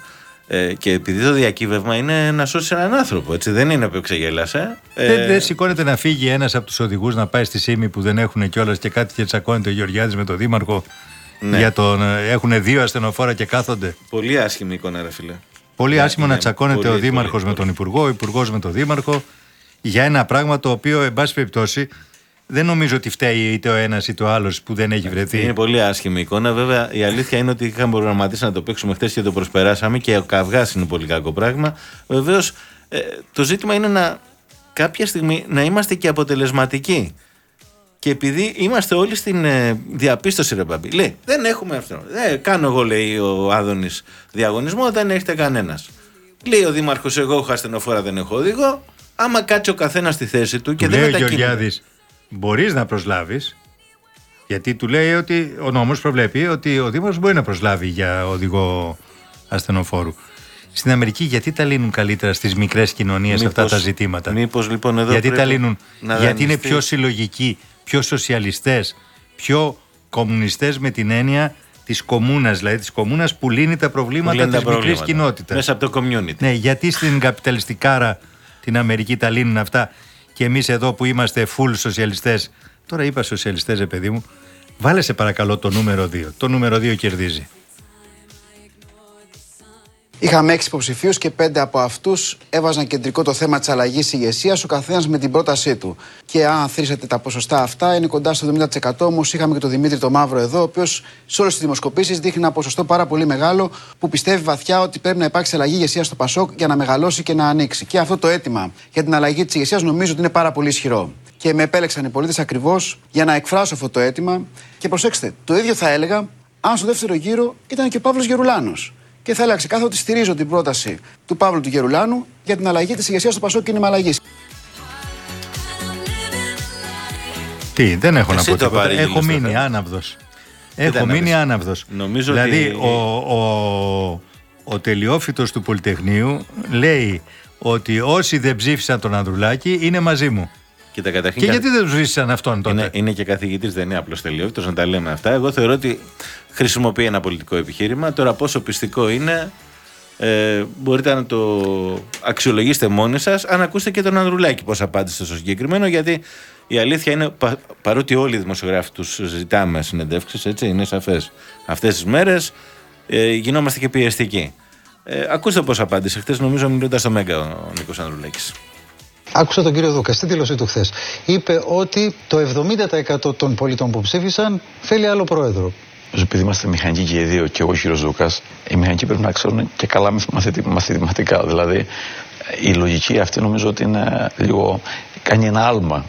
ε, και επειδή το διακύβευμα είναι να σώσει έναν άνθρωπο. Έτσι. Δεν είναι που ξεγέλασε. Δεν, δεν σηκώνεται να φύγει ένας από τους οδηγούς να πάει στη Σίμη που δεν έχουν κιόλας και κάτι και τσακώνεται ο Γεωργιάδης με τον Δήμαρχο. Ναι. Για τον, ε, έχουν δύο ασθενοφόρα και κάθονται. Πολύ άσχημη εικόνα, ρε φίλε. Πολύ Ναι, άσχημο να είναι τσακώνεται πολύ, ο Δήμαρχος πολύ, με πολύ. τον Υπουργό, ο Υπουργός με τον Δήμαρχο για ένα πράγμα το οποίο, εν πάση περιπτώσει, δεν νομίζω ότι φταίει είτε ο ένας είτε ο άλλος που δεν έχει βρεθεί. Είναι πολύ άσχημη εικόνα. Βέβαια, η αλήθεια είναι ότι είχαμε προγραμματίσει να το παίξουμε χθες και το προσπεράσαμε και ο καυγάς είναι πολύ κακό πράγμα. Βεβαίως, το ζήτημα είναι να κάποια στιγμή να είμαστε και αποτελεσματικοί. Και επειδή είμαστε όλοι στην ε, διαπίστωση, ρε Μπαμπή, λέει, δεν έχουμε αυτό. Δεν κάνω εγώ, λέει ο Άδωνης, διαγωνισμό, δεν έχετε κανένας. Λέει ο Δήμαρχος, εγώ έχω ασθενοφόρα, δεν έχω οδηγό. Άμα κάτσει ο καθένας στη θέση του και Του δεν λέει ο μετακινείται. Γεωργιάδης, μπορείς να προσλάβεις. Γιατί του λέει ότι ο νόμος προβλέπει ότι ο Δήμαρχος μπορεί να προσλάβει για οδηγό ασθενοφόρου. Στην Αμερική γιατί τα λύνουν καλύτερα στις μικρές κοινωνίες αυτά Μήπως- τα ζητήματα; μήπως, λοιπόν, εδώ γιατί τα πρέπει λύνουν. να γιατί είναι δανειστεί. πιο συλλογικοί, πιο σοσιαλιστές, πιο κομμουνιστές με την έννοια της κομμούνας, δηλαδή της κομμούνας που λύνει τα προβλήματα λύνει τα της μικρής προβλήματα. κοινότητας. Μέσα από το community. Ναι, γιατί στην καπιταλιστικάρα την Αμερική τα λύνουν αυτά και εμείς εδώ που είμαστε full σοσιαλιστές, τώρα είπα σοσιαλιστές ρε παιδί μου, βάλε σε παρακαλώ το νούμερο 2. Το νούμερο 2 κερδίζει. Είχαμε έξι υποψηφίους και πέντε από αυτούς έβαζαν κεντρικό το θέμα της αλλαγής ηγεσίας, ο καθένας με την πρότασή του. Και αν θρήσετε τα ποσοστά αυτά, είναι κοντά στο 70%. Όμως είχαμε και τον Δημήτρη το Μαύρο εδώ, ο οποίος σε όλες τις δημοσκοπήσεις δείχνει ένα ποσοστό πάρα πολύ μεγάλο που πιστεύει βαθιά ότι πρέπει να υπάρξει αλλαγή ηγεσίας στο Πασόκ για να μεγαλώσει και να ανοίξει. Και αυτό το αίτημα για την αλλαγή της ηγεσίας νομίζω ότι είναι πάρα πολύ ισχυρό. Και με επέλεξαν οι πολίτες ακριβώς για να εκφράσω αυτό το αίτημα. Και προσέξτε, το ίδιο θα έλεγα αν στο δεύτερο γύρο ήταν και ο Παύλος Γερουλάνος. Και θα έλεγα ξεκάθαρα ότι στηρίζω την πρόταση του Παύλου του Γερουλάνου για την αλλαγή της ηγεσίας του Πασόκ κίνημα αλλαγή. Τι, δεν έχω Εσύ να πω το τίποτα. παρήγγειλες Έχω το μείνει θέμα. άναυδος. Έχω Κοίτα να μείνει δεις. άναυδος. Νομίζω δηλαδή, ότι- ο, ο, ο τελειόφυτος του Πολυτεχνείου λέει ότι όσοι δεν ψήφισαν τον Ανδρουλάκη είναι μαζί μου. Κοίτα, καταρχήν, Και κα- γιατί δεν ψήφισαν αυτόν τότε; είναι, είναι και καθηγητής, δεν είναι απλός τελειόφυτος, να τα λέμε αυτά. Εγώ θεωρώ ότι χρησιμοποιεί ένα πολιτικό επιχείρημα. Τώρα, πόσο πιστικό είναι, ε, μπορείτε να το αξιολογήσετε μόνοι σας, αν ακούσετε και τον Ανδρουλάκη πώς απάντησε στο συγκεκριμένο. Γιατί η αλήθεια είναι, πα- παρότι όλοι οι δημοσιογράφοι τους ζητάμε συνεντεύξεις, έτσι, είναι σαφές. Αυτές τις μέρες ε, γινόμαστε και πιεστικοί. Ε, ακούστε πώς απάντησε χθε, νομίζω, μιλώντας στο Μέγκα ο Νίκος Ανδρουλάκης. Άκουσα τον κύριο Δούκα στη δήλωσή του χθες. Είπε ότι το 70% των πολιτών που ψήφισαν θέλει άλλο πρόεδρο. Επειδή είμαστε μηχανικοί και οι δύο, και εγώ και ο κύριος Δούκα, οι μηχανικοί πρέπει να ξέρουν και καλά μαθητι- μαθηματικά. Δηλαδή, η λογική αυτή νομίζω ότι είναι λίγο. κάνει ένα άλμα.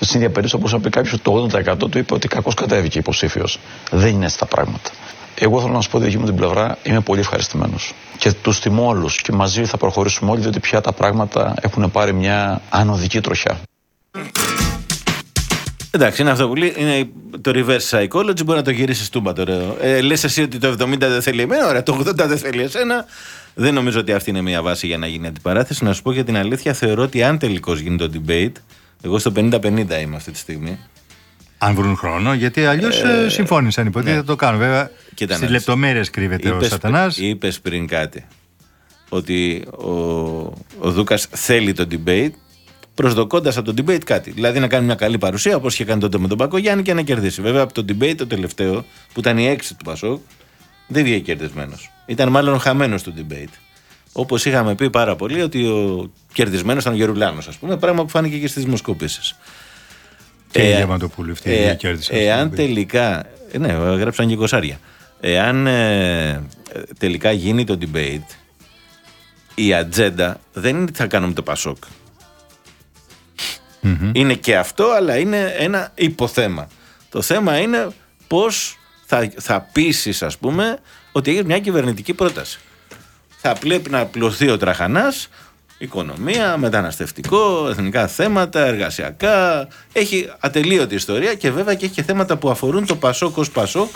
Στην ίδια περίπτωση, όπως είπε κάποιος, το 80% του είπε ότι κακώς κατέβηκε υποψήφιος. Δεν είναι έτσι τα πράγματα. Εγώ θέλω να σου πω τη δική μου την πλευρά, είμαι πολύ ευχαριστημένος. Και τους τιμώ όλους και μαζί θα προχωρήσουμε όλοι, διότι πια τα πράγματα έχουν πάρει μια ανωδική τροχιά. Εντάξει, είναι αυτό που λέει. Είναι το reverse psychology. Μπορεί να το γυρίσεις τούμπα τώρα. Ε, Λες εσύ ότι το 70 δεν θέλει εμένα, ωραία, το 80 δεν θέλει εσένα. Δεν νομίζω ότι αυτή είναι μια βάση για να γίνει αντιπαράθεση. Να σου πω για την αλήθεια, θεωρώ ότι αν τελικώς γίνει το debate, εγώ στο 50-50 είμαι αυτή τη στιγμή. Αν βρουν χρόνο, γιατί αλλιώς Ε, συμφώνησαν. Υποτίθεται ναι. θα το κάνουν. Βέβαια, Κοίτα να στις δεις. λεπτομέρειες κρύβεται ο Είπες- Σατανάς. Είπες πριν κάτι. Ότι ο, ο Δούκας θέλει το debate προσδοκώντας από το debate κάτι. Δηλαδή να κάνει μια καλή παρουσία όπως είχε κάνει τότε με τον Πακογιάννη και να κερδίσει. Βέβαια από το debate το τελευταίο που ήταν η έξι του Πασόκ δεν βγήκε κερδισμένος. Ήταν μάλλον χαμένος το debate. Όπως είχαμε πει πάρα πολύ ότι ο κερδισμένος ήταν ο Γερουλάνος, ας πούμε, πράγμα που φάνηκε και στις δημοσκοπήσεις. Και η Ε, Διαμαντοπούλου, αυτή η ε, κέρδισε. Εάν τελικά. ε, Ναι, γράψαν και κοσάρια. Εάν ε, ε, τελικά γίνει το debate, η ατζέντα δεν είναι τι θα κάνουμε το Πασόκ. Είναι και αυτό, αλλά είναι ένα υποθέμα. Το θέμα είναι πώς θα, θα πείσει, ας πούμε, ότι έχεις μια κυβερνητική πρόταση. Θα πρέπει να πλωθεί ο τραχανάς, οικονομία, μεταναστευτικό, εθνικά θέματα, εργασιακά. Έχει ατελείωτη ιστορία και βέβαια και έχει και θέματα που αφορούν το Πασόκ ως Πασόκ.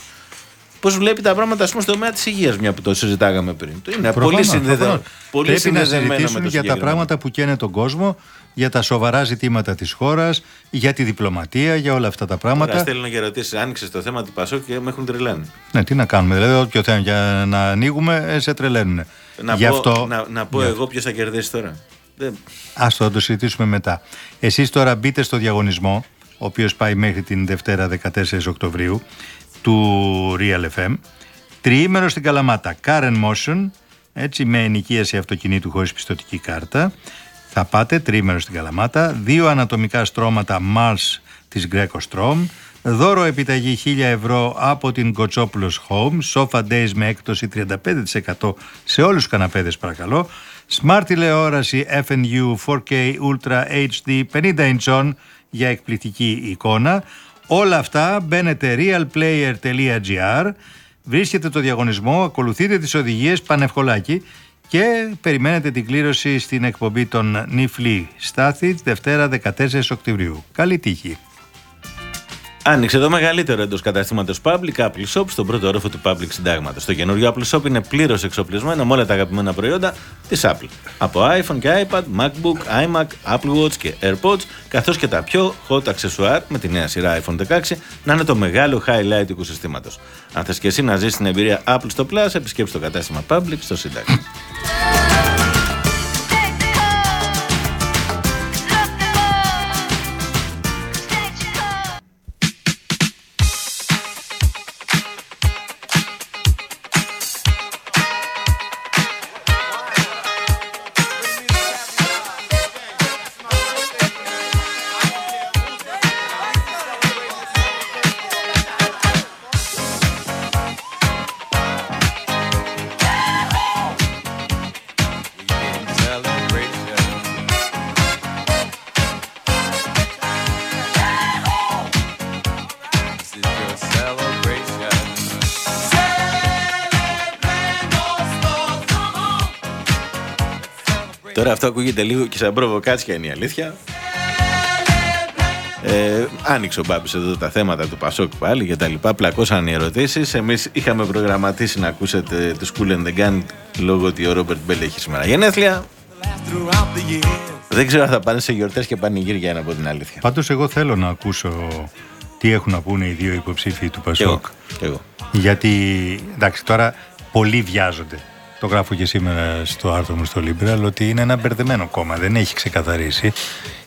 Πώς βλέπει τα πράγματα, ας πούμε, στο τομέα της υγείας, μια που το συζητάγαμε πριν. Το Είναι πολύ, Προφανώς, συνδεδε... προφανώς. πολύ Πρέπει να συνδεδεμένο με συζητήσουν το για τα συγκεκριμένο. πράγματα που καίνε τον κόσμο, για τα σοβαρά ζητήματα της χώρας, για τη διπλωματία, για όλα αυτά τα Τώρα πράγματα. στέλνω και ερωτήσεις. Άνοιξε το θέμα του Πασόκ και με έχουν τρελάνει. Ναι, τι να κάνουμε. Δηλαδή, όποιο θέμα για να ανοίγουμε, ε, σε τρελαίνουν. Να Γι' πω, αυτό, να, να πω γι' εγώ ποιος θα κερδίσει τώρα. Δεν... Ας το, θα το συζητήσουμε μετά. Εσείς τώρα μπείτε στο διαγωνισμό, ο οποίος πάει μέχρι την Δευτέρα 14 Οκτωβρίου, του Real FM. Τριήμερο στην Καλαμάτα, Car and Motion, έτσι με ενοικίαση αυτοκινήτου χωρίς πιστοτική κάρτα. Θα πάτε τριήμερο στην Καλαμάτα, δύο ανατομικά στρώματα Mars της Greco Strom, δώρο επιταγή 1000 ευρώ από την Κοτσόπουλος Home, Sofa Days με έκπτωση 35% σε όλους τους καναπέδες παρακαλώ, Smart τηλεόραση FNU 4K Ultra HD 50 inch για εκπληκτική εικόνα. Όλα αυτά μπαίνετε realplayer.gr, βρίσκετε το διαγωνισμό, ακολουθείτε τις οδηγίες πανευκολάκι και περιμένετε την κλήρωση στην εκπομπή των Νιφλή Στάθη Δευτέρα 14 Οκτωβρίου. Καλή τύχη. Άνοιξε το μεγαλύτερο εντός καταστήματος Public Apple Shop στον πρώτο όροφο του Public Συντάγματος. Το καινούριο Apple Shop είναι πλήρως εξοπλισμένο με όλα τα αγαπημένα προϊόντα της Apple. Από iPhone και iPad, MacBook, iMac, Apple Watch και AirPods, καθώς και τα πιο hot accessoire με τη νέα σειρά iPhone 16 να είναι το μεγάλο highlight του οικοσυστήματος. Αν θες και εσύ να ζήσει την εμπειρία Apple στο Plus, επισκέψτε το κατάστημα Public στο Σύνταγμα. Ακούγεται λίγο και σαν προβοκάτσια είναι η αλήθεια. Ε, άνοιξε ο Μπάμπης εδώ τα θέματα του Πασόκ πάλι και τα λοιπά. Πλακώσαν οι ερωτήσεις. Εμείς είχαμε προγραμματίσει να ακούσετε του Cool and the Gun λόγω ότι ο Ρόμπερτ Μπέλ έχει σήμερα γενέθλια. Δεν ξέρω αν θα πάνε σε γιορτές και πανηγύρια ένα από την αλήθεια. Πάντως εγώ θέλω να ακούσω τι έχουν να πούνε οι δύο υποψήφοι του Κι εγώ. Πασόκ. κι εγώ. Γιατί, εντάξει, τώρα πολλοί βιάζονται. Το γράφω και σήμερα στο άρθρο μου στο Liberal ότι είναι ένα μπερδεμένο κόμμα. Δεν έχει ξεκαθαρίσει.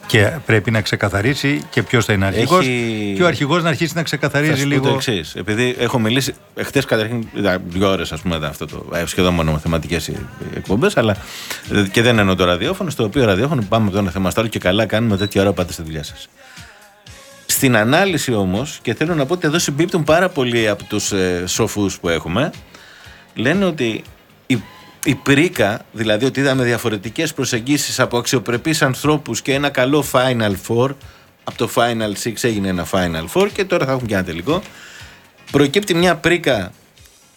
Και πρέπει να ξεκαθαρίσει και ποιος θα είναι αρχηγός. Έχει- Και ο αρχηγός να αρχίσει να Θα ξεκαθαρίζει σου πω λίγο. το εξής. Επειδή έχω μιλήσει. Χθε καταρχήν ήταν δύο ώρες, ας πούμε, ήταν αυτό το. ε, σχεδόν μόνο θεματικέ εκπομπές, αλλά. ε, και δεν εννοώ το ραδιόφωνο. Στο οποίο ραδιόφωνο πάμε από το ένα θέμα στο άλλο και καλά κάνουμε τέτοια ώρα πάτε στη δουλειά σας. Στην ανάλυση όμως, και θέλω να πω ότι εδώ συμπίπτουν πάρα πολλοί από τους ε, σοφούς που έχουμε, λένε ότι η, η πρίκα, δηλαδή ότι είδαμε διαφορετικές προσεγγίσεις από αξιοπρεπείς ανθρώπους και ένα καλό Final Four, από το Final Six έγινε ένα Final Four και τώρα θα έχουν και ένα τελικό, προκύπτει μια πρίκα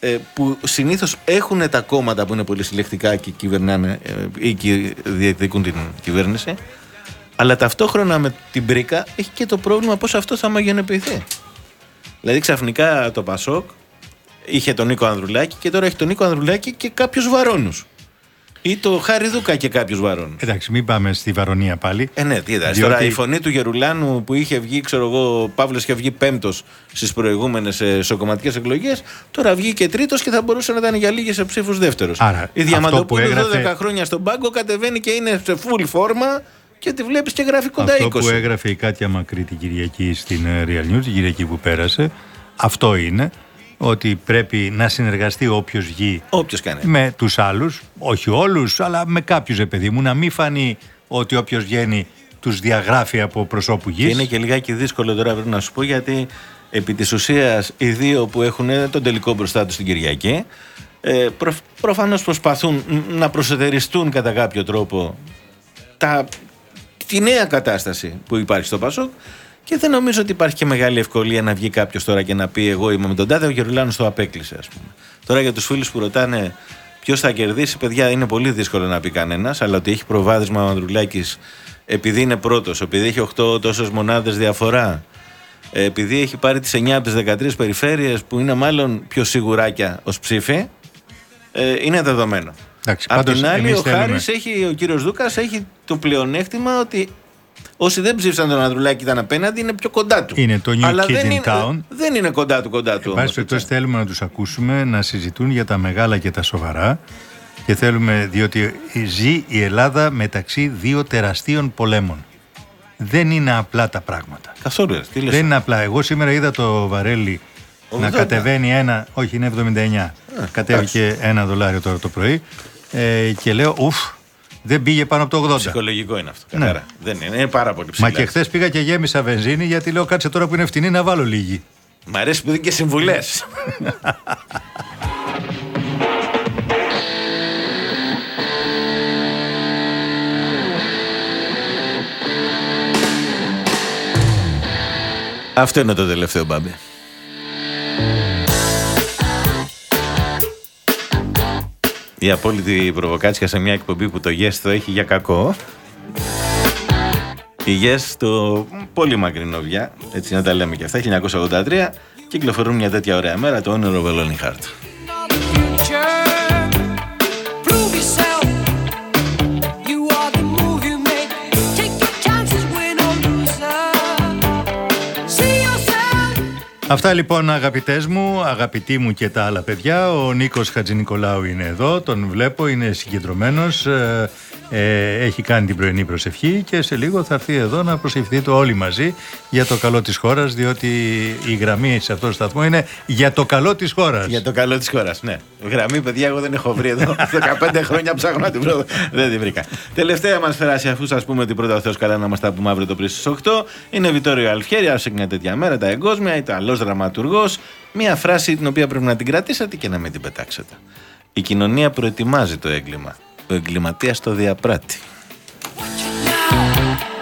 ε, που συνήθως έχουν τα κόμματα που είναι πολύ συλλεκτικά και κυβερνάνε ε, ή κυ- διεκδικούν την κυβέρνηση, αλλά ταυτόχρονα με την πρίκα έχει και το πρόβλημα πώς αυτό θα μαγενοποιηθεί. Δηλαδή ξαφνικά το Πασόκ είχε τον Νίκο Ανδρουλάκη και τώρα έχει τον Νίκο Ανδρουλάκη και κάποιους βαρόνους. Ή το Χάρη Δούκα και κάποιους βαρών. Εντάξει, μην πάμε στη Βαρονία πάλι. Ε, ναι, τι είδα. Διότι- Τώρα η φωνή του Γερουλάνου που είχε βγει, ξέρω εγώ, ο Παύλος είχε βγει πέμπτος στις προηγούμενες σοκομματικέ εκλογές, τώρα βγήκε τρίτος και θα μπορούσε να ήταν για λίγες ψήφου δεύτερος. Άρα, Η αυτό που Διαμαντοπούλου έγραφε- 12 χρόνια στον πάγκο κατεβαίνει και είναι σε full φόρμα και τη βλέπεις και γράφει κοντά Αυτό 20. που έγραφε η Κάτια Μακρύ την Κυριακή στην ε, Real News, την Κυριακή που πέρασε, αυτό είναι ότι πρέπει να συνεργαστεί όποιος βγει Όποιος κάνει. με τους άλλους, όχι όλους, αλλά με κάποιους ρε παιδί μου, να μην φανεί ότι όποιος βγαίνει τους διαγράφει από προσώπου Και γης. είναι και λιγάκι δύσκολο τώρα πρέπει να σου πω γιατί επί της ουσίας οι δύο που έχουν τον τελικό μπροστά τους στην Κυριακή ε, προ, προφανώς προσπαθούν ν- να προσετεριστούν κατά κάποιο τρόπο τα, τη νέα κατάσταση που υπάρχει στο Πασόκ και δεν νομίζω ότι υπάρχει και μεγάλη ευκολία να βγει κάποιος τώρα και να πει Εγώ είμαι με τον Τάδε, ο Γερουλάνος το απέκλεισε, ας πούμε. Τώρα για τους φίλους που ρωτάνε ποιος θα κερδίσει, παιδιά, είναι πολύ δύσκολο να πει κανένας, αλλά ότι έχει προβάδισμα ο Ανδρουλάκης επειδή είναι πρώτος, επειδή έχει 8 τόσες μονάδες διαφορά, ε, επειδή έχει πάρει τις 9 από τις 13 περιφέρειες που είναι μάλλον πιο σιγουράκια ως ψήφοι, ε, είναι δεδομένο. Εντάξει, Απ' πάντως την άλλη, εμείς ο θέλουμε- Χάρης έχει, ο κύριος Δούκας έχει το πλεονέκτημα ότι όσοι δεν ψήφισαν τον Ανδρουλάκη ήταν απέναντι, είναι πιο κοντά του. Είναι το New Αλλά Kid δεν in είναι, Town. δεν είναι κοντά του, κοντά του. Εν όμως, πάση περιπτώσει έτσι. θέλουμε να τους ακούσουμε να συζητούν για τα μεγάλα και τα σοβαρά και θέλουμε, διότι ζει η Ελλάδα μεταξύ δύο τεραστίων πολέμων. Δεν είναι απλά τα πράγματα. Καθόλου, ρε, τι λες. Δεν είναι απλά. Εγώ σήμερα είδα το βαρέλι να 80. κατεβαίνει ένα, όχι είναι 79, κατέβηκε ένα δολάριο τώρα το πρωί ε, και λέω ουφ, δεν πήγε πάνω από το 80. Ψυχολογικό είναι αυτό. Ναι. καθαρά. Δεν είναι, είναι πάρα πολύ ψηλά. Μα και χθες πήγα και γέμισα βενζίνη γιατί λέω κάτσε τώρα που είναι φτηνή να βάλω λίγη. Μ' αρέσει που δίνει και συμβουλές. Αυτό είναι το τελευταίο μπάμπι. Η απόλυτη προβοκάτσια σε μια εκπομπή που το Yes το έχει για κακό. Η Yes το πολύ μακρινό πια, έτσι να τα λέμε και αυτά, 1983, κυκλοφορούν μια τέτοια ωραία μέρα, το όνειρο Βελόνι Χάρτ. Αυτά λοιπόν αγαπητές μου, αγαπητοί μου και τα άλλα παιδιά, ο Νίκος Χατζηνικολάου είναι εδώ, τον βλέπω, είναι συγκεντρωμένος, ε, ε, έχει κάνει την πρωινή προσευχή και σε λίγο θα έρθει εδώ να προσευχηθείτε όλοι μαζί για το καλό της χώρας, διότι η γραμμή σε αυτό το σταθμό είναι για το καλό της χώρας. Για το καλό της χώρας, ναι. Γραμμή, παιδιά, εγώ δεν έχω βρει εδώ. 15 χρόνια ψάχνω να την βρω. Δεν την βρήκα. Τελευταία μας φράση, αφού σας πούμε ότι πρώτα ο Θεός καλά να μας τα πούμε αύριο το πρωί στις 8, είναι Βιτόριο Αλφιέρη, άσε μια τέτοια μέρα, τα εγκόσμια, Ιταλός δραματουργός. Μια φράση την οποία πρέπει να την κρατήσετε και να μην την πετάξετε. Η κοινωνία προετοιμάζει το έγκλημα. Ο εγκληματία το διαπράττει. Now,